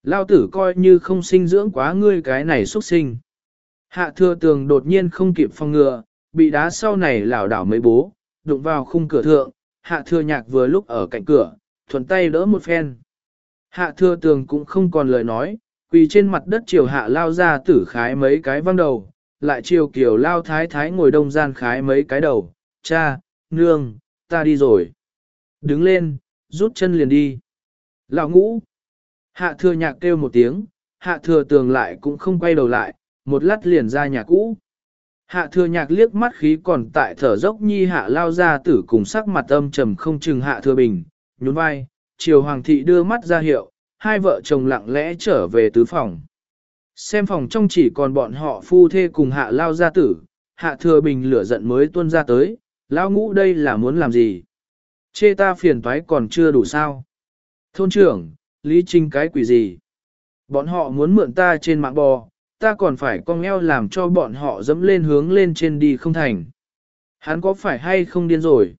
Lao tử coi như không sinh dưỡng quá ngươi cái này xuất sinh. Hạ thừa tường đột nhiên không kịp phòng ngừa, bị đá sau này lảo đảo mấy bố, đụng vào khung cửa thượng, hạ thừa nhạc vừa lúc ở cạnh cửa, thuận tay đỡ một phen. Hạ thừa tường cũng không còn lời nói, quỳ trên mặt đất chiều hạ lao ra tử khái mấy cái văng đầu, lại chiều kiểu lao thái thái ngồi đông gian khái mấy cái đầu, cha, nương, ta đi rồi. Đứng lên, rút chân liền đi. Lão ngũ. Hạ thừa nhạc kêu một tiếng, hạ thừa tường lại cũng không quay đầu lại, một lát liền ra nhà cũ. Hạ thừa nhạc liếc mắt khí còn tại thở dốc nhi hạ lao ra tử cùng sắc mặt âm trầm không chừng hạ thừa bình, nhún vai, chiều hoàng thị đưa mắt ra hiệu, hai vợ chồng lặng lẽ trở về tứ phòng. Xem phòng trong chỉ còn bọn họ phu thê cùng hạ lao gia tử, hạ thừa bình lửa giận mới tuôn ra tới, lao ngũ đây là muốn làm gì? Chê ta phiền toái còn chưa đủ sao? Thôn trưởng, lý trình cái quỷ gì? Bọn họ muốn mượn ta trên mạng bò, ta còn phải cong eo làm cho bọn họ dẫm lên hướng lên trên đi không thành. Hắn có phải hay không điên rồi?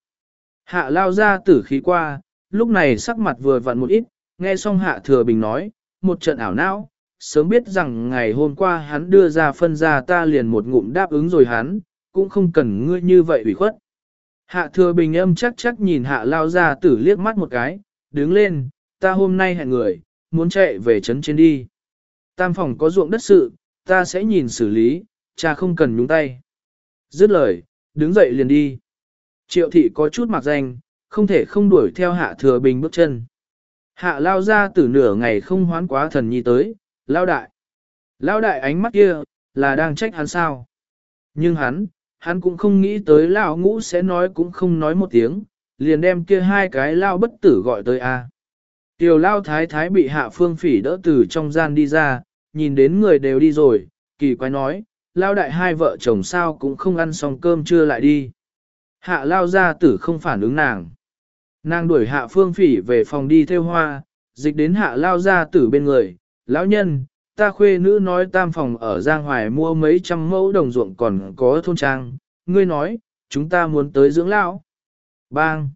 Hạ lao ra tử khí qua, lúc này sắc mặt vừa vặn một ít, nghe xong hạ thừa bình nói, một trận ảo não, sớm biết rằng ngày hôm qua hắn đưa ra phân ra ta liền một ngụm đáp ứng rồi hắn, cũng không cần ngươi như vậy ủy khuất. Hạ thừa bình âm chắc chắc nhìn hạ lao ra tử liếc mắt một cái, đứng lên, ta hôm nay hẹn người, muốn chạy về trấn trên đi. Tam phòng có ruộng đất sự, ta sẽ nhìn xử lý, cha không cần nhúng tay. Dứt lời, đứng dậy liền đi. Triệu thị có chút mặc danh, không thể không đuổi theo hạ thừa bình bước chân. Hạ lao ra từ nửa ngày không hoán quá thần nhi tới, lao đại. Lao đại ánh mắt kia, là đang trách hắn sao. Nhưng hắn, hắn cũng không nghĩ tới lao ngũ sẽ nói cũng không nói một tiếng, liền đem kia hai cái lao bất tử gọi tới a. Tiểu lao thái thái bị hạ phương phỉ đỡ từ trong gian đi ra, nhìn đến người đều đi rồi, kỳ quái nói, lao đại hai vợ chồng sao cũng không ăn xong cơm trưa lại đi. Hạ lao ra tử không phản ứng nàng. Nàng đuổi hạ phương phỉ về phòng đi theo hoa, dịch đến hạ lao ra tử bên người, lão nhân, ta khuê nữ nói tam phòng ở Giang Hoài mua mấy trăm mẫu đồng ruộng còn có thôn trang, ngươi nói, chúng ta muốn tới dưỡng lão. Bang!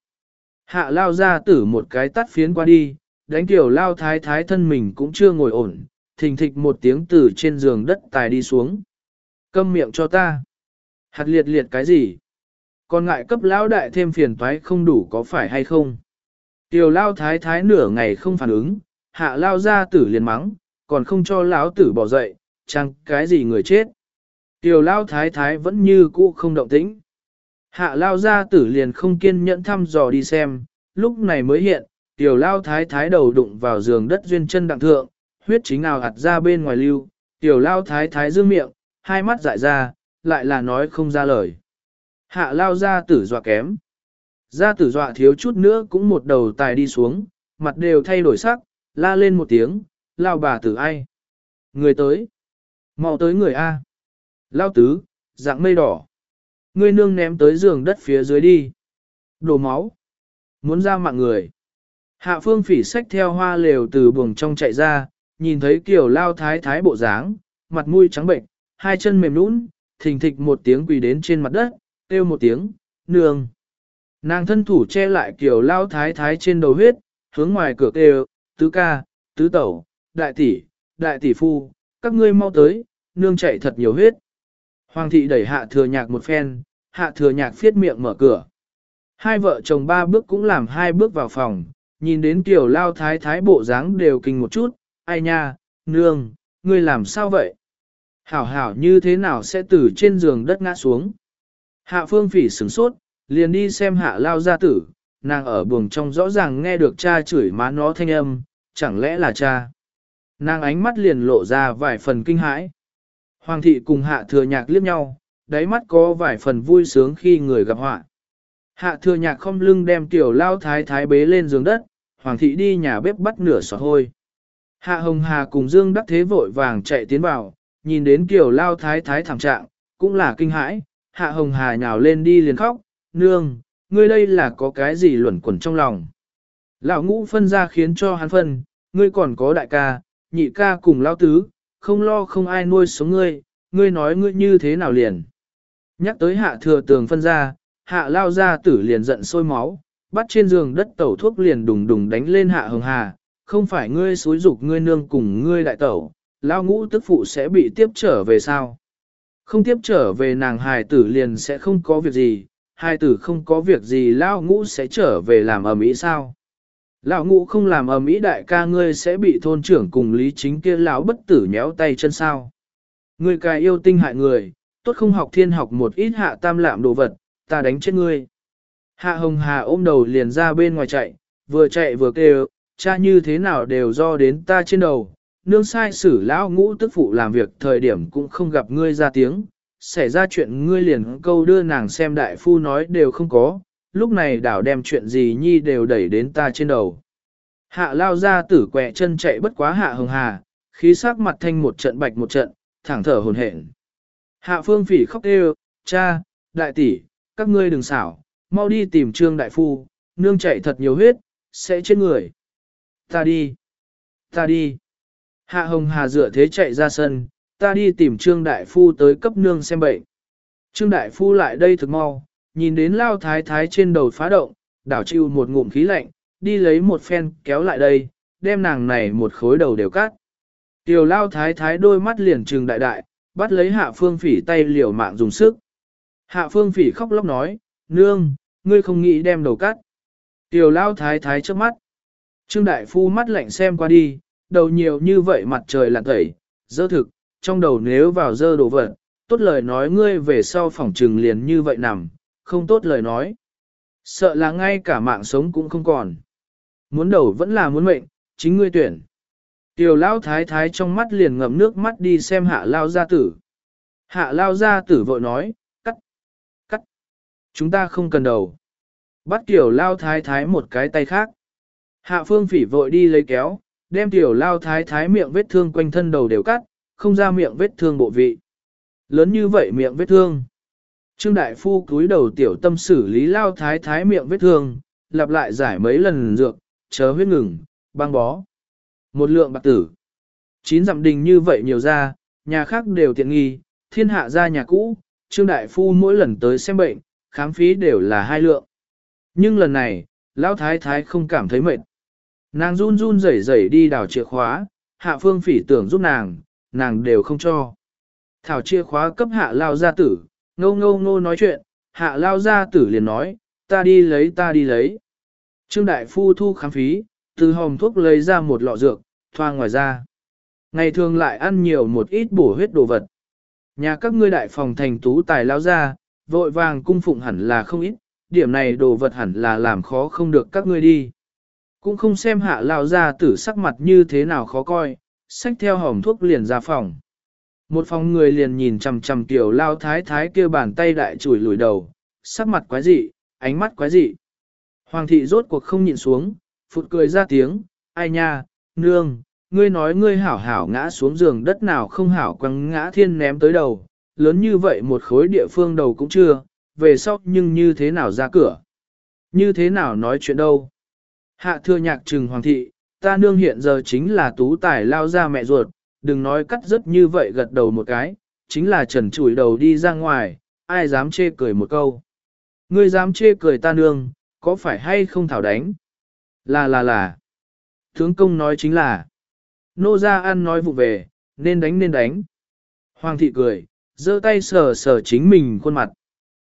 Hạ lao ra tử một cái tắt phiến qua đi, đánh tiểu lao thái thái thân mình cũng chưa ngồi ổn, thình thịch một tiếng từ trên giường đất tài đi xuống. Câm miệng cho ta. Hạt liệt liệt cái gì? Còn ngại cấp lão đại thêm phiền toái không đủ có phải hay không? Tiểu lao thái thái nửa ngày không phản ứng, hạ lao ra tử liền mắng, còn không cho lão tử bỏ dậy, chẳng cái gì người chết. Tiểu lao thái thái vẫn như cũ không động tĩnh. Hạ lao ra tử liền không kiên nhẫn thăm dò đi xem, lúc này mới hiện, tiểu lao thái thái đầu đụng vào giường đất duyên chân đặng thượng, huyết chính nào hạt ra bên ngoài lưu, tiểu lao thái thái dương miệng, hai mắt dại ra, lại là nói không ra lời. Hạ lao ra tử dọa kém. Ra tử dọa thiếu chút nữa cũng một đầu tài đi xuống, mặt đều thay đổi sắc, la lên một tiếng, lao bà tử ai. Người tới. mau tới người A. Lao tứ, dạng mây đỏ. Người nương ném tới giường đất phía dưới đi. Đổ máu. Muốn ra mạng người. Hạ phương phỉ sách theo hoa lều từ buồng trong chạy ra, nhìn thấy kiểu lao thái thái bộ dáng, mặt mũi trắng bệnh, hai chân mềm nũng, thình thịch một tiếng quỳ đến trên mặt đất, kêu một tiếng, nương. Nàng thân thủ che lại kiểu lao thái thái trên đầu huyết, hướng ngoài cửa kêu, tứ ca, tứ tẩu, đại tỷ, đại tỷ phu, các ngươi mau tới, nương chạy thật nhiều huyết. Hoàng thị đẩy hạ thừa nhạc một phen, hạ thừa nhạc phiết miệng mở cửa. Hai vợ chồng ba bước cũng làm hai bước vào phòng, nhìn đến kiểu lao thái thái bộ dáng đều kinh một chút, ai nha, nương, ngươi làm sao vậy? Hảo hảo như thế nào sẽ từ trên giường đất ngã xuống? Hạ phương phỉ sửng sốt, liền đi xem hạ lao gia tử, nàng ở buồng trong rõ ràng nghe được cha chửi má nó thanh âm, chẳng lẽ là cha? Nàng ánh mắt liền lộ ra vài phần kinh hãi. Hoàng thị cùng hạ thừa nhạc liếc nhau, đáy mắt có vài phần vui sướng khi người gặp họa. Hạ thừa nhạc không lưng đem tiểu lao thái thái bế lên giường đất, hoàng thị đi nhà bếp bắt nửa sọt hôi. Hạ hồng hà cùng dương đắc thế vội vàng chạy tiến vào, nhìn đến kiểu lao thái thái thảm trạng, cũng là kinh hãi, hạ hồng hà nhào lên đi liền khóc, nương, ngươi đây là có cái gì luẩn quẩn trong lòng. Lão ngũ phân ra khiến cho hắn phân, ngươi còn có đại ca, nhị ca cùng lao tứ, không lo không ai nuôi sống ngươi, ngươi nói ngươi như thế nào liền. Nhắc tới hạ thừa tường phân ra, hạ lao ra tử liền giận sôi máu, bắt trên giường đất tẩu thuốc liền đùng đùng đánh lên hạ hồng hà, không phải ngươi xúi dục ngươi nương cùng ngươi đại tẩu, lao ngũ tức phụ sẽ bị tiếp trở về sao? Không tiếp trở về nàng hài tử liền sẽ không có việc gì, hài tử không có việc gì lao ngũ sẽ trở về làm ở mỹ sao? Lão ngũ không làm ầm ĩ đại ca ngươi sẽ bị thôn trưởng cùng lý chính kia lão bất tử nhéo tay chân sao? Ngươi cài yêu tinh hại người, tốt không học thiên học một ít hạ tam lạm đồ vật, ta đánh chết ngươi. Hạ hồng hà ôm đầu liền ra bên ngoài chạy, vừa chạy vừa kêu, cha như thế nào đều do đến ta trên đầu, nương sai xử lão ngũ tức phụ làm việc thời điểm cũng không gặp ngươi ra tiếng, xảy ra chuyện ngươi liền câu đưa nàng xem đại phu nói đều không có, lúc này đảo đem chuyện gì nhi đều đẩy đến ta trên đầu. Hạ lao ra tử quẹ chân chạy bất quá hạ hồng hà, khí sắc mặt thanh một trận bạch một trận, thẳng thở hồn hển. Hạ phương phỉ khóc kêu, cha, đại tỷ, các ngươi đừng xảo, mau đi tìm trương đại phu, nương chạy thật nhiều huyết, sẽ chết người. Ta đi. Ta đi. Hạ Hồng Hà dựa thế chạy ra sân, ta đi tìm Trương Đại Phu tới cấp nương xem bệnh. Trương Đại Phu lại đây thực mau, nhìn đến lao thái thái trên đầu phá động, đảo chịu một ngụm khí lạnh, đi lấy một phen kéo lại đây, đem nàng này một khối đầu đều cắt. Tiểu lao thái thái đôi mắt liền trừng đại đại, bắt lấy hạ phương phỉ tay liều mạng dùng sức. Hạ phương phỉ khóc lóc nói, nương, ngươi không nghĩ đem đầu cắt. Tiểu lao thái thái trước mắt. Trương đại phu mắt lạnh xem qua đi, đầu nhiều như vậy mặt trời lặn tẩy, dơ thực, trong đầu nếu vào dơ đồ vật, tốt lời nói ngươi về sau phòng trừng liền như vậy nằm, không tốt lời nói. Sợ là ngay cả mạng sống cũng không còn. Muốn đầu vẫn là muốn mệnh, chính ngươi tuyển. Tiểu Lão thái thái trong mắt liền ngậm nước mắt đi xem hạ lao gia tử. Hạ lao gia tử vội nói, cắt, cắt, chúng ta không cần đầu. Bắt tiểu lao thái thái một cái tay khác. Hạ phương phỉ vội đi lấy kéo, đem tiểu lao thái thái miệng vết thương quanh thân đầu đều cắt, không ra miệng vết thương bộ vị. Lớn như vậy miệng vết thương. Trương Đại Phu cúi đầu tiểu tâm xử lý lao thái thái miệng vết thương, lặp lại giải mấy lần dược, chờ huyết ngừng, băng bó. Một lượng bạc tử. Chín dặm đình như vậy nhiều ra, nhà khác đều tiện nghi, thiên hạ ra nhà cũ, Trương Đại Phu mỗi lần tới xem bệnh, khám phí đều là hai lượng. Nhưng lần này, Lão Thái Thái không cảm thấy mệt. Nàng run run rẩy rẩy đi đào chìa khóa, hạ phương phỉ tưởng giúp nàng, nàng đều không cho. Thảo chìa khóa cấp hạ lao gia tử, ngô ngô ngô nói chuyện, hạ lao gia tử liền nói, ta đi lấy ta đi lấy. Trương Đại Phu thu khám phí, từ hòm thuốc lấy ra một lọ dược, thoa ngoài ra. Ngày thường lại ăn nhiều một ít bổ huyết đồ vật. Nhà các ngươi đại phòng thành tú tài lao ra, vội vàng cung phụng hẳn là không ít, điểm này đồ vật hẳn là làm khó không được các ngươi đi. Cũng không xem hạ lao ra tử sắc mặt như thế nào khó coi, xách theo hòm thuốc liền ra phòng. Một phòng người liền nhìn chằm chằm tiểu lao thái thái kia bàn tay đại chùi lùi đầu, sắc mặt quái dị, ánh mắt quái dị. Hoàng thị rốt cuộc không nhịn xuống, phụt cười ra tiếng, ai nha, nương, ngươi nói ngươi hảo hảo ngã xuống giường đất nào không hảo quăng ngã thiên ném tới đầu, lớn như vậy một khối địa phương đầu cũng chưa, về sau nhưng như thế nào ra cửa? Như thế nào nói chuyện đâu? Hạ thưa nhạc trừng hoàng thị, ta nương hiện giờ chính là tú tài lao ra mẹ ruột, đừng nói cắt rất như vậy gật đầu một cái, chính là trần chủi đầu đi ra ngoài, ai dám chê cười một câu. Ngươi dám chê cười ta nương, có phải hay không thảo đánh? Là là là. Tướng công nói chính là. Nô ra ăn nói vụ về, nên đánh nên đánh. Hoàng thị cười, giơ tay sờ sờ chính mình khuôn mặt.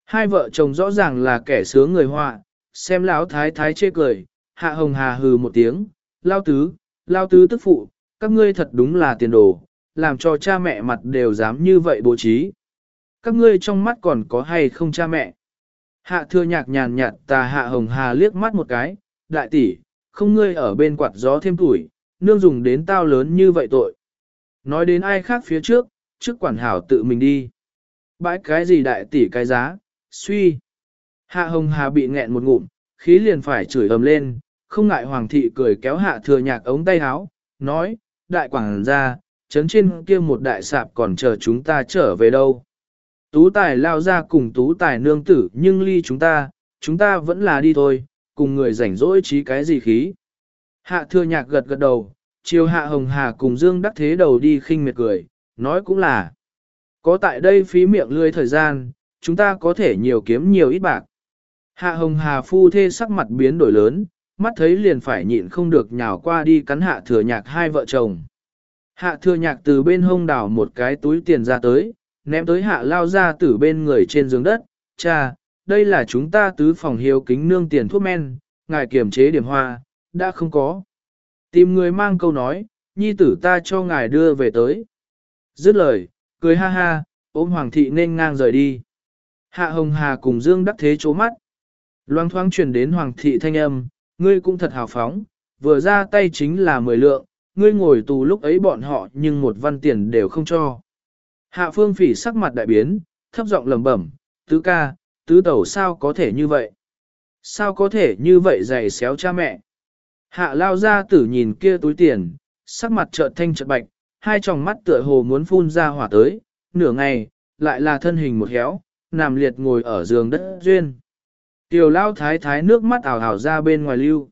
Hai vợ chồng rõ ràng là kẻ sướng người họa, xem lão thái thái chê cười, hạ hồng hà hừ một tiếng, lao tứ, lao tứ tức phụ, các ngươi thật đúng là tiền đồ, làm cho cha mẹ mặt đều dám như vậy bố trí. Các ngươi trong mắt còn có hay không cha mẹ? Hạ thưa nhạc nhàn nhạt tà hạ hồng hà liếc mắt một cái, đại tỷ, không ngươi ở bên quạt gió thêm tuổi, nương dùng đến tao lớn như vậy tội. Nói đến ai khác phía trước, trước quản hảo tự mình đi. Bãi cái gì đại tỷ cái giá, suy. Hạ hồng hà bị nghẹn một ngụm, khí liền phải chửi ầm lên, không ngại hoàng thị cười kéo hạ thừa nhạc ống tay áo, nói, đại quảng ra, chấn trên kia một đại sạp còn chờ chúng ta trở về đâu. Tú tài lao ra cùng tú tài nương tử nhưng ly chúng ta, chúng ta vẫn là đi thôi, cùng người rảnh rỗi trí cái gì khí. Hạ thừa nhạc gật gật đầu, chiều hạ hồng hà cùng Dương đắc thế đầu đi khinh miệt cười, nói cũng là. Có tại đây phí miệng lươi thời gian, chúng ta có thể nhiều kiếm nhiều ít bạc. Hạ hồng hà phu thê sắc mặt biến đổi lớn, mắt thấy liền phải nhịn không được nhào qua đi cắn hạ thừa nhạc hai vợ chồng. Hạ thừa nhạc từ bên hông đảo một cái túi tiền ra tới, ném tới hạ lao ra từ bên người trên giường đất, cha, đây là chúng ta tứ phòng hiếu kính nương tiền thuốc men, ngài kiểm chế điểm hoa, đã không có. Tìm người mang câu nói, nhi tử ta cho ngài đưa về tới. Dứt lời, cười ha ha, ôm hoàng thị nên ngang rời đi. Hạ hồng hà cùng dương đắc thế chố mắt. Loang thoáng truyền đến hoàng thị thanh âm, ngươi cũng thật hào phóng, vừa ra tay chính là mười lượng, ngươi ngồi tù lúc ấy bọn họ nhưng một văn tiền đều không cho. Hạ phương phỉ sắc mặt đại biến, thấp giọng lẩm bẩm, tứ ca, tứ tẩu sao có thể như vậy? Sao có thể như vậy dày xéo cha mẹ? Hạ lao ra tử nhìn kia túi tiền, sắc mặt trợn thanh trợn bạch, hai tròng mắt tựa hồ muốn phun ra hỏa tới, nửa ngày, lại là thân hình một héo, nằm liệt ngồi ở giường đất duyên. Tiểu lao thái thái nước mắt ảo ảo ra bên ngoài lưu.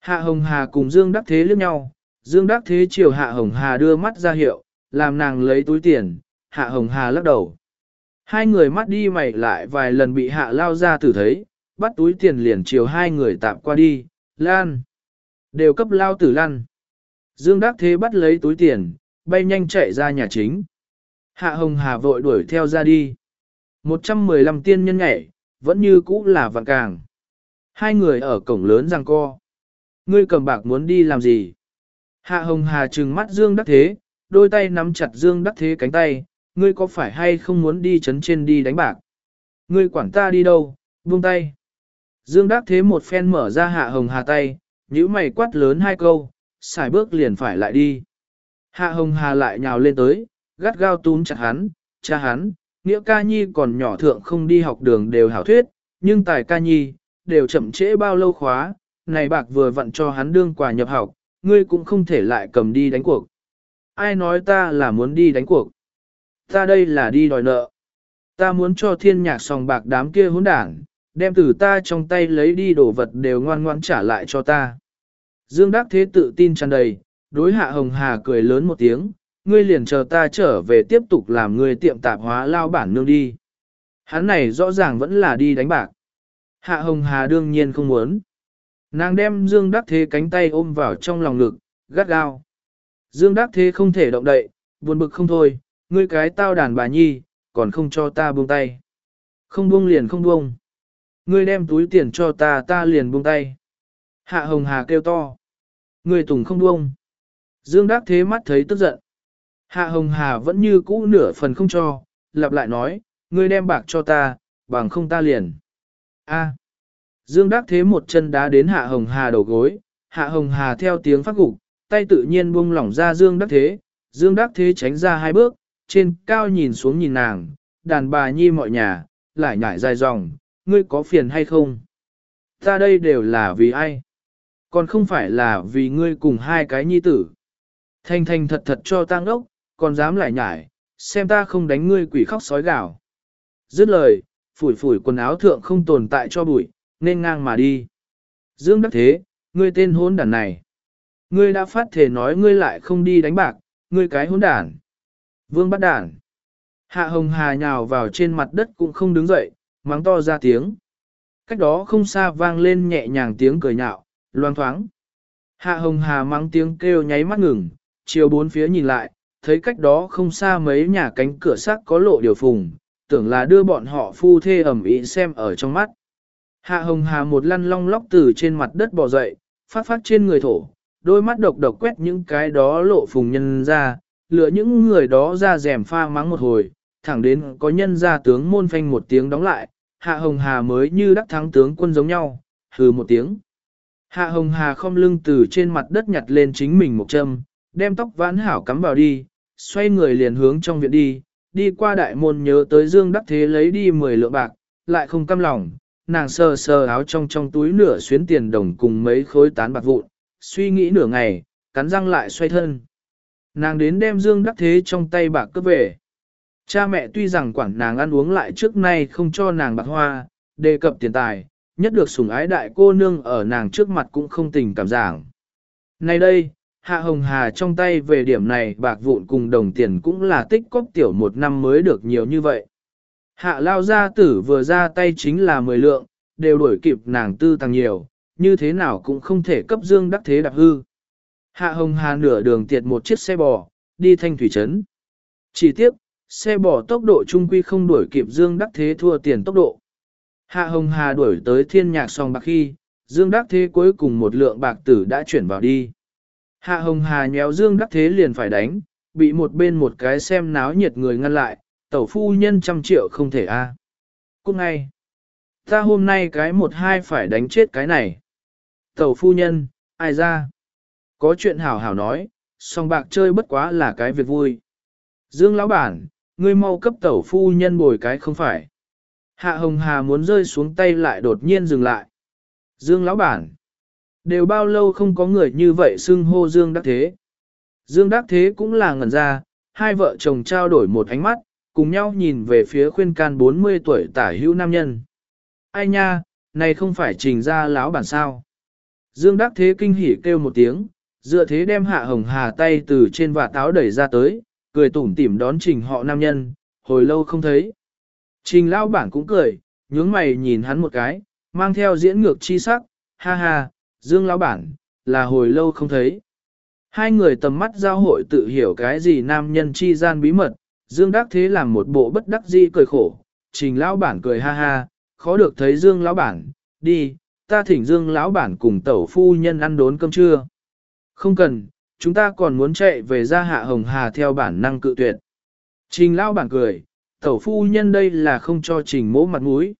Hạ Hồng Hà cùng Dương Đắc Thế liếc nhau, Dương Đắc Thế chiều Hạ Hồng Hà đưa mắt ra hiệu, làm nàng lấy túi tiền, Hạ Hồng Hà lắc đầu. Hai người mắt đi mày lại vài lần bị Hạ lao ra tử thấy, bắt túi tiền liền chiều hai người tạm qua đi, lan. Đều cấp lao tử lan Dương Đắc Thế bắt lấy túi tiền, bay nhanh chạy ra nhà chính. Hạ Hồng Hà vội đuổi theo ra đi. 115 tiên nhân nhảy, vẫn như cũ là vạn càng. Hai người ở cổng lớn răng co. Ngươi cầm bạc muốn đi làm gì? Hạ Hồng Hà trừng mắt Dương Đắc Thế, đôi tay nắm chặt Dương Đắc Thế cánh tay, ngươi có phải hay không muốn đi chấn trên đi đánh bạc? Ngươi quản ta đi đâu, buông tay. Dương Đắc Thế một phen mở ra Hạ Hồng Hà tay, nhíu mày quát lớn hai câu, xài bước liền phải lại đi. Hạ Hồng Hà lại nhào lên tới, gắt gao túm chặt hắn, cha hắn, nghĩa ca nhi còn nhỏ thượng không đi học đường đều hảo thuyết, nhưng tài ca nhi, đều chậm trễ bao lâu khóa, này bạc vừa vặn cho hắn đương quà nhập học, ngươi cũng không thể lại cầm đi đánh cuộc. Ai nói ta là muốn đi đánh cuộc? Ta đây là đi đòi nợ. Ta muốn cho thiên nhạc sòng bạc đám kia hỗn đảng, đem từ ta trong tay lấy đi đồ vật đều ngoan ngoãn trả lại cho ta. Dương Đắc Thế tự tin tràn đầy, đối hạ Hồng Hà cười lớn một tiếng, ngươi liền chờ ta trở về tiếp tục làm ngươi tiệm tạp hóa lao bản nương đi. Hắn này rõ ràng vẫn là đi đánh bạc. Hạ Hồng Hà đương nhiên không muốn. Nàng đem Dương Đắc Thế cánh tay ôm vào trong lòng ngực, gắt gao. Dương Đắc Thế không thể động đậy, buồn bực không thôi, ngươi cái tao đàn bà nhi, còn không cho ta buông tay. Không buông liền không buông. Ngươi đem túi tiền cho ta ta liền buông tay. Hạ Hồng Hà kêu to. Ngươi tùng không buông. Dương Đắc Thế mắt thấy tức giận. Hạ Hồng Hà vẫn như cũ nửa phần không cho, lặp lại nói, ngươi đem bạc cho ta, bằng không ta liền. A. Dương Đắc Thế một chân đá đến Hạ Hồng Hà đầu gối, Hạ Hồng Hà theo tiếng phát gục, tay tự nhiên buông lỏng ra Dương Đắc Thế, Dương Đắc Thế tránh ra hai bước, trên cao nhìn xuống nhìn nàng, đàn bà nhi mọi nhà, lại nhảy dài dòng, ngươi có phiền hay không? Ta đây đều là vì ai? Còn không phải là vì ngươi cùng hai cái nhi tử. Thanh thanh thật thật cho tang ốc, còn dám lại nhải, xem ta không đánh ngươi quỷ khóc sói gào. Dứt lời, phủi phủi quần áo thượng không tồn tại cho bụi, nên ngang mà đi. Dương đắc thế, ngươi tên hôn đàn này. Ngươi đã phát thể nói ngươi lại không đi đánh bạc, ngươi cái hôn đàn. Vương bắt đàn. Hạ hồng hà nhào vào trên mặt đất cũng không đứng dậy, mắng to ra tiếng. Cách đó không xa vang lên nhẹ nhàng tiếng cười nhạo, loang thoáng. Hạ hồng hà mắng tiếng kêu nháy mắt ngừng, chiều bốn phía nhìn lại, thấy cách đó không xa mấy nhà cánh cửa sắt có lộ điều phùng, tưởng là đưa bọn họ phu thê ẩm ý xem ở trong mắt. Hạ hồng hà một lăn long lóc từ trên mặt đất bò dậy, phát phát trên người thổ, đôi mắt độc độc quét những cái đó lộ phùng nhân ra, lựa những người đó ra rèm pha mắng một hồi, thẳng đến có nhân ra tướng môn phanh một tiếng đóng lại, hạ hồng hà mới như đắc thắng tướng quân giống nhau, hừ một tiếng. Hạ hồng hà không lưng từ trên mặt đất nhặt lên chính mình một châm, đem tóc vãn hảo cắm vào đi, xoay người liền hướng trong viện đi, đi qua đại môn nhớ tới Dương Đắc Thế lấy đi 10 lượng bạc, lại không căm lòng, nàng sờ sờ áo trong trong túi nửa xuyến tiền đồng cùng mấy khối tán bạc vụn, suy nghĩ nửa ngày, cắn răng lại xoay thân. Nàng đến đem Dương Đắc Thế trong tay bạc cướp về. Cha mẹ tuy rằng quản nàng ăn uống lại trước nay không cho nàng bạc hoa, đề cập tiền tài, nhất được sủng ái đại cô nương ở nàng trước mặt cũng không tình cảm giảng. Nay đây, Hạ Hồng Hà trong tay về điểm này bạc vụn cùng đồng tiền cũng là tích cóp tiểu một năm mới được nhiều như vậy. Hạ lao gia tử vừa ra tay chính là 10 lượng, đều đổi kịp nàng tư tăng nhiều, như thế nào cũng không thể cấp dương đắc thế đạp hư. Hạ Hồng Hà nửa đường tiệt một chiếc xe bò, đi thanh thủy trấn. Chỉ tiếc, xe bò tốc độ trung quy không đuổi kịp dương đắc thế thua tiền tốc độ. Hạ Hồng Hà đuổi tới thiên nhạc song bạc khi, dương đắc thế cuối cùng một lượng bạc tử đã chuyển vào đi. Hạ Hồng Hà nhéo Dương Đắc Thế liền phải đánh, bị một bên một cái xem náo nhiệt người ngăn lại, tẩu phu nhân trăm triệu không thể a. À. Cút ngay. Ta hôm nay cái một hai phải đánh chết cái này. Tẩu phu nhân, ai ra? Có chuyện hảo hảo nói, song bạc chơi bất quá là cái việc vui. Dương lão bản, ngươi mau cấp tẩu phu nhân bồi cái không phải. Hạ Hồng Hà muốn rơi xuống tay lại đột nhiên dừng lại. Dương lão bản. Đều bao lâu không có người như vậy xưng hô Dương Đắc Thế. Dương Đắc Thế cũng là ngẩn ra, hai vợ chồng trao đổi một ánh mắt, cùng nhau nhìn về phía khuyên can 40 tuổi tả hữu nam nhân. Ai nha, này không phải trình ra láo bản sao. Dương Đắc Thế kinh hỉ kêu một tiếng, dựa thế đem Hạ Hồng Hà tay từ trên và táo đẩy ra tới, cười tủm tỉm đón trình họ nam nhân, hồi lâu không thấy. Trình lao bản cũng cười, nhướng mày nhìn hắn một cái, mang theo diễn ngược chi sắc, ha ha, Dương lão bản, là hồi lâu không thấy. Hai người tầm mắt giao hội tự hiểu cái gì nam nhân chi gian bí mật, Dương Đắc Thế làm một bộ bất đắc dĩ cười khổ, trình lão bản cười ha ha, khó được thấy Dương lão bản, đi, ta thỉnh Dương lão bản cùng tẩu phu nhân ăn đốn cơm trưa. Không cần, chúng ta còn muốn chạy về ra hạ hồng hà theo bản năng cự tuyệt. Trình lão bản cười, tẩu phu nhân đây là không cho trình mỗ mặt mũi.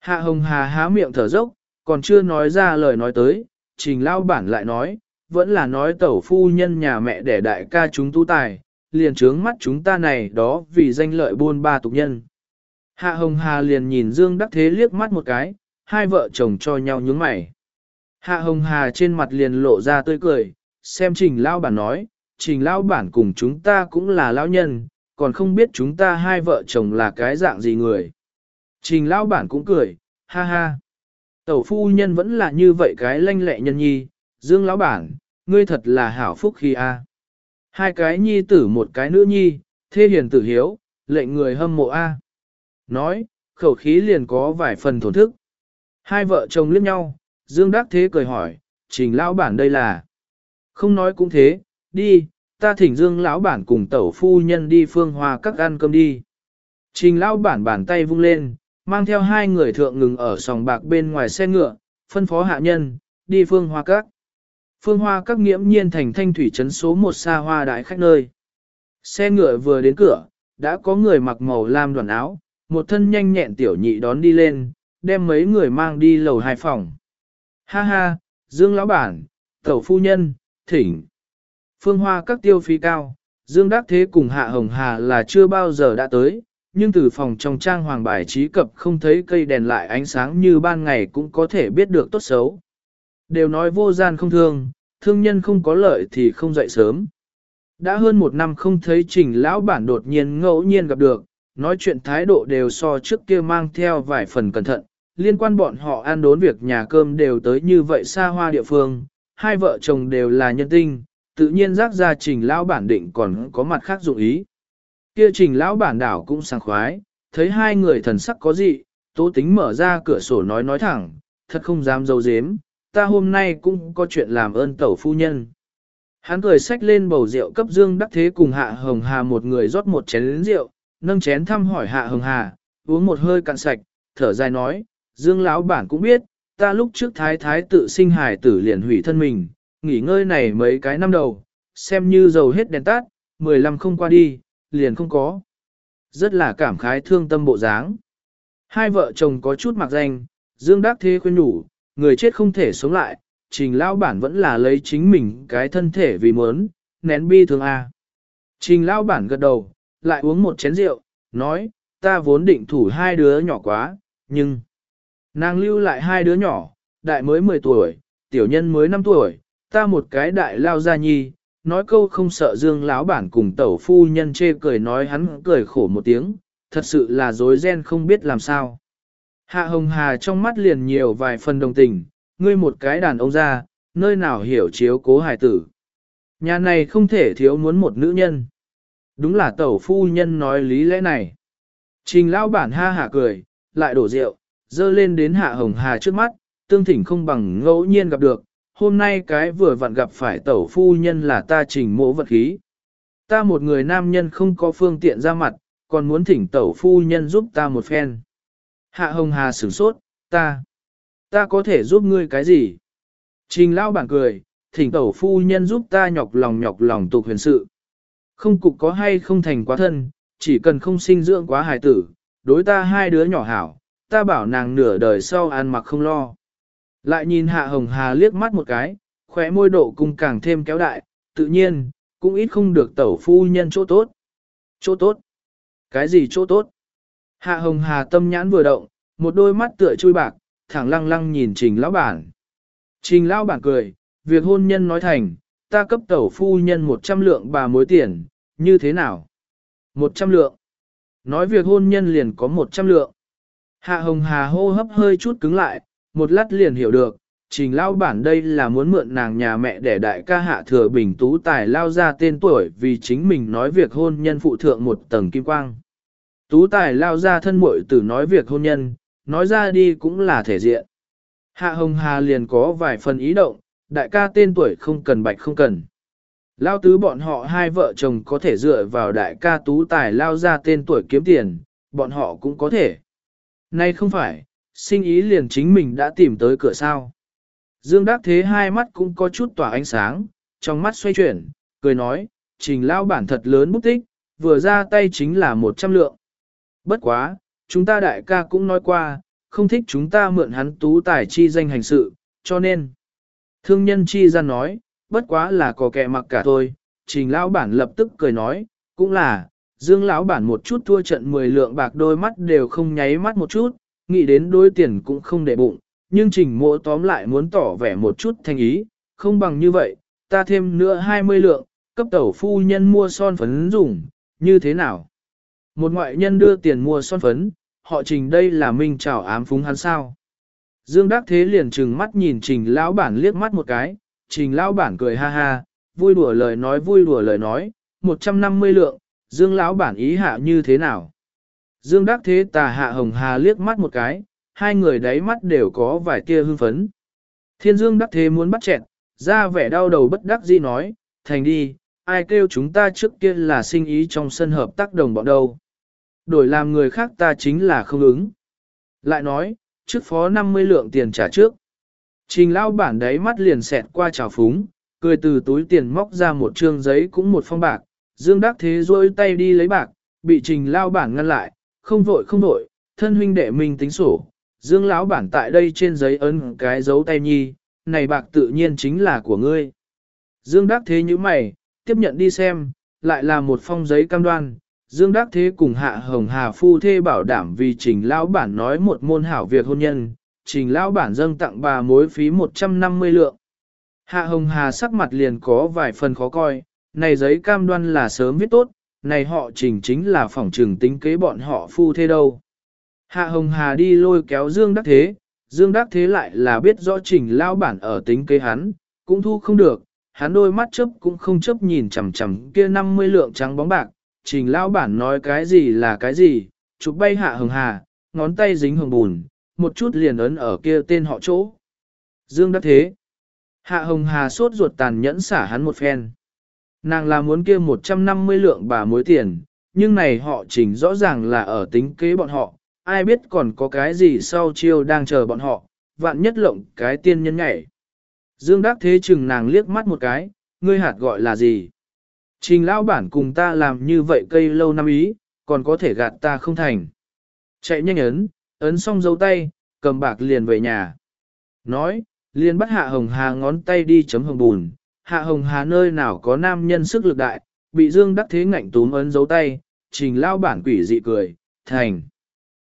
Hạ hồng hà há miệng thở dốc, còn chưa nói ra lời nói tới, trình lão bản lại nói, vẫn là nói tẩu phu nhân nhà mẹ để đại ca chúng tu tài, liền trướng mắt chúng ta này đó vì danh lợi buôn ba tục nhân. Hạ Hồng Hà liền nhìn Dương Đắc Thế liếc mắt một cái, hai vợ chồng cho nhau nhướng mày. Hạ Hồng Hà trên mặt liền lộ ra tươi cười, xem trình lao bản nói, trình lao bản cùng chúng ta cũng là lão nhân, còn không biết chúng ta hai vợ chồng là cái dạng gì người. Trình lao bản cũng cười, ha ha. Tẩu phu nhân vẫn là như vậy cái lanh lẹ nhân nhi, Dương lão bản, ngươi thật là hảo phúc khi a. Hai cái nhi tử một cái nữ nhi, thê hiền tử hiếu, lệnh người hâm mộ a. Nói, khẩu khí liền có vài phần thổn thức. Hai vợ chồng liếc nhau, Dương Đắc Thế cười hỏi, trình lão bản đây là. Không nói cũng thế, đi, ta thỉnh Dương lão bản cùng tẩu phu nhân đi phương hoa các ăn cơm đi. Trình lão bản bàn tay vung lên, mang theo hai người thượng ngừng ở sòng bạc bên ngoài xe ngựa, phân phó hạ nhân, đi phương hoa các. Phương hoa các nghiễm nhiên thành thanh thủy trấn số một xa hoa đại khách nơi. Xe ngựa vừa đến cửa, đã có người mặc màu lam đoàn áo, một thân nhanh nhẹn tiểu nhị đón đi lên, đem mấy người mang đi lầu hai phòng. Ha ha, Dương lão bản, tẩu phu nhân, thỉnh. Phương Hoa các tiêu phí cao, Dương Đắc Thế cùng Hạ Hồng Hà là chưa bao giờ đã tới, nhưng từ phòng trong trang hoàng bài trí cập không thấy cây đèn lại ánh sáng như ban ngày cũng có thể biết được tốt xấu. Đều nói vô gian không thương, thương nhân không có lợi thì không dậy sớm. Đã hơn một năm không thấy trình lão bản đột nhiên ngẫu nhiên gặp được, nói chuyện thái độ đều so trước kia mang theo vài phần cẩn thận, liên quan bọn họ ăn đốn việc nhà cơm đều tới như vậy xa hoa địa phương, hai vợ chồng đều là nhân tinh, tự nhiên rác ra trình lão bản định còn có mặt khác dụng ý. Kia trình lão bản đảo cũng sảng khoái, thấy hai người thần sắc có gì, tố tính mở ra cửa sổ nói nói thẳng, thật không dám dâu dếm, ta hôm nay cũng có chuyện làm ơn tẩu phu nhân. Hắn cười xách lên bầu rượu cấp dương đắc thế cùng hạ hồng hà một người rót một chén rượu, nâng chén thăm hỏi hạ hồng hà, uống một hơi cạn sạch, thở dài nói, dương lão bản cũng biết, ta lúc trước thái thái tự sinh hài tử liền hủy thân mình, nghỉ ngơi này mấy cái năm đầu, xem như dầu hết đèn tắt, 15 không qua đi, liền không có. Rất là cảm khái thương tâm bộ dáng. Hai vợ chồng có chút mặc danh, Dương Đắc Thế khuyên nhủ, người chết không thể sống lại, trình lão bản vẫn là lấy chính mình cái thân thể vì muốn, nén bi thương A. Trình lão bản gật đầu, lại uống một chén rượu, nói, ta vốn định thủ hai đứa nhỏ quá, nhưng... Nàng lưu lại hai đứa nhỏ, đại mới 10 tuổi, tiểu nhân mới 5 tuổi, ta một cái đại lao gia nhi, nói câu không sợ dương lão bản cùng tẩu phu nhân chê cười nói hắn cười khổ một tiếng, thật sự là dối ren không biết làm sao. Hạ Hồng Hà trong mắt liền nhiều vài phần đồng tình, ngươi một cái đàn ông ra, nơi nào hiểu chiếu cố hài tử. Nhà này không thể thiếu muốn một nữ nhân. Đúng là tẩu phu nhân nói lý lẽ này. Trình lão bản ha hạ cười, lại đổ rượu, dơ lên đến hạ hồng hà trước mắt, tương thỉnh không bằng ngẫu nhiên gặp được. Hôm nay cái vừa vặn gặp phải tẩu phu nhân là ta trình mộ vật khí. Ta một người nam nhân không có phương tiện ra mặt, còn muốn thỉnh tẩu phu nhân giúp ta một phen. Hạ hồng hà sửng sốt, ta, ta có thể giúp ngươi cái gì? Trình lão bản cười, thỉnh tẩu phu nhân giúp ta nhọc lòng nhọc lòng tục huyền sự. Không cục có hay không thành quá thân, chỉ cần không sinh dưỡng quá hài tử, đối ta hai đứa nhỏ hảo, ta bảo nàng nửa đời sau ăn mặc không lo. Lại nhìn hạ hồng hà liếc mắt một cái, khóe môi độ cung càng thêm kéo đại, tự nhiên, cũng ít không được tẩu phu nhân chỗ tốt. Chỗ tốt? Cái gì chỗ tốt? Hạ hồng hà tâm nhãn vừa động, một đôi mắt tựa chui bạc, thẳng lăng lăng nhìn trình lão bản. Trình lão bản cười, việc hôn nhân nói thành, ta cấp tẩu phu nhân 100 lượng bà mối tiền, như thế nào? 100 lượng. Nói việc hôn nhân liền có 100 lượng. Hạ Hồng Hà hô hấp hơi chút cứng lại, một lát liền hiểu được, trình lao bản đây là muốn mượn nàng nhà mẹ để đại ca hạ thừa bình tú tài lao ra tên tuổi vì chính mình nói việc hôn nhân phụ thượng một tầng kim quang. Tú tài lao ra thân muội tử nói việc hôn nhân, nói ra đi cũng là thể diện. Hạ Hồng Hà liền có vài phần ý động, đại ca tên tuổi không cần bạch không cần. Lao tứ bọn họ hai vợ chồng có thể dựa vào đại ca tú tài lao ra tên tuổi kiếm tiền, bọn họ cũng có thể. Nay không phải, sinh ý liền chính mình đã tìm tới cửa sao. Dương Đắc Thế hai mắt cũng có chút tỏa ánh sáng, trong mắt xoay chuyển, cười nói, trình lao bản thật lớn bút tích, vừa ra tay chính là một trăm lượng. Bất quá, chúng ta đại ca cũng nói qua, không thích chúng ta mượn hắn tú tài chi danh hành sự, cho nên. Thương nhân chi ra nói, bất quá là có kẻ mặc cả thôi, trình lão bản lập tức cười nói, cũng là, dương lão bản một chút thua trận 10 lượng bạc đôi mắt đều không nháy mắt một chút, nghĩ đến đôi tiền cũng không để bụng, nhưng trình mộ tóm lại muốn tỏ vẻ một chút thành ý, không bằng như vậy, ta thêm nữa 20 lượng, cấp tẩu phu nhân mua son phấn dùng, như thế nào? Một ngoại nhân đưa tiền mua son phấn, họ trình đây là minh chào ám phúng hắn sao? Dương Đắc Thế liền trừng mắt nhìn trình lão bản liếc mắt một cái, trình lão bản cười ha ha, vui đùa lời nói vui đùa lời nói, 150 lượng, Dương lão bản ý hạ như thế nào? Dương Đắc Thế tà hạ hồng hà liếc mắt một cái, hai người đáy mắt đều có vài tia hưng phấn. Thiên Dương Đắc Thế muốn bắt chẹn, ra vẻ đau đầu bất đắc dĩ nói, thành đi, ai kêu chúng ta trước kia là sinh ý trong sân hợp tác đồng bọn đâu. Đổi làm người khác ta chính là không ứng. Lại nói, trước phó 50 lượng tiền trả trước. Trình lao bản đấy mắt liền xẹt qua trào phúng, cười từ túi tiền móc ra một trương giấy cũng một phong bạc, Dương Đắc Thế rôi tay đi lấy bạc, bị trình lao bản ngăn lại, không vội không vội, thân huynh đệ mình tính sổ. Dương lão bản tại đây trên giấy ấn cái dấu tay nhi, này bạc tự nhiên chính là của ngươi. Dương Đắc Thế như mày, tiếp nhận đi xem, lại là một phong giấy cam đoan. Dương Đắc Thế cùng Hạ Hồng Hà phu thê bảo đảm vì trình lão bản nói một môn hảo việc hôn nhân, trình lão bản dâng tặng bà mối phí 150 lượng. Hạ Hồng Hà sắc mặt liền có vài phần khó coi, này giấy cam đoan là sớm viết tốt, này họ trình chính là phỏng trừng tính kế bọn họ phu thế đâu. Hạ Hồng Hà đi lôi kéo Dương Đắc Thế, Dương Đắc Thế lại là biết rõ trình lão bản ở tính kế hắn, cũng thu không được, hắn đôi mắt chớp cũng không chớp nhìn chằm chằm kia 50 lượng trắng bóng bạc, trình lão bản nói cái gì là cái gì, chụp bay hạ hồng hà, ngón tay dính hồng bùn, một chút liền ấn ở kia tên họ chỗ. Dương đắc thế. Hạ hồng hà sốt ruột tàn nhẫn xả hắn một phen. Nàng là muốn kia 150 lượng bà mối tiền, nhưng này họ chỉnh rõ ràng là ở tính kế bọn họ, ai biết còn có cái gì sau chiêu đang chờ bọn họ, vạn nhất lộng cái tiên nhân nhảy. Dương Đắc Thế chừng nàng liếc mắt một cái, ngươi hạt gọi là gì? Trình lão bản cùng ta làm như vậy cây lâu năm ý, còn có thể gạt ta không thành. Chạy nhanh ấn, ấn xong dấu tay, cầm bạc liền về nhà. Nói, liền bắt hạ hồng hà ngón tay đi chấm hồng bùn. Hạ hồng hà nơi nào có nam nhân sức lực đại, bị Dương Đắc Thế ngạnh túm ấn dấu tay, trình lao bản quỷ dị cười, thành.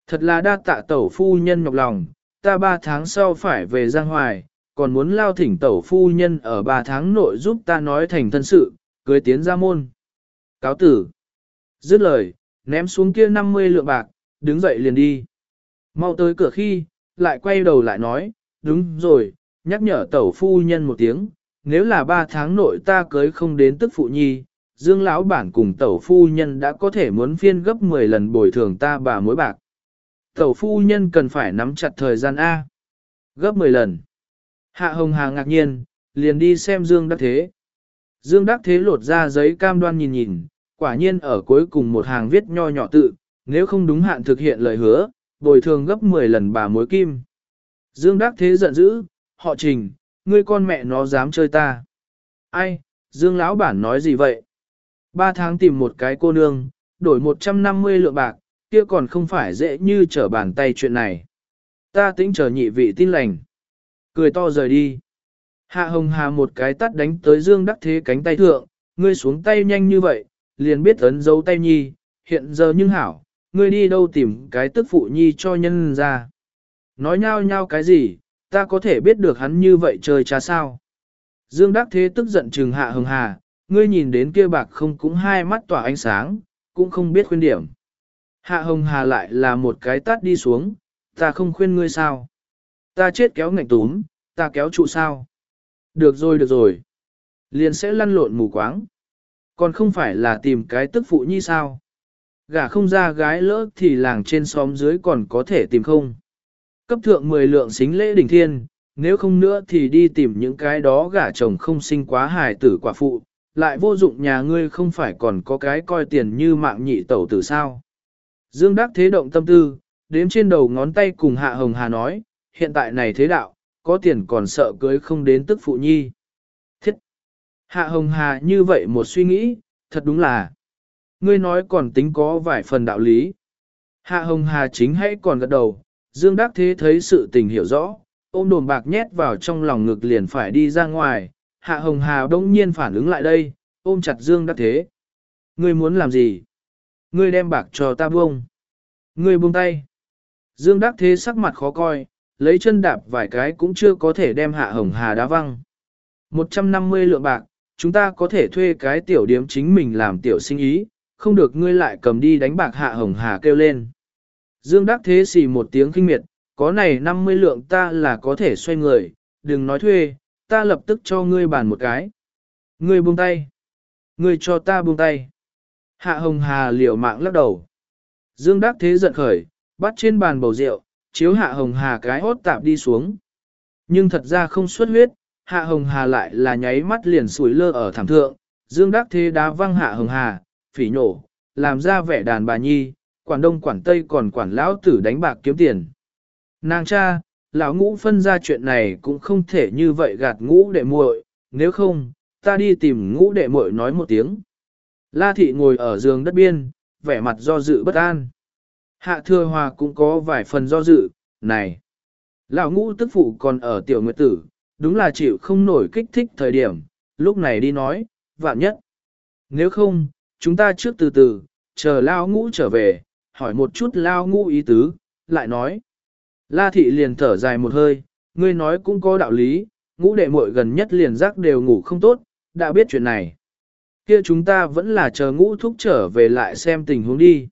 Thật là đa tạ tẩu phu nhân nhọc lòng, ta ba tháng sau phải về Giang Hoài, còn muốn lao thỉnh tẩu phu nhân ở ba tháng nội giúp ta nói thành thân sự, cưới tiến ra môn. Cáo tử. Dứt lời, ném xuống kia 50 lượng bạc, đứng dậy liền đi. Mau tới cửa khi, lại quay đầu lại nói, đúng rồi, nhắc nhở tẩu phu nhân một tiếng, nếu là ba tháng nội ta cưới không đến tức phụ nhi, dương lão bản cùng tẩu phu nhân đã có thể muốn phiên gấp 10 lần bồi thường ta bà mối bạc. Tẩu phu nhân cần phải nắm chặt thời gian A. Gấp 10 lần. Hạ Hồng Hà ngạc nhiên, liền đi xem Dương Đắc Thế. Dương Đắc Thế lột ra giấy cam đoan nhìn nhìn, quả nhiên ở cuối cùng một hàng viết nho nhỏ tự, nếu không đúng hạn thực hiện lời hứa, bồi thường gấp 10 lần bà mối kim. Dương Đắc Thế giận dữ, họ trình, ngươi con mẹ nó dám chơi ta. Ai, Dương lão bản nói gì vậy? Ba tháng tìm một cái cô nương, đổi 150 lượng bạc, kia còn không phải dễ như trở bàn tay chuyện này. Ta tính chờ nhị vị tin lành. Cười to rời đi. Hạ hồng hà một cái tắt đánh tới dương đắc thế cánh tay thượng, ngươi xuống tay nhanh như vậy, liền biết ấn dấu tay nhi, hiện giờ nhưng hảo, ngươi đi đâu tìm cái tức phụ nhi cho nhân ra. Nói nhau nhau cái gì, ta có thể biết được hắn như vậy trời cha sao. Dương đắc thế tức giận trừng hạ hồng hà, ngươi nhìn đến kia bạc không cũng hai mắt tỏa ánh sáng, cũng không biết khuyên điểm. Hạ hồng hà lại là một cái tát đi xuống, ta không khuyên ngươi sao. Ta chết kéo ngạnh túm, ta kéo trụ sao? Được rồi được rồi. Liền sẽ lăn lộn mù quáng. Còn không phải là tìm cái tức phụ nhi sao? Gả không ra gái lỡ thì làng trên xóm dưới còn có thể tìm không? Cấp thượng 10 lượng xính lễ đỉnh thiên, nếu không nữa thì đi tìm những cái đó gả chồng không sinh quá hài tử quả phụ, lại vô dụng nhà ngươi không phải còn có cái coi tiền như mạng nhị tẩu tử sao. Dương Đắc thế động tâm tư, đếm trên đầu ngón tay cùng Hạ Hồng Hà nói, hiện tại này thế đạo, có tiền còn sợ cưới không đến tức phụ nhi. Thiết! Hạ Hồng Hà như vậy một suy nghĩ, thật đúng là, ngươi nói còn tính có vài phần đạo lý. Hạ Hồng Hà chính hãy còn gật đầu, Dương Đắc Thế thấy sự tình hiểu rõ, ôm đồn bạc nhét vào trong lòng ngực liền phải đi ra ngoài, Hạ Hồng Hà đông nhiên phản ứng lại đây, ôm chặt Dương Đắc Thế. Ngươi muốn làm gì? Ngươi đem bạc cho ta buông. Ngươi buông tay. Dương Đắc Thế sắc mặt khó coi, lấy chân đạp vài cái cũng chưa có thể đem Hạ Hồng Hà đá văng. 150 lượng bạc, chúng ta có thể thuê cái tiểu điếm chính mình làm tiểu sinh ý, không được ngươi lại cầm đi đánh bạc Hạ Hồng Hà kêu lên. Dương Đắc Thế xì một tiếng kinh miệt, có này 50 lượng ta là có thể xoay người, đừng nói thuê, ta lập tức cho ngươi bàn một cái. Ngươi buông tay. Ngươi cho ta buông tay. Hạ Hồng Hà liều mạng lắc đầu. Dương Đắc Thế giận khởi, bắt trên bàn bầu rượu, chiếu Hạ Hồng Hà cái hốt tạp đi xuống. Nhưng thật ra không xuất huyết, Hạ Hồng Hà lại là nháy mắt liền sủi lơ ở thảm thượng. Dương Đắc Thế đá văng Hạ Hồng Hà, phỉ nhổ, làm ra vẻ đàn bà nhi, quản đông quản tây còn quản lão tử đánh bạc kiếm tiền. Nàng cha, lão ngũ phân ra chuyện này cũng không thể như vậy gạt ngũ đệ muội, nếu không, ta đi tìm ngũ đệ muội nói một tiếng. La thị ngồi ở giường đất biên, vẻ mặt do dự bất an. Hạ thừa hòa cũng có vài phần do dự, này. Lão ngũ tức phụ còn ở tiểu nguyệt tử, đúng là chịu không nổi kích thích thời điểm, lúc này đi nói, vạn nhất. Nếu không, chúng ta trước từ từ, chờ lão ngũ trở về, hỏi một chút lao ngũ ý tứ, lại nói. La thị liền thở dài một hơi, ngươi nói cũng có đạo lý, ngũ đệ muội gần nhất liền giác đều ngủ không tốt, đã biết chuyện này. Kia chúng ta vẫn là chờ ngũ thúc trở về lại xem tình huống đi.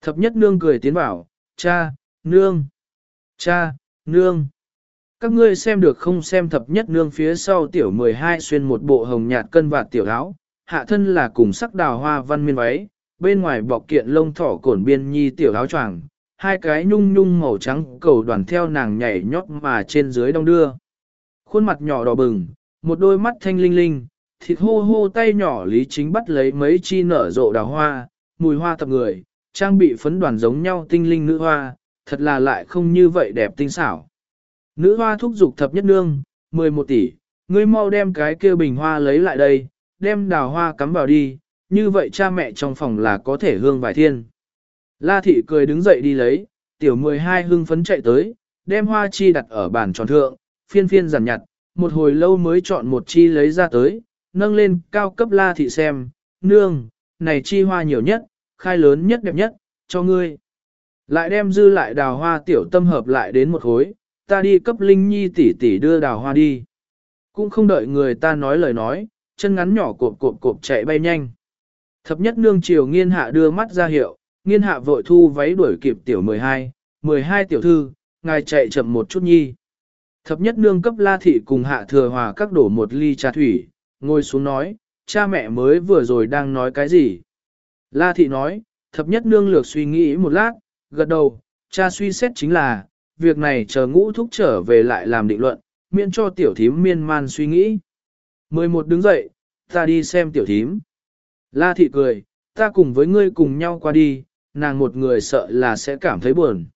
Thập nhất nương cười tiến bảo, cha, nương, cha, nương. Các ngươi xem được không xem thập nhất nương phía sau tiểu 12 xuyên một bộ hồng nhạt cân vạt tiểu áo, hạ thân là cùng sắc đào hoa văn miên váy, bên ngoài bọc kiện lông thỏ cổn biên nhi tiểu áo choàng, hai cái nhung nhung màu trắng cầu đoàn theo nàng nhảy nhót mà trên dưới đông đưa. Khuôn mặt nhỏ đỏ bừng, một đôi mắt thanh linh linh, thịt hô hô tay nhỏ lý chính bắt lấy mấy chi nở rộ đào hoa, mùi hoa tập người, trang bị phấn đoàn giống nhau tinh linh nữ hoa, thật là lại không như vậy đẹp tinh xảo. Nữ hoa thúc dục thập nhất nương, 11 tỷ, ngươi mau đem cái kia bình hoa lấy lại đây, đem đào hoa cắm vào đi, như vậy cha mẹ trong phòng là có thể hương vài thiên. La thị cười đứng dậy đi lấy, tiểu 12 hưng phấn chạy tới, đem hoa chi đặt ở bàn tròn thượng, phiên phiên giản nhặt, một hồi lâu mới chọn một chi lấy ra tới, nâng lên cao cấp la thị xem, nương, này chi hoa nhiều nhất, khai lớn nhất đẹp nhất, cho ngươi. Lại đem dư lại đào hoa tiểu tâm hợp lại đến một khối, ta đi cấp linh nhi tỷ tỷ đưa đào hoa đi. Cũng không đợi người ta nói lời nói, chân ngắn nhỏ cộp cộp cộp chạy bay nhanh. Thập nhất nương chiều nghiên hạ đưa mắt ra hiệu, nghiên hạ vội thu váy đuổi kịp tiểu 12, 12 tiểu thư, ngài chạy chậm một chút nhi. Thập nhất nương cấp la thị cùng hạ thừa hòa các đổ một ly trà thủy, ngồi xuống nói, cha mẹ mới vừa rồi đang nói cái gì. La thị nói, thập nhất nương lược suy nghĩ một lát, gật đầu, cha suy xét chính là, việc này chờ ngũ thúc trở về lại làm định luận, miễn cho tiểu thím miên man suy nghĩ. 11 đứng dậy, ta đi xem tiểu thím. La thị cười, ta cùng với ngươi cùng nhau qua đi, nàng một người sợ là sẽ cảm thấy buồn.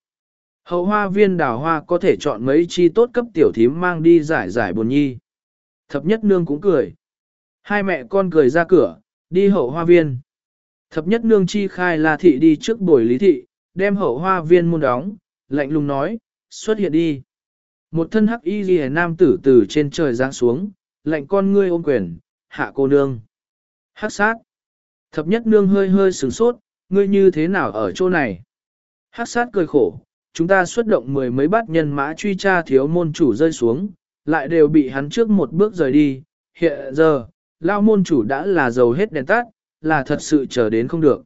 Hậu hoa viên đào hoa có thể chọn mấy chi tốt cấp tiểu thím mang đi giải giải buồn nhi. Thập nhất nương cũng cười. Hai mẹ con cười ra cửa, đi hậu hoa viên. Thập nhất nương chi khai la thị đi trước buổi lý thị, đem hậu hoa viên môn đóng, lạnh lùng nói, xuất hiện đi. Một thân hắc y ghi nam tử từ trên trời giáng xuống, lạnh con ngươi ôm quyền, hạ cô nương. Hắc sát. Thập nhất nương hơi hơi sừng sốt, ngươi như thế nào ở chỗ này? Hắc sát cười khổ, chúng ta xuất động mười mấy bát nhân mã truy tra thiếu môn chủ rơi xuống, lại đều bị hắn trước một bước rời đi. Hiện giờ, lao môn chủ đã là giàu hết đèn tắt, là thật sự chờ đến không được.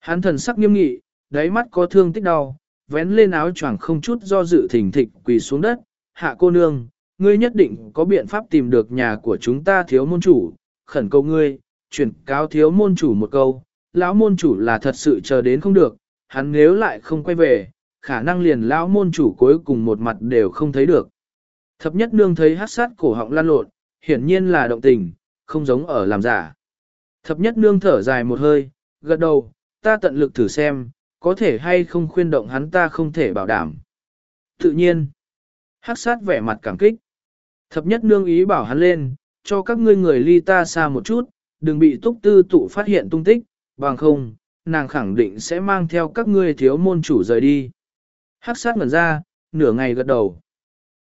Hắn thần sắc nghiêm nghị, đáy mắt có thương tích đau, vén lên áo choàng không chút do dự thỉnh thịch quỳ xuống đất, hạ cô nương, ngươi nhất định có biện pháp tìm được nhà của chúng ta thiếu môn chủ, khẩn cầu ngươi, chuyển cáo thiếu môn chủ một câu, lão môn chủ là thật sự chờ đến không được, hắn nếu lại không quay về, khả năng liền lão môn chủ cuối cùng một mặt đều không thấy được. Thập nhất nương thấy hát sát cổ họng lan lộn, hiển nhiên là động tình, không giống ở làm giả. Thập nhất nương thở dài một hơi, gật đầu, ta tận lực thử xem, có thể hay không khuyên động hắn ta không thể bảo đảm. Tự nhiên, hát sát vẻ mặt cảm kích. Thập nhất nương ý bảo hắn lên, cho các ngươi người ly ta xa một chút, đừng bị túc tư tụ phát hiện tung tích, bằng không, nàng khẳng định sẽ mang theo các ngươi thiếu môn chủ rời đi. Hắc sát ngẩn ra, nửa ngày gật đầu.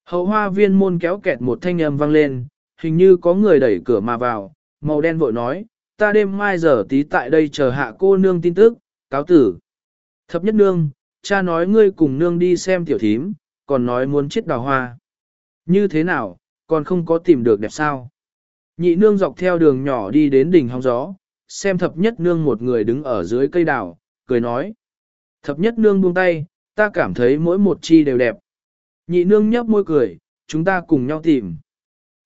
Hậu hoa viên môn kéo kẹt một thanh âm vang lên, hình như có người đẩy cửa mà vào, màu đen vội nói, ta đêm mai giờ tí tại đây chờ hạ cô nương tin tức, cáo tử. Thập nhất nương, cha nói ngươi cùng nương đi xem tiểu thím, còn nói muốn chết đào hoa. Như thế nào, còn không có tìm được đẹp sao? Nhị nương dọc theo đường nhỏ đi đến đỉnh hóng gió, xem thập nhất nương một người đứng ở dưới cây đào, cười nói. Thập nhất nương buông tay, ta cảm thấy mỗi một chi đều đẹp. Nhị nương nhấp môi cười, chúng ta cùng nhau tìm.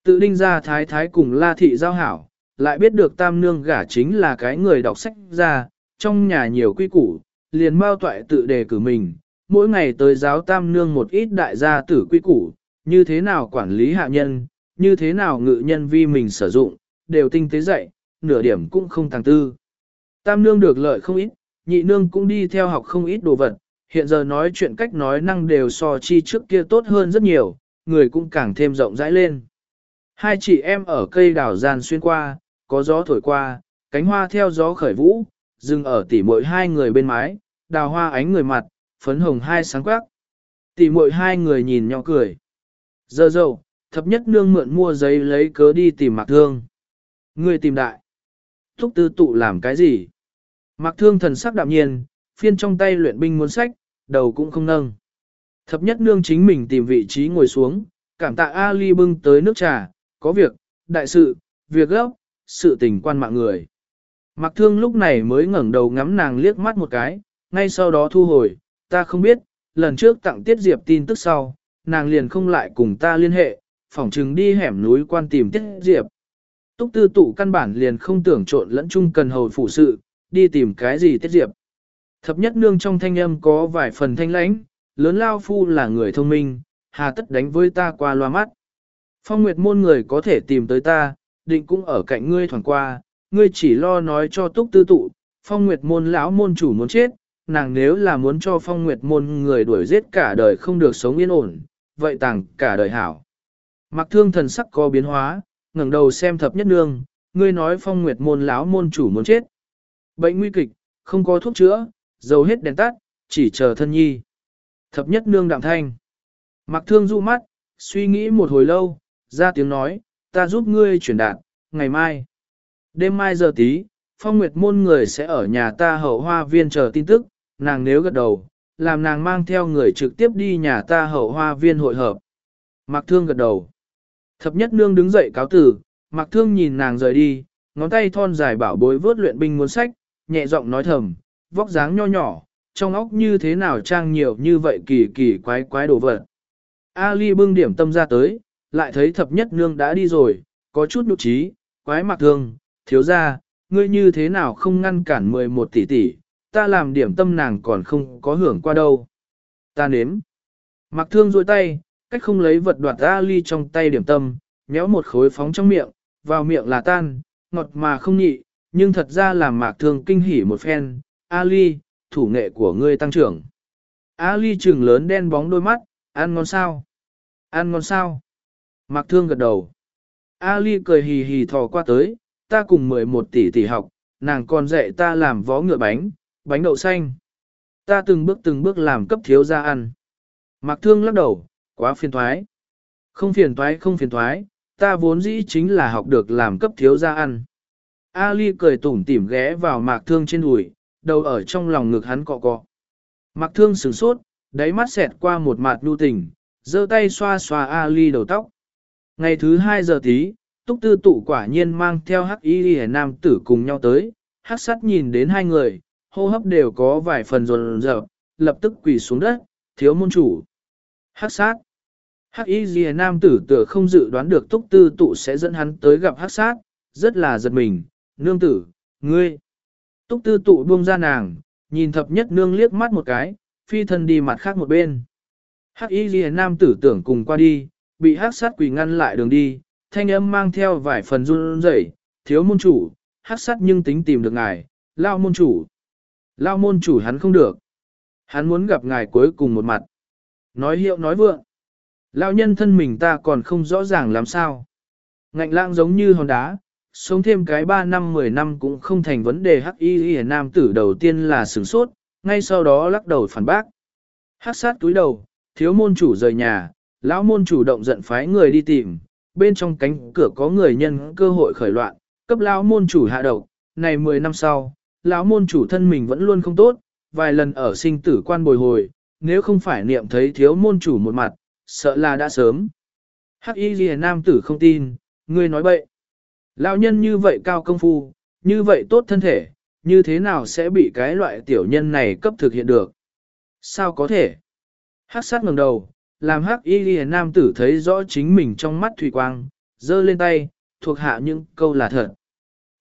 Tự đinh ra thái thái cùng la thị giao hảo, lại biết được tam nương gả chính là cái người đọc sách ra, trong nhà nhiều quy củ, liền mau toại tự đề cử mình, mỗi ngày tới giáo tam nương một ít đại gia tử quy củ, như thế nào quản lý hạ nhân, như thế nào ngự nhân vi mình sử dụng, đều tinh tế dạy, nửa điểm cũng không tàng tư. Tam nương được lợi không ít, nhị nương cũng đi theo học không ít đồ vật, hiện giờ nói chuyện cách nói năng đều so chi trước kia tốt hơn rất nhiều, người cũng càng thêm rộng rãi lên. Hai chị em ở cây đào gian xuyên qua, có gió thổi qua, cánh hoa theo gió khởi vũ, dừng ở tỉ muội hai người bên mái, đào hoa ánh người mặt, phấn hồng hai sáng quắc. Tỉ muội hai người nhìn nhỏ cười. Giờ dầu, thập nhất nương mượn mua giấy lấy cớ đi tìm mạc thương. Người tìm đại. Thúc tư tụ làm cái gì? Mạc thương thần sắc đạm nhiên, phiên trong tay luyện binh muốn sách, đầu cũng không nâng. Thập nhất nương chính mình tìm vị trí ngồi xuống, cảm tạ Ali bưng tới nước trà, có việc, đại sự, việc gấp, sự tình quan mạng người. Mạc thương lúc này mới ngẩng đầu ngắm nàng liếc mắt một cái, ngay sau đó thu hồi, ta không biết, lần trước tặng Tiết Diệp tin tức sau, nàng liền không lại cùng ta liên hệ, phỏng chừng đi hẻm núi quan tìm Tiết Diệp. Túc tư tụ căn bản liền không tưởng trộn lẫn chung cần hầu phụ sự, đi tìm cái gì Tiết Diệp. Thập nhất nương trong thanh âm có vài phần thanh lãnh, lớn lao phu là người thông minh, hà tất đánh với ta qua loa mắt. Phong Nguyệt môn người có thể tìm tới ta, định cũng ở cạnh ngươi thoảng qua, ngươi chỉ lo nói cho túc tư tụ, Phong Nguyệt môn lão môn chủ muốn chết, nàng nếu là muốn cho Phong Nguyệt môn người đuổi giết cả đời không được sống yên ổn, vậy tàng cả đời hảo. Mặc thương thần sắc có biến hóa, ngẩng đầu xem thập nhất nương, ngươi nói Phong Nguyệt môn lão môn chủ muốn chết. Bệnh nguy kịch, không có thuốc chữa, dầu hết đèn tắt, chỉ chờ thân nhi. Thập nhất nương đạm thanh. Mặc thương du mắt, suy nghĩ một hồi lâu, ra tiếng nói, ta giúp ngươi chuyển đạt, ngày mai. Đêm mai giờ tí, phong nguyệt môn người sẽ ở nhà ta hậu hoa viên chờ tin tức, nàng nếu gật đầu, làm nàng mang theo người trực tiếp đi nhà ta hậu hoa viên hội hợp. Mặc thương gật đầu. Thập nhất nương đứng dậy cáo tử, mặc thương nhìn nàng rời đi, ngón tay thon dài bảo bối vớt luyện binh muốn sách, nhẹ giọng nói thầm, vóc dáng nho nhỏ, trong óc như thế nào trang nhiều như vậy kỳ kỳ quái quái đồ vật. Ali bưng điểm tâm ra tới, lại thấy thập nhất nương đã đi rồi, có chút nhục trí, quái mặc thương, thiếu ra, ngươi như thế nào không ngăn cản 11 tỷ tỷ, ta làm điểm tâm nàng còn không có hưởng qua đâu. Ta nếm. Mặc thương dôi tay, cách không lấy vật đoạt ra ly trong tay điểm tâm, méo một khối phóng trong miệng, vào miệng là tan, ngọt mà không nhị, nhưng thật ra làm mạc thương kinh hỉ một phen, Ali, thủ nghệ của ngươi tăng trưởng. Ali trừng lớn đen bóng đôi mắt, ăn ngon sao? Ăn ngon sao? Mạc Thương gật đầu. Ali cười hì hì thò qua tới, ta cùng 11 tỷ tỷ học, nàng còn dạy ta làm vó ngựa bánh, bánh đậu xanh. Ta từng bước từng bước làm cấp thiếu ra ăn. Mạc Thương lắc đầu, quá phiền thoái. Không phiền thoái không phiền thoái, ta vốn dĩ chính là học được làm cấp thiếu gia ăn. Ali cười tủm tỉm ghé vào Mạc Thương trên đùi, đầu ở trong lòng ngực hắn cọ cọ. Mạc thương sửng sốt, đáy mắt xẹt qua một mặt nhu tình, giơ tay xoa xoa Ali đầu tóc. Ngày thứ hai giờ tí, túc tư tụ quả nhiên mang theo hắc y ghi nam tử cùng nhau tới, hắc sắt nhìn đến hai người, hô hấp đều có vài phần rồn rợp, lập tức quỳ xuống đất, thiếu môn chủ. Hắc sát. Hắc y ghi nam tử tựa không dự đoán được túc tư tụ sẽ dẫn hắn tới gặp hắc sát, rất là giật mình, nương tử, ngươi. Túc tư tụ buông ra nàng, nhìn thập nhất nương liếc mắt một cái, phi thân đi mặt khác một bên. Hắc y ghi nam tử tưởng cùng qua đi, bị hắc sát quỳ ngăn lại đường đi, thanh âm mang theo vài phần run rẩy, thiếu môn chủ, hắc sát nhưng tính tìm được ngài, lao môn chủ. Lao môn chủ hắn không được. Hắn muốn gặp ngài cuối cùng một mặt. Nói hiệu nói vượng lão nhân thân mình ta còn không rõ ràng làm sao. Ngạnh lãng giống như hòn đá, sống thêm cái 3 năm 10 năm cũng không thành vấn đề hắc y y nam tử đầu tiên là sửng sốt, ngay sau đó lắc đầu phản bác. Hắc sát túi đầu, thiếu môn chủ rời nhà, lão môn chủ động giận phái người đi tìm, bên trong cánh cửa có người nhân cơ hội khởi loạn, cấp lão môn chủ hạ độc, này 10 năm sau, lão môn chủ thân mình vẫn luôn không tốt, vài lần ở sinh tử quan bồi hồi, nếu không phải niệm thấy thiếu môn chủ một mặt, sợ là đã sớm. Hắc y ghi nam tử không tin, ngươi nói bậy. Lão nhân như vậy cao công phu, như vậy tốt thân thể, như thế nào sẽ bị cái loại tiểu nhân này cấp thực hiện được? Sao có thể? Hắc sát ngẩng đầu, làm hắc y ghi nam tử thấy rõ chính mình trong mắt thủy quang, giơ lên tay, thuộc hạ những câu là thật.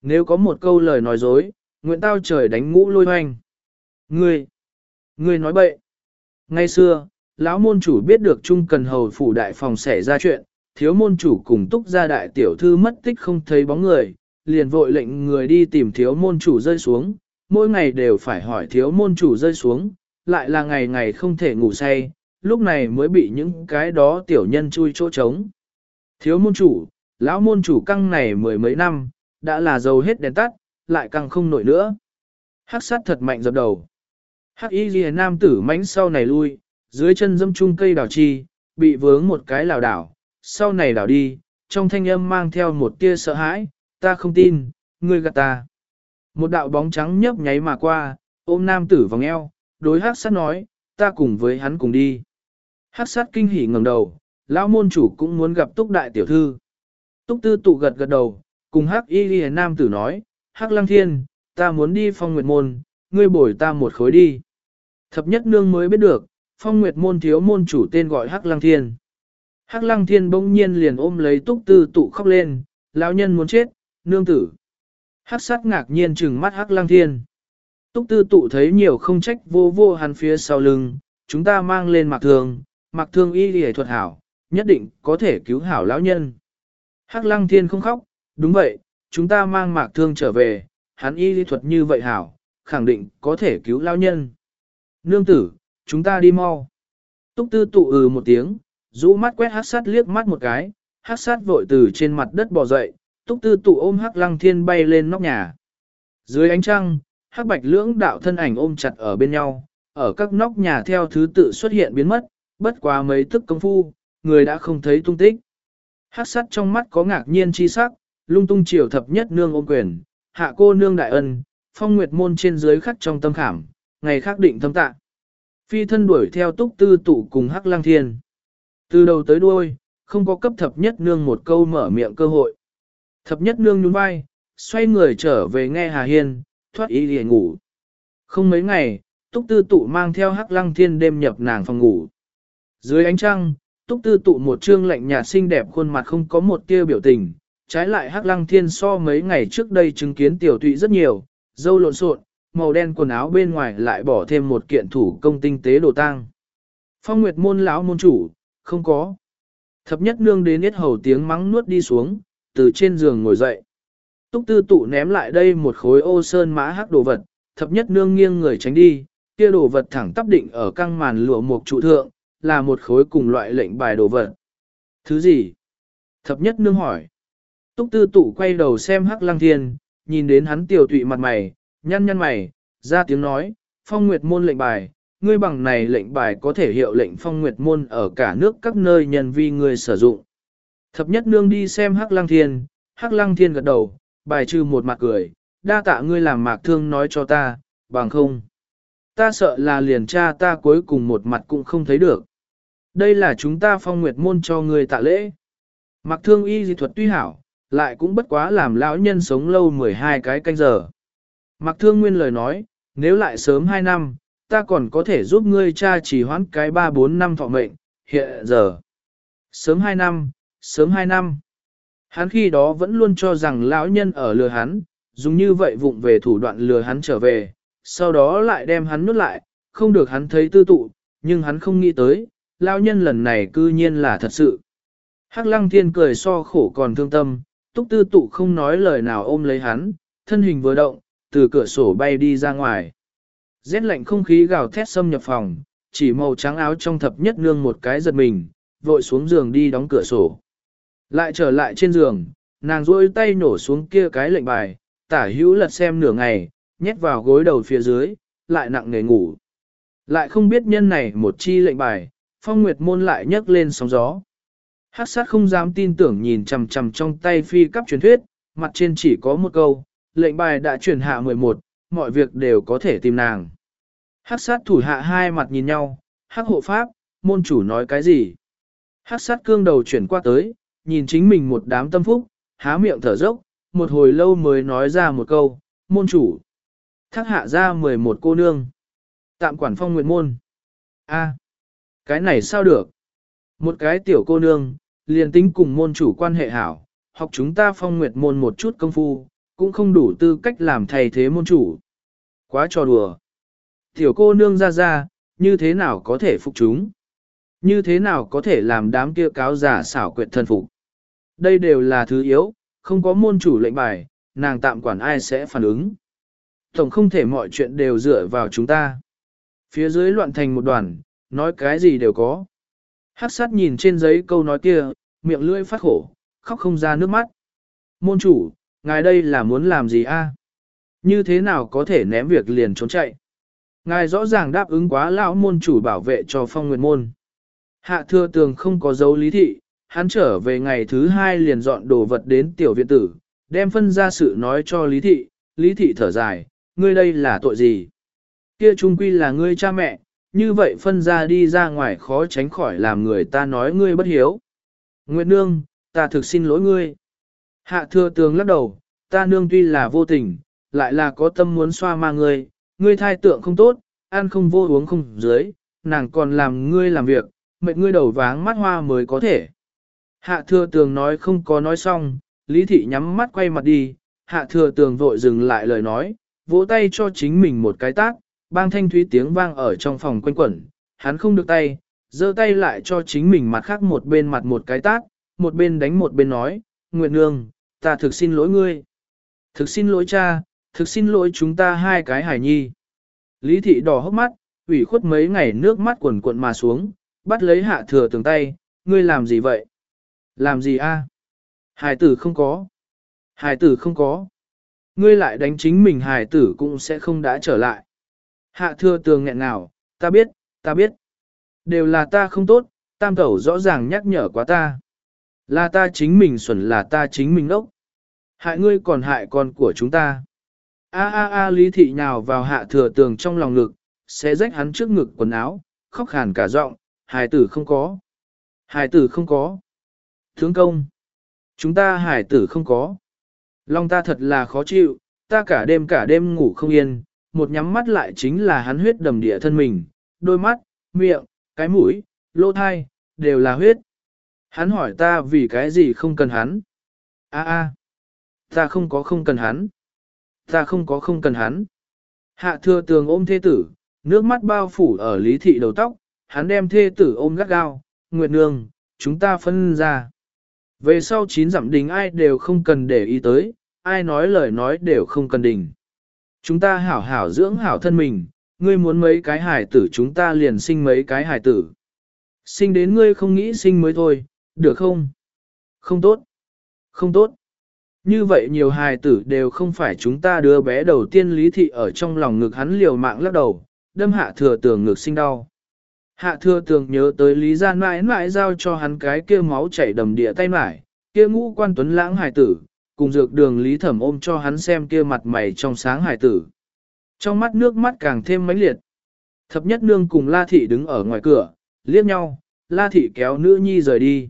Nếu có một câu lời nói dối, nguyện tao trời đánh ngũ lôi hoanh. Ngươi, ngươi nói bậy. Ngay xưa, lão môn chủ biết được Trung Cần Hầu phủ đại phòng xảy ra chuyện, thiếu môn chủ cùng túc gia đại tiểu thư mất tích không thấy bóng người, liền vội lệnh người đi tìm thiếu môn chủ rơi xuống, mỗi ngày đều phải hỏi thiếu môn chủ rơi xuống, lại là ngày ngày không thể ngủ say, lúc này mới bị những cái đó tiểu nhân chui chỗ trống. Thiếu môn chủ, lão môn chủ căng này mười mấy năm, đã là dầu hết đèn tắt, lại căng không nổi nữa. Hắc sát thật mạnh dập đầu. Hắc y ghi nam tử mánh sau này lui, dưới chân dâm chung cây đào chi, bị vướng một cái lảo đảo, sau này đảo đi, trong thanh âm mang theo một tia sợ hãi, ta không tin, ngươi gạt ta. Một đạo bóng trắng nhấp nháy mà qua, ôm nam tử vòng eo, đối hắc sát nói, ta cùng với hắn cùng đi. Hắc sát kinh hỉ ngẩng đầu, lão môn chủ cũng muốn gặp túc đại tiểu thư. Túc tư tụ gật gật đầu, cùng hắc y ghi nam tử nói, hắc lăng thiên, ta muốn đi phong nguyệt môn, ngươi bồi ta một khối đi. Thập nhất nương mới biết được, phong nguyệt môn thiếu môn chủ tên gọi hắc lăng thiên. Hắc lăng thiên bỗng nhiên liền ôm lấy túc tư tụ khóc lên, lão nhân muốn chết, nương tử. Hắc sát ngạc nhiên trừng mắt hắc lăng thiên. Túc tư tụ thấy nhiều không trách vô vô hắn phía sau lưng, chúng ta mang lên mặc thường, mặc thương y lì thuật hảo, nhất định có thể cứu hảo lão nhân. Hắc lăng thiên không khóc, đúng vậy, chúng ta mang mạc thương trở về, hắn y lý thuật như vậy hảo, khẳng định có thể cứu lão nhân. Nương tử, chúng ta đi mau. Túc tư tụ ừ một tiếng, rũ mắt quét hát sát liếc mắt một cái, hát sát vội từ trên mặt đất bò dậy, túc tư tụ ôm hắc lăng thiên bay lên nóc nhà. Dưới ánh trăng, hắc bạch lưỡng đạo thân ảnh ôm chặt ở bên nhau, ở các nóc nhà theo thứ tự xuất hiện biến mất, bất quá mấy tức công phu, người đã không thấy tung tích. Hắc sát trong mắt có ngạc nhiên chi sắc, lung tung chiều thập nhất nương ôm quyền, hạ cô nương đại ân, phong nguyệt môn trên dưới khắc trong tâm khảm, ngày khắc định thâm tạ. Phi thân đuổi theo túc tư tụ cùng hắc lang thiên. Từ đầu tới đuôi, không có cấp thập nhất nương một câu mở miệng cơ hội. Thập nhất nương nhún vai, xoay người trở về nghe Hà Hiên, thoát ý liền ngủ. Không mấy ngày, túc tư tụ mang theo hắc lăng thiên đêm nhập nàng phòng ngủ. Dưới ánh trăng, túc tư tụ một trương lạnh nhạt xinh đẹp khuôn mặt không có một tia biểu tình, trái lại hắc lăng thiên so mấy ngày trước đây chứng kiến tiểu tụy rất nhiều, dâu lộn xộn, màu đen quần áo bên ngoài lại bỏ thêm một kiện thủ công tinh tế đồ tang. Phong Nguyệt môn lão môn chủ, không có. Thập nhất nương đến hết hầu tiếng mắng nuốt đi xuống, từ trên giường ngồi dậy. Túc tư tụ ném lại đây một khối ô sơn mã hắc đồ vật, thập nhất nương nghiêng người tránh đi, kia đồ vật thẳng tắp định ở căng màn lụa một trụ thượng, là một khối cùng loại lệnh bài đồ vật. Thứ gì? Thập nhất nương hỏi. Túc tư tụ quay đầu xem hắc lăng thiên, nhìn đến hắn tiểu tụy mặt mày, nhăn nhăn mày, ra tiếng nói, phong nguyệt môn lệnh bài, ngươi bằng này lệnh bài có thể hiệu lệnh phong nguyệt môn ở cả nước các nơi nhân vi ngươi sử dụng. Thập nhất nương đi xem hắc lăng thiên, hắc lăng thiên gật đầu, bài trừ một mặt cười, đa tạ ngươi làm mạc thương nói cho ta, bằng không. Ta sợ là liền cha ta cuối cùng một mặt cũng không thấy được. Đây là chúng ta phong nguyệt môn cho ngươi tạ lễ. Mạc thương y di thuật tuy hảo, lại cũng bất quá làm lão nhân sống lâu 12 cái canh giờ. Mạc thương nguyên lời nói, nếu lại sớm 2 năm, ta còn có thể giúp ngươi cha chỉ hoãn cái 3-4 năm thọ mệnh, hiện giờ. Sớm hai năm, sớm hai năm. Hắn khi đó vẫn luôn cho rằng lão nhân ở lừa hắn, dùng như vậy vụng về thủ đoạn lừa hắn trở về, sau đó lại đem hắn nuốt lại, không được hắn thấy tư tụ, nhưng hắn không nghĩ tới, lão nhân lần này cư nhiên là thật sự. Hắc lăng thiên cười so khổ còn thương tâm, túc tư tụ không nói lời nào ôm lấy hắn, thân hình vừa động, từ cửa sổ bay đi ra ngoài. Rét lạnh không khí gào thét xâm nhập phòng, chỉ màu trắng áo trong thập nhất nương một cái giật mình, vội xuống giường đi đóng cửa sổ. Lại trở lại trên giường, nàng duỗi tay nổ xuống kia cái lệnh bài, tả hữu lật xem nửa ngày, nhét vào gối đầu phía dưới, lại nặng nề ngủ. Lại không biết nhân này một chi lệnh bài, phong nguyệt môn lại nhấc lên sóng gió. Hát sát không dám tin tưởng nhìn chằm chằm trong tay phi cấp truyền thuyết, mặt trên chỉ có một câu, lệnh bài đã truyền hạ 11, mọi việc đều có thể tìm nàng. Hắc sát thủ hạ hai mặt nhìn nhau, hắc hộ pháp, môn chủ nói cái gì? Hắc sát cương đầu chuyển qua tới, nhìn chính mình một đám tâm phúc, há miệng thở dốc, một hồi lâu mới nói ra một câu, môn chủ. Thác hạ ra 11 cô nương. Tạm quản phong nguyện môn. a cái này sao được? Một cái tiểu cô nương, liền tính cùng môn chủ quan hệ hảo, học chúng ta phong nguyệt môn một chút công phu, cũng không đủ tư cách làm thầy thế môn chủ. Quá trò đùa. Tiểu cô nương ra ra, như thế nào có thể phục chúng? Như thế nào có thể làm đám kia cáo giả xảo quyệt thân phục? Đây đều là thứ yếu, không có môn chủ lệnh bài, nàng tạm quản ai sẽ phản ứng. Tổng không thể mọi chuyện đều dựa vào chúng ta. Phía dưới loạn thành một đoàn, nói cái gì đều có. Hắc sát nhìn trên giấy câu nói kia, miệng lưỡi phát khổ, khóc không ra nước mắt. Môn chủ, ngài đây là muốn làm gì a? Như thế nào có thể ném việc liền trốn chạy? Ngài rõ ràng đáp ứng quá lão môn chủ bảo vệ cho phong nguyệt môn. Hạ thừa tường không có dấu lý thị, hắn trở về ngày thứ hai liền dọn đồ vật đến tiểu viện tử, đem phân ra sự nói cho lý thị, lý thị thở dài, ngươi đây là tội gì? Kia trung quy là ngươi cha mẹ, như vậy phân ra đi ra ngoài khó tránh khỏi làm người ta nói ngươi bất hiếu. Nguyệt nương, ta thực xin lỗi ngươi. Hạ thừa tường lắc đầu, ta nương tuy là vô tình, lại là có tâm muốn xoa ma ngươi, ngươi thai tượng không tốt, ăn không vô uống không dưới, nàng còn làm ngươi làm việc, mệt ngươi đầu váng mắt hoa mới có thể. Hạ thừa tường nói không có nói xong, lý thị nhắm mắt quay mặt đi, hạ thừa tường vội dừng lại lời nói, vỗ tay cho chính mình một cái tác, bang thanh thúy tiếng vang ở trong phòng quanh quẩn, hắn không được tay, giơ tay lại cho chính mình mặt khác một bên mặt một cái tác, một bên đánh một bên nói, Nguyệt Nương, ta thực xin lỗi ngươi. Thực xin lỗi cha, thực xin lỗi chúng ta hai cái hải nhi. Lý thị đỏ hốc mắt, ủy khuất mấy ngày nước mắt quần cuộn mà xuống, bắt lấy hạ thừa tường tay, ngươi làm gì vậy? Làm gì a? Hải tử không có. Hải tử không có. Ngươi lại đánh chính mình hải tử cũng sẽ không đã trở lại. Hạ thừa tường nghẹn nào, ta biết, ta biết. Đều là ta không tốt, tam tẩu rõ ràng nhắc nhở quá ta. Là ta chính mình xuẩn là ta chính mình ốc. Hại ngươi còn hại con của chúng ta. A a a lý thị nhào vào hạ thừa tường trong lòng ngực, sẽ rách hắn trước ngực quần áo, khóc khàn cả giọng, hài tử không có. Hài tử không có. Thướng công. Chúng ta hài tử không có. Lòng ta thật là khó chịu, ta cả đêm cả đêm ngủ không yên, một nhắm mắt lại chính là hắn huyết đầm địa thân mình, đôi mắt, miệng, cái mũi, lỗ thai, đều là huyết. Hắn hỏi ta vì cái gì không cần hắn. A a, ta không có không cần hắn. Ta không có không cần hắn. Hạ thừa tường ôm thê tử, nước mắt bao phủ ở lý thị đầu tóc, hắn đem thê tử ôm gắt gao, nguyệt nương, chúng ta phân ra. Về sau chín dặm đình ai đều không cần để ý tới, ai nói lời nói đều không cần đình. Chúng ta hảo hảo dưỡng hảo thân mình, ngươi muốn mấy cái hài tử chúng ta liền sinh mấy cái hài tử. Sinh đến ngươi không nghĩ sinh mới thôi, được không? Không tốt. Không tốt. Như vậy nhiều hài tử đều không phải chúng ta đứa bé đầu tiên lý thị ở trong lòng ngực hắn liều mạng lắc đầu, đâm hạ thừa tường ngực sinh đau. Hạ thừa tường nhớ tới lý Gia mãi mãi giao cho hắn cái kia máu chảy đầm địa tay mải, kia ngũ quan tuấn lãng hài tử, cùng dược đường lý thẩm ôm cho hắn xem kia mặt mày trong sáng hài tử. Trong mắt nước mắt càng thêm mãnh liệt. Thập nhất nương cùng La Thị đứng ở ngoài cửa, liếc nhau, La Thị kéo nữ nhi rời đi.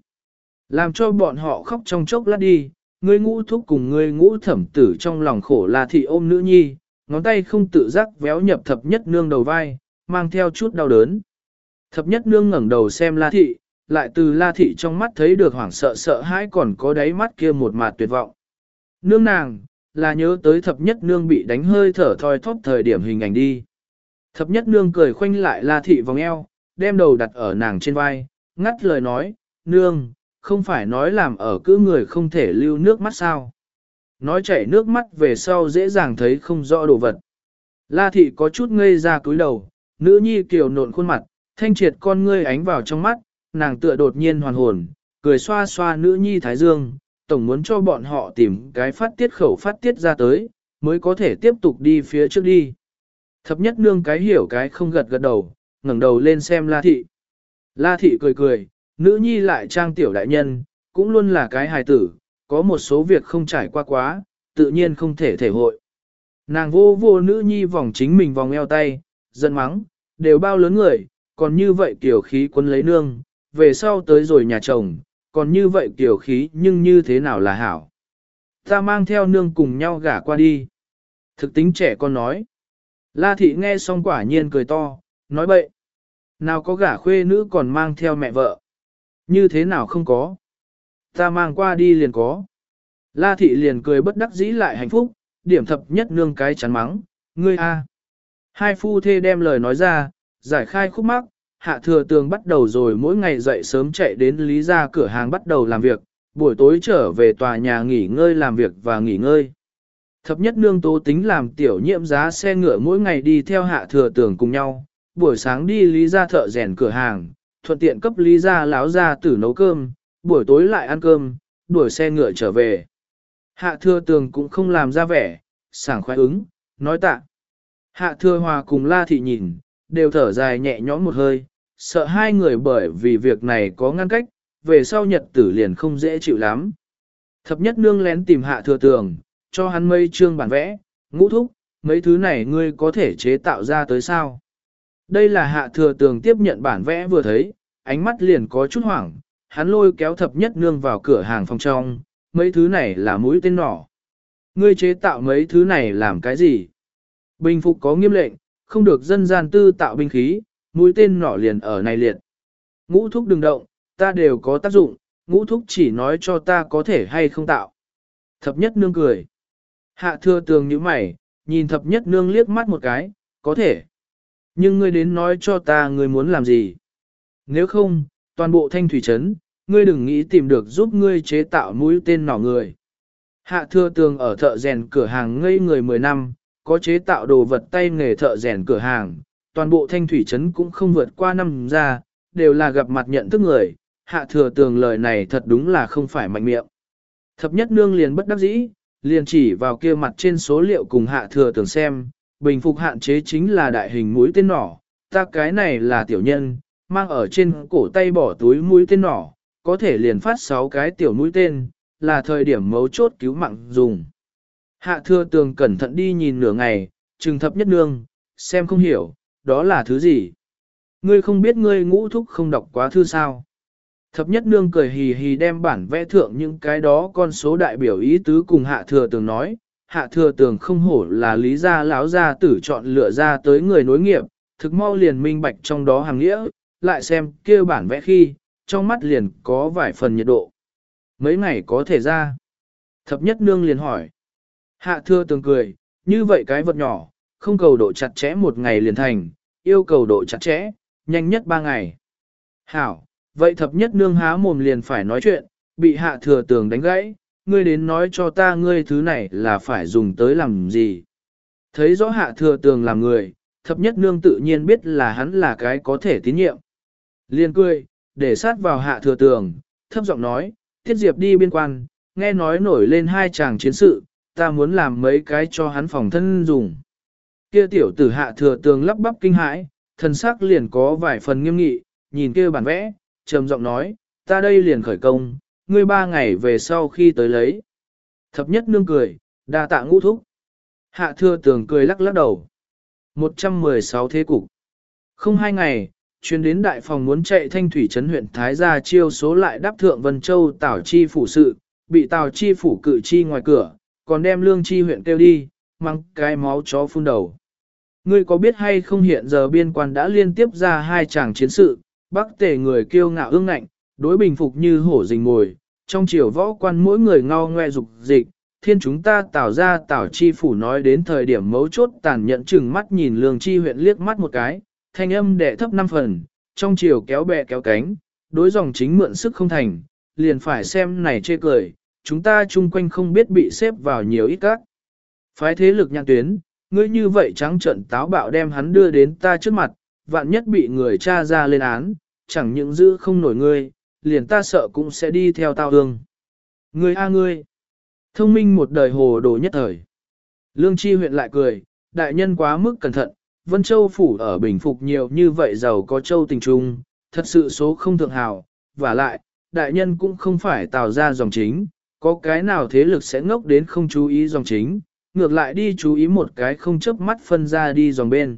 Làm cho bọn họ khóc trong chốc lát đi, ngươi ngũ thúc cùng ngươi ngũ thẩm tử trong lòng khổ là Thị ôm nữ nhi, ngón tay không tự giác véo nhập thập nhất nương đầu vai, mang theo chút đau đớn. Thập nhất nương ngẩng đầu xem La Thị, lại từ la thị trong mắt thấy được hoảng sợ sợ hãi còn có đáy mắt kia một mặt tuyệt vọng. Nương nàng, là nhớ tới thập nhất nương bị đánh hơi thở thoi thóp thời điểm hình ảnh đi. Thập nhất nương cười khoanh lại la thị vòng eo, đem đầu đặt ở nàng trên vai, ngắt lời nói, nương, không phải nói làm ở cứ người không thể lưu nước mắt sao. Nói chảy nước mắt về sau dễ dàng thấy không rõ đồ vật. La thị có chút ngây ra cúi đầu, nữ nhi kiều nộn khuôn mặt, thanh triệt con ngươi ánh vào trong mắt, nàng tựa đột nhiên hoàn hồn, cười xoa xoa nữ nhi thái dương, tổng muốn cho bọn họ tìm cái phát tiết khẩu phát tiết ra tới, mới có thể tiếp tục đi phía trước đi. Thập nhất nương cái hiểu cái không gật gật đầu, ngẩng đầu lên xem la thị. La thị cười cười, nữ nhi lại trang tiểu đại nhân, cũng luôn là cái hài tử, có một số việc không trải qua quá, tự nhiên không thể thể hội. Nàng vô vô nữ nhi vòng chính mình vòng eo tay, giận mắng, đều bao lớn người, còn như vậy tiểu khí quân lấy nương, về sau tới rồi nhà chồng, còn như vậy tiểu khí nhưng như thế nào là hảo. Ta mang theo nương cùng nhau gả qua đi. Thực tính trẻ con nói. La thị nghe xong quả nhiên cười to, nói bậy. Nào có gả khuê nữ còn mang theo mẹ vợ. Như thế nào không có. Ta mang qua đi liền có. La thị liền cười bất đắc dĩ lại hạnh phúc, điểm thập nhất nương cái chắn mắng, ngươi a. Hai phu thê đem lời nói ra, giải khai khúc mắc, hạ thừa tường bắt đầu rồi mỗi ngày dậy sớm chạy đến lý ra cửa hàng bắt đầu làm việc, buổi tối trở về tòa nhà nghỉ ngơi làm việc và nghỉ ngơi. Thập nhất nương tố tính làm tiểu nhiệm giá xe ngựa mỗi ngày đi theo hạ thừa tường cùng nhau, buổi sáng đi lý ra thợ rèn cửa hàng, thuận tiện cấp lý ra láo ra tử nấu cơm, buổi tối lại ăn cơm, đuổi xe ngựa trở về. Hạ thừa tường cũng không làm ra vẻ, sảng khoái ứng, nói tạ. Hạ thừa hòa cùng la thị nhìn, đều thở dài nhẹ nhõm một hơi, sợ hai người bởi vì việc này có ngăn cách, về sau nhật tử liền không dễ chịu lắm. Thập nhất nương lén tìm hạ thừa tường, cho hắn mây trương bản vẽ, ngũ thúc, mấy thứ này ngươi có thể chế tạo ra tới sao? Đây là hạ thừa tường tiếp nhận bản vẽ vừa thấy, ánh mắt liền có chút hoảng, hắn lôi kéo thập nhất nương vào cửa hàng phòng trong, mấy thứ này là mũi tên nỏ. Ngươi chế tạo mấy thứ này làm cái gì? Bình phục có nghiêm lệnh, không được dân gian tư tạo binh khí, mũi tên nỏ liền ở này liệt. Ngũ thúc đừng động, ta đều có tác dụng, ngũ thúc chỉ nói cho ta có thể hay không tạo. Thập nhất nương cười. Hạ thưa tường như mày, nhìn thập nhất nương liếc mắt một cái, có thể. Nhưng ngươi đến nói cho ta ngươi muốn làm gì. Nếu không, toàn bộ thanh thủy trấn, ngươi đừng nghĩ tìm được giúp ngươi chế tạo mũi tên nỏ người. Hạ thừa tường ở thợ rèn cửa hàng ngây người 10 năm, có chế tạo đồ vật tay nghề thợ rèn cửa hàng, toàn bộ thanh thủy trấn cũng không vượt qua năm ra, đều là gặp mặt nhận thức người, hạ thừa tường lời này thật đúng là không phải mạnh miệng. Thập nhất nương liền bất đắc dĩ, liền chỉ vào kia mặt trên số liệu cùng hạ thừa tường xem, bình phục hạn chế chính là đại hình mũi tên nỏ, ta cái này là tiểu nhân, mang ở trên cổ tay bỏ túi mũi tên nỏ, có thể liền phát 6 cái tiểu mũi tên, là thời điểm mấu chốt cứu mạng dùng. Hạ thừa tường cẩn thận đi nhìn nửa ngày, trừng thập nhất nương, xem không hiểu, đó là thứ gì. Ngươi không biết ngươi ngũ thúc không đọc quá thư sao. Thập nhất nương cười hì hì đem bản vẽ thượng những cái đó con số đại biểu ý tứ cùng hạ thừa tường nói. Hạ thừa tường không hổ là lý gia lão gia tử chọn lựa ra tới người nối nghiệp, thực mau liền minh bạch trong đó hàng nghĩa, lại xem kia bản vẽ khi, trong mắt liền có vài phần nhiệt độ. Mấy ngày có thể ra. Thập nhất nương liền hỏi. Hạ thưa tường cười, như vậy cái vật nhỏ, không cầu độ chặt chẽ một ngày liền thành, yêu cầu độ chặt chẽ, nhanh nhất ba ngày. Hảo, vậy thập nhất nương há mồm liền phải nói chuyện, bị hạ thừa tường đánh gãy, ngươi đến nói cho ta ngươi thứ này là phải dùng tới làm gì. Thấy rõ hạ thừa tường làm người, thập nhất nương tự nhiên biết là hắn là cái có thể tín nhiệm. Liên cười, để sát vào hạ thừa tường, thấp giọng nói, thiết Diệp đi biên quan, nghe nói nổi lên hai chàng chiến sự, ta muốn làm mấy cái cho hắn phòng thân dùng. Kia tiểu tử hạ thừa tường lắp bắp kinh hãi, thần sắc liền có vài phần nghiêm nghị, nhìn kia bản vẽ, trầm giọng nói, ta đây liền khởi công, ngươi ba ngày về sau khi tới lấy. Thập nhất nương cười, đa tạ ngũ thúc. Hạ thừa tường cười lắc lắc đầu. 116 thế cục. Không hai ngày, chuyên đến đại phòng muốn chạy thanh thủy trấn huyện Thái Gia chiêu số lại đáp thượng Vân Châu Tảo Chi phủ sự, bị Tào Chi phủ cự chi ngoài cửa, còn đem lương chi huyện kêu đi, mang cái máu chó phun đầu. Ngươi có biết hay không hiện giờ biên quan đã liên tiếp ra hai chàng chiến sự, bắc tề người kiêu ngạo ương ngạnh, đối bình phục như hổ rình ngồi, trong chiều võ quan mỗi người ngao ngoe dục dịch, thiên chúng ta tạo ra tảo chi phủ nói đến thời điểm mấu chốt tàn nhẫn chừng mắt nhìn lương chi huyện liếc mắt một cái, thanh âm đệ thấp năm phần, trong chiều kéo bè kéo cánh, đối dòng chính mượn sức không thành, liền phải xem này chê cười, chúng ta chung quanh không biết bị xếp vào nhiều ít các. Phái thế lực nhạc tuyến, ngươi như vậy trắng trận táo bạo đem hắn đưa đến ta trước mặt, vạn nhất bị người cha ra lên án, chẳng những giữ không nổi ngươi, liền ta sợ cũng sẽ đi theo tao hương. Ngươi a ngươi, thông minh một đời hồ đồ nhất thời. Lương Chi huyện lại cười, đại nhân quá mức cẩn thận, Vân Châu phủ ở bình phục nhiều như vậy giàu có châu tình trung, thật sự số không thượng hào, và lại, đại nhân cũng không phải tạo ra dòng chính, có cái nào thế lực sẽ ngốc đến không chú ý dòng chính, ngược lại đi chú ý một cái không chớp mắt phân ra đi dòng bên.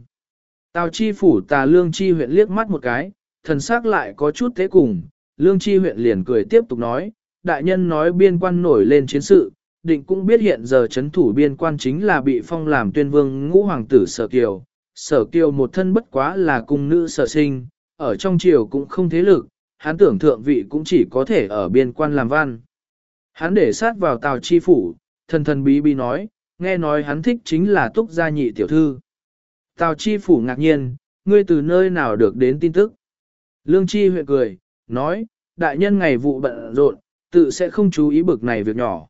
Tào chi phủ tà lương chi huyện liếc mắt một cái, thần sắc lại có chút thế cùng, lương chi huyện liền cười tiếp tục nói, đại nhân nói biên quan nổi lên chiến sự, định cũng biết hiện giờ chấn thủ biên quan chính là bị phong làm tuyên vương ngũ hoàng tử sở kiều. Sở kiều một thân bất quá là cung nữ sở sinh, ở trong triều cũng không thế lực, hắn tưởng thượng vị cũng chỉ có thể ở biên quan làm văn. Hắn để sát vào tào chi phủ, thần thần bí bí nói, nghe nói hắn thích chính là túc gia nhị tiểu thư. Tào chi phủ ngạc nhiên, ngươi từ nơi nào được đến tin tức. Lương chi huyện cười, nói, đại nhân ngày vụ bận rộn, tự sẽ không chú ý bực này việc nhỏ.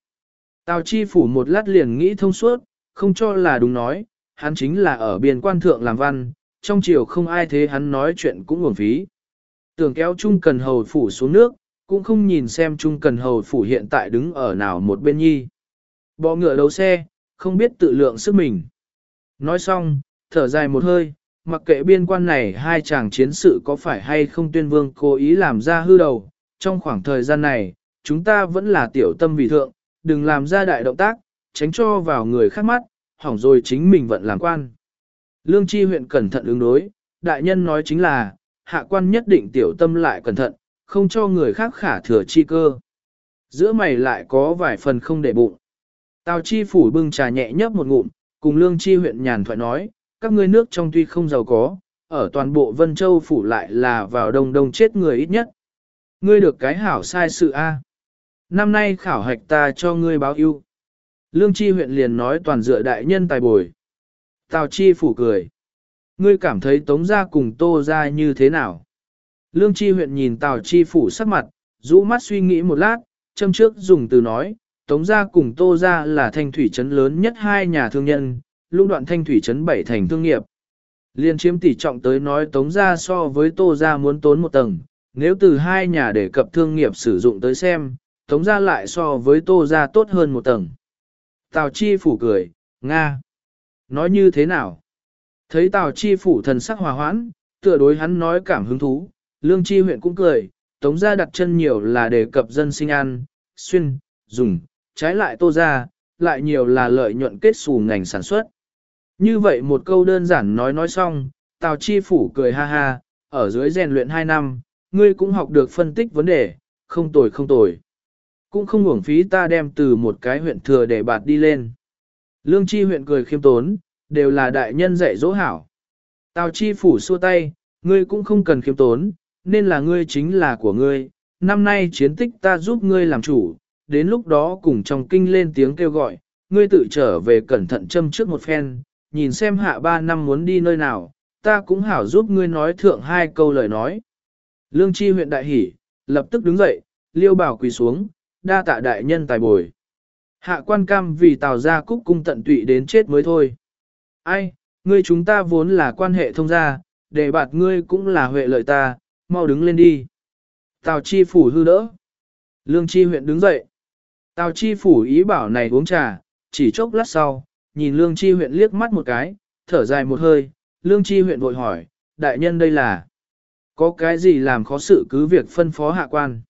Tào chi phủ một lát liền nghĩ thông suốt, không cho là đúng nói, hắn chính là ở biên quan thượng làm văn, trong chiều không ai thế hắn nói chuyện cũng uổng phí. Tưởng kéo Trung Cần Hầu phủ xuống nước, cũng không nhìn xem Trung Cần Hầu phủ hiện tại đứng ở nào một bên nhi. Bỏ ngựa đấu xe, không biết tự lượng sức mình. Nói xong, thở dài một hơi, mặc kệ biên quan này hai chàng chiến sự có phải hay không tuyên vương cố ý làm ra hư đầu, trong khoảng thời gian này, chúng ta vẫn là tiểu tâm vì thượng, đừng làm ra đại động tác, tránh cho vào người khác mắt, hỏng rồi chính mình vẫn làm quan. Lương Chi huyện cẩn thận ứng đối, đại nhân nói chính là, hạ quan nhất định tiểu tâm lại cẩn thận, không cho người khác khả thừa chi cơ. Giữa mày lại có vài phần không để bụng. Tào chi phủ bưng trà nhẹ nhấp một ngụm, cùng lương chi huyện nhàn thoại nói, các ngươi nước trong tuy không giàu có, ở toàn bộ Vân Châu phủ lại là vào đông đông chết người ít nhất. Ngươi được cái hảo sai sự A. Năm nay khảo hạch ta cho ngươi báo ưu. Lương chi huyện liền nói toàn dựa đại nhân tài bồi. Tào chi phủ cười. Ngươi cảm thấy tống gia cùng tô gia như thế nào? Lương chi huyện nhìn tào chi phủ sắc mặt, rũ mắt suy nghĩ một lát, châm trước dùng từ nói, tống gia cùng tô gia là thanh thủy trấn lớn nhất hai nhà thương nhân, lũng đoạn thanh thủy trấn bảy thành thương nghiệp. Liên chiếm tỷ trọng tới nói tống gia so với tô gia muốn tốn một tầng, nếu từ hai nhà để cập thương nghiệp sử dụng tới xem, tống gia lại so với tô gia tốt hơn một tầng. Tào chi phủ cười, Nga. Nói như thế nào? Thấy Tào chi phủ thần sắc hòa hoãn, tựa đối hắn nói cảm hứng thú, lương chi huyện cũng cười, tống gia đặt chân nhiều là đề cập dân sinh ăn, xuyên, dùng, trái lại tô ra, lại nhiều là lợi nhuận kết xù ngành sản xuất. Như vậy một câu đơn giản nói nói xong, Tào chi phủ cười ha ha, ở dưới rèn luyện 2 năm, ngươi cũng học được phân tích vấn đề, không tồi không tồi. Cũng không uổng phí ta đem từ một cái huyện thừa để bạt đi lên. Lương chi huyện cười khiêm tốn, đều là đại nhân dạy dỗ hảo. Tào chi phủ xua tay, ngươi cũng không cần khiêm tốn, nên là ngươi chính là của ngươi. Năm nay chiến tích ta giúp ngươi làm chủ, đến lúc đó cùng trong kinh lên tiếng kêu gọi, ngươi tự trở về cẩn thận châm trước một phen, nhìn xem hạ ba năm muốn đi nơi nào, ta cũng hảo giúp ngươi nói thượng hai câu lời nói. Lương chi huyện đại hỉ, lập tức đứng dậy, liêu bảo quỳ xuống, đa tạ đại nhân tài bồi. Hạ quan cam vì tào ra cúc cung tận tụy đến chết mới thôi. Ai, ngươi chúng ta vốn là quan hệ thông gia, để bạt ngươi cũng là huệ lợi ta, mau đứng lên đi. Tào chi phủ hư đỡ. Lương chi huyện đứng dậy. Tào chi phủ ý bảo này uống trà, chỉ chốc lát sau, nhìn lương chi huyện liếc mắt một cái, thở dài một hơi, lương chi huyện vội hỏi, đại nhân đây là, có cái gì làm khó sự cứ việc phân phó hạ quan.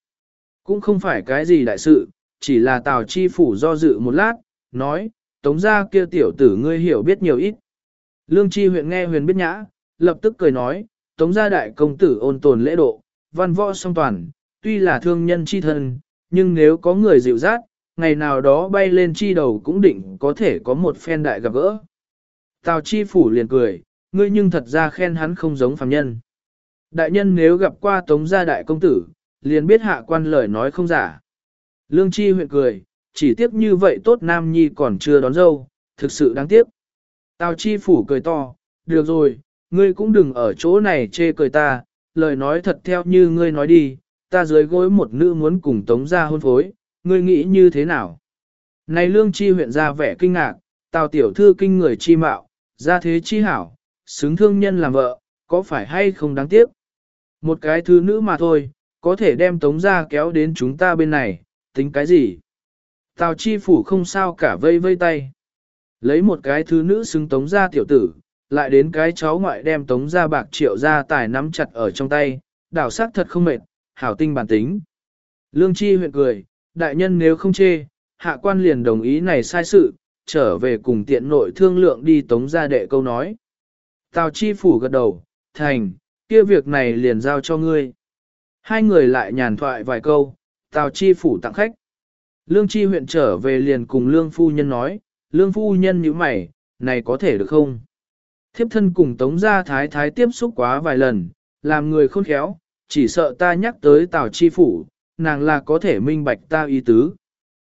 Cũng không phải cái gì đại sự, chỉ là tào chi phủ do dự một lát, nói, tống gia kia tiểu tử ngươi hiểu biết nhiều ít. Lương chi huyện nghe huyền biết nhã, lập tức cười nói, tống gia đại công tử ôn tồn lễ độ, văn võ song toàn, tuy là thương nhân chi thân, nhưng nếu có người dịu dắt, ngày nào đó bay lên chi đầu cũng định có thể có một phen đại gặp gỡ. Tào chi phủ liền cười, ngươi nhưng thật ra khen hắn không giống phàm nhân. Đại nhân nếu gặp qua tống gia đại công tử, liền biết hạ quan lời nói không giả. Lương Chi huyện cười, chỉ tiếc như vậy tốt nam nhi còn chưa đón dâu, thực sự đáng tiếc. Tào Chi phủ cười to, được rồi, ngươi cũng đừng ở chỗ này chê cười ta, lời nói thật theo như ngươi nói đi, ta dưới gối một nữ muốn cùng tống ra hôn phối, ngươi nghĩ như thế nào? Này lương chi huyện ra vẻ kinh ngạc, tào tiểu thư kinh người chi mạo, ra thế chi hảo, xứng thương nhân làm vợ, có phải hay không đáng tiếc? Một cái thứ nữ mà thôi, có thể đem tống ra kéo đến chúng ta bên này, tính cái gì? Tào chi phủ không sao cả vây vây tay. Lấy một cái thứ nữ xứng tống ra tiểu tử, lại đến cái cháu ngoại đem tống ra bạc triệu ra tài nắm chặt ở trong tay, đảo sát thật không mệt, hảo tinh bản tính. Lương Chi huyện cười, đại nhân nếu không chê, hạ quan liền đồng ý này sai sự, trở về cùng tiện nội thương lượng đi tống ra đệ câu nói. Tào Chi phủ gật đầu, thành, kia việc này liền giao cho ngươi. Hai người lại nhàn thoại vài câu, Tào Chi phủ tặng khách. Lương Chi huyện trở về liền cùng Lương Phu Nhân nói, Lương Phu Nhân như mày, này có thể được không? Thiếp thân cùng Tống Gia Thái Thái tiếp xúc quá vài lần, làm người khôn khéo, chỉ sợ ta nhắc tới Tào Chi Phủ, nàng là có thể minh bạch ta ý tứ.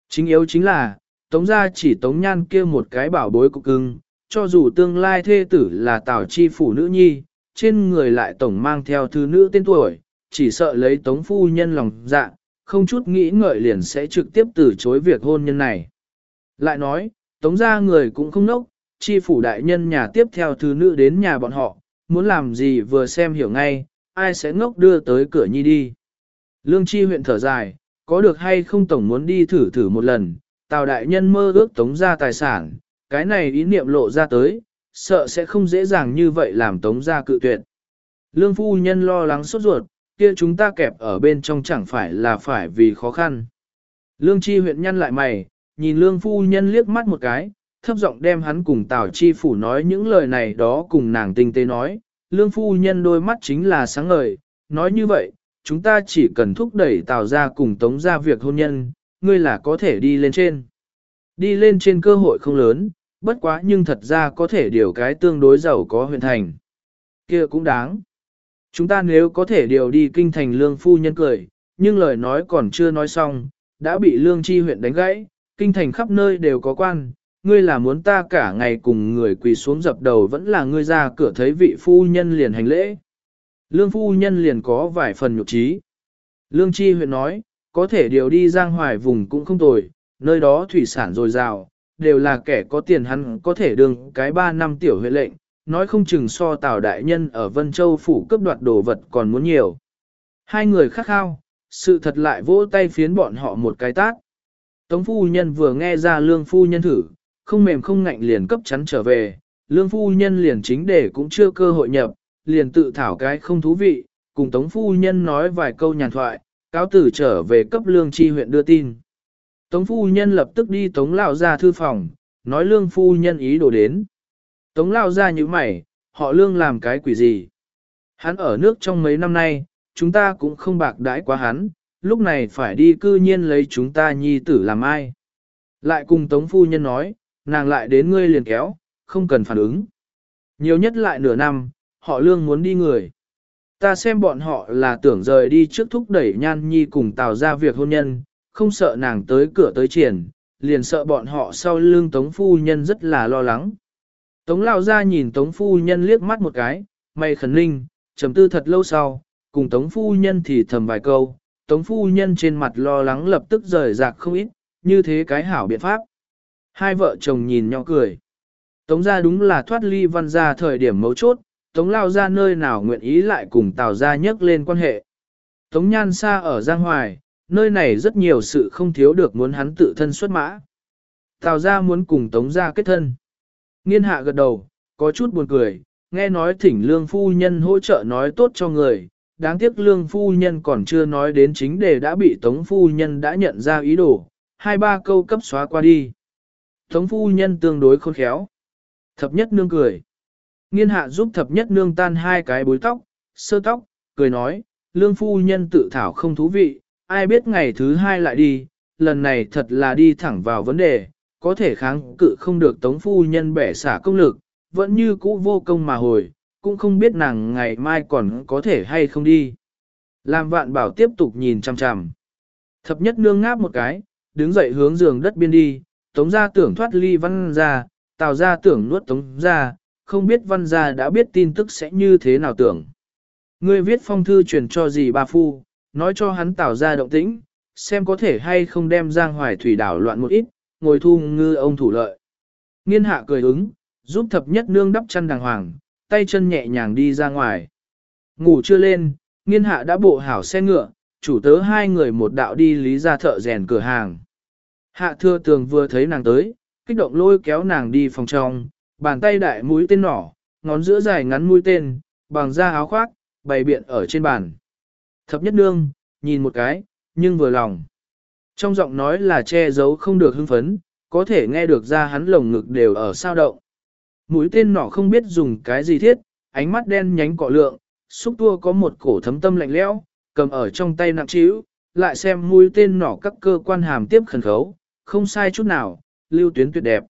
Chính yếu chính là, Tống Gia chỉ Tống Nhan kia một cái bảo bối cục cưng, cho dù tương lai thê tử là Tào Chi Phủ nữ nhi, trên người lại tổng mang theo thư nữ tên tuổi, chỉ sợ lấy Tống Phu Nhân lòng dạ, không chút nghĩ ngợi liền sẽ trực tiếp từ chối việc hôn nhân này. Lại nói, Tống Gia người cũng không nốc, chi phủ đại nhân nhà tiếp theo thứ nữ đến nhà bọn họ, muốn làm gì vừa xem hiểu ngay, ai sẽ ngốc đưa tới cửa nhi đi. Lương chi huyện thở dài, có được hay không tổng muốn đi thử thử một lần, tào đại nhân mơ ước tống ra tài sản, cái này ý niệm lộ ra tới, sợ sẽ không dễ dàng như vậy làm tống ra cự tuyệt. Lương phu nhân lo lắng sốt ruột, kia chúng ta kẹp ở bên trong chẳng phải là phải vì khó khăn. Lương chi huyện nhăn lại mày, nhìn lương phu nhân liếc mắt một cái, thấp giọng đem hắn cùng Tào Chi Phủ nói những lời này đó cùng nàng tinh tế nói, lương phu nhân đôi mắt chính là sáng ngời, nói như vậy, chúng ta chỉ cần thúc đẩy Tào ra cùng tống ra việc hôn nhân, ngươi là có thể đi lên trên. Đi lên trên cơ hội không lớn, bất quá nhưng thật ra có thể điều cái tương đối giàu có huyện thành. kia cũng đáng. Chúng ta nếu có thể điều đi kinh thành lương phu nhân cười, nhưng lời nói còn chưa nói xong, đã bị lương chi huyện đánh gãy, kinh thành khắp nơi đều có quan, ngươi là muốn ta cả ngày cùng người quỳ xuống dập đầu vẫn là ngươi ra cửa thấy vị phu nhân liền hành lễ. Lương phu nhân liền có vài phần nhục trí. Lương Chi huyện nói, có thể điều đi giang hoài vùng cũng không tồi, nơi đó thủy sản dồi dào, đều là kẻ có tiền hắn có thể đương cái ba năm tiểu huyện lệnh, nói không chừng so tào đại nhân ở Vân Châu phủ cấp đoạt đồ vật còn muốn nhiều. Hai người khắc khao, sự thật lại vỗ tay phiến bọn họ một cái tát. Tống phu nhân vừa nghe ra lương phu nhân thử, không mềm không ngạnh liền cấp chắn trở về, lương phu nhân liền chính để cũng chưa cơ hội nhập, liền tự thảo cái không thú vị, cùng tống phu nhân nói vài câu nhàn thoại, cáo tử trở về cấp lương chi huyện đưa tin. Tống phu nhân lập tức đi tống lão ra thư phòng, nói lương phu nhân ý đồ đến. Tống lao ra như mày, họ lương làm cái quỷ gì? Hắn ở nước trong mấy năm nay, chúng ta cũng không bạc đãi quá hắn, lúc này phải đi cư nhiên lấy chúng ta nhi tử làm ai. Lại cùng tống phu nhân nói, nàng lại đến ngươi liền kéo, không cần phản ứng. Nhiều nhất lại nửa năm, họ lương muốn đi người. Ta xem bọn họ là tưởng rời đi trước thúc đẩy nhan nhi cùng tạo ra việc hôn nhân, không sợ nàng tới cửa tới triển, liền sợ bọn họ sau lương tống phu nhân rất là lo lắng. Tống lao ra nhìn tống phu nhân liếc mắt một cái, mày khẩn ninh, trầm tư thật lâu sau, cùng tống phu nhân thì thầm vài câu, tống phu nhân trên mặt lo lắng lập tức rời rạc không ít, như thế cái hảo biện pháp. Hai vợ chồng nhìn nhau cười. Tống ra đúng là thoát ly văn ra thời điểm mấu chốt, Tống lao ra nơi nào nguyện ý lại cùng Tào ra nhấc lên quan hệ. Tống nhan xa ở Giang Hoài, nơi này rất nhiều sự không thiếu được muốn hắn tự thân xuất mã. Tào ra muốn cùng Tống ra kết thân. Nghiên hạ gật đầu, có chút buồn cười, nghe nói thỉnh lương phu nhân hỗ trợ nói tốt cho người. Đáng tiếc lương phu nhân còn chưa nói đến chính đề đã bị Tống phu nhân đã nhận ra ý đồ, hai ba câu cấp xóa qua đi. Tống phu nhân tương đối khôn khéo. Thập nhất nương cười. Nghiên hạ giúp thập nhất nương tan hai cái bối tóc, sơ tóc, cười nói, lương phu nhân tự thảo không thú vị, ai biết ngày thứ hai lại đi, lần này thật là đi thẳng vào vấn đề, có thể kháng cự không được tống phu nhân bẻ xả công lực, vẫn như cũ vô công mà hồi, cũng không biết nàng ngày mai còn có thể hay không đi. Làm vạn bảo tiếp tục nhìn chằm chằm. Thập nhất nương ngáp một cái, đứng dậy hướng giường đất biên đi, tống ra tưởng thoát ly văn ra, tào ra tưởng nuốt tống ra, không biết văn gia đã biết tin tức sẽ như thế nào tưởng. Ngươi viết phong thư truyền cho gì bà phu, nói cho hắn tạo ra động tĩnh, xem có thể hay không đem giang hoài thủy đảo loạn một ít, ngồi thu ngư ông thủ lợi. Nghiên hạ cười ứng, giúp thập nhất nương đắp chân đàng hoàng, tay chân nhẹ nhàng đi ra ngoài. Ngủ chưa lên, nghiên hạ đã bộ hảo xe ngựa, chủ tớ hai người một đạo đi lý ra thợ rèn cửa hàng. Hạ thưa tường vừa thấy nàng tới, kích động lôi kéo nàng đi phòng trong, bàn tay đại mũi tên nỏ, ngón giữa dài ngắn mũi tên, bằng da áo khoác, bày biện ở trên bàn. Thập nhất nương, nhìn một cái, nhưng vừa lòng. Trong giọng nói là che giấu không được hưng phấn, có thể nghe được ra hắn lồng ngực đều ở sao động. Mũi tên nỏ không biết dùng cái gì thiết, ánh mắt đen nhánh cọ lượng, xúc tua có một cổ thấm tâm lạnh lẽo, cầm ở trong tay nặng trĩu, lại xem mũi tên nỏ các cơ quan hàm tiếp khẩn khấu, không sai chút nào, lưu tuyến tuyệt đẹp.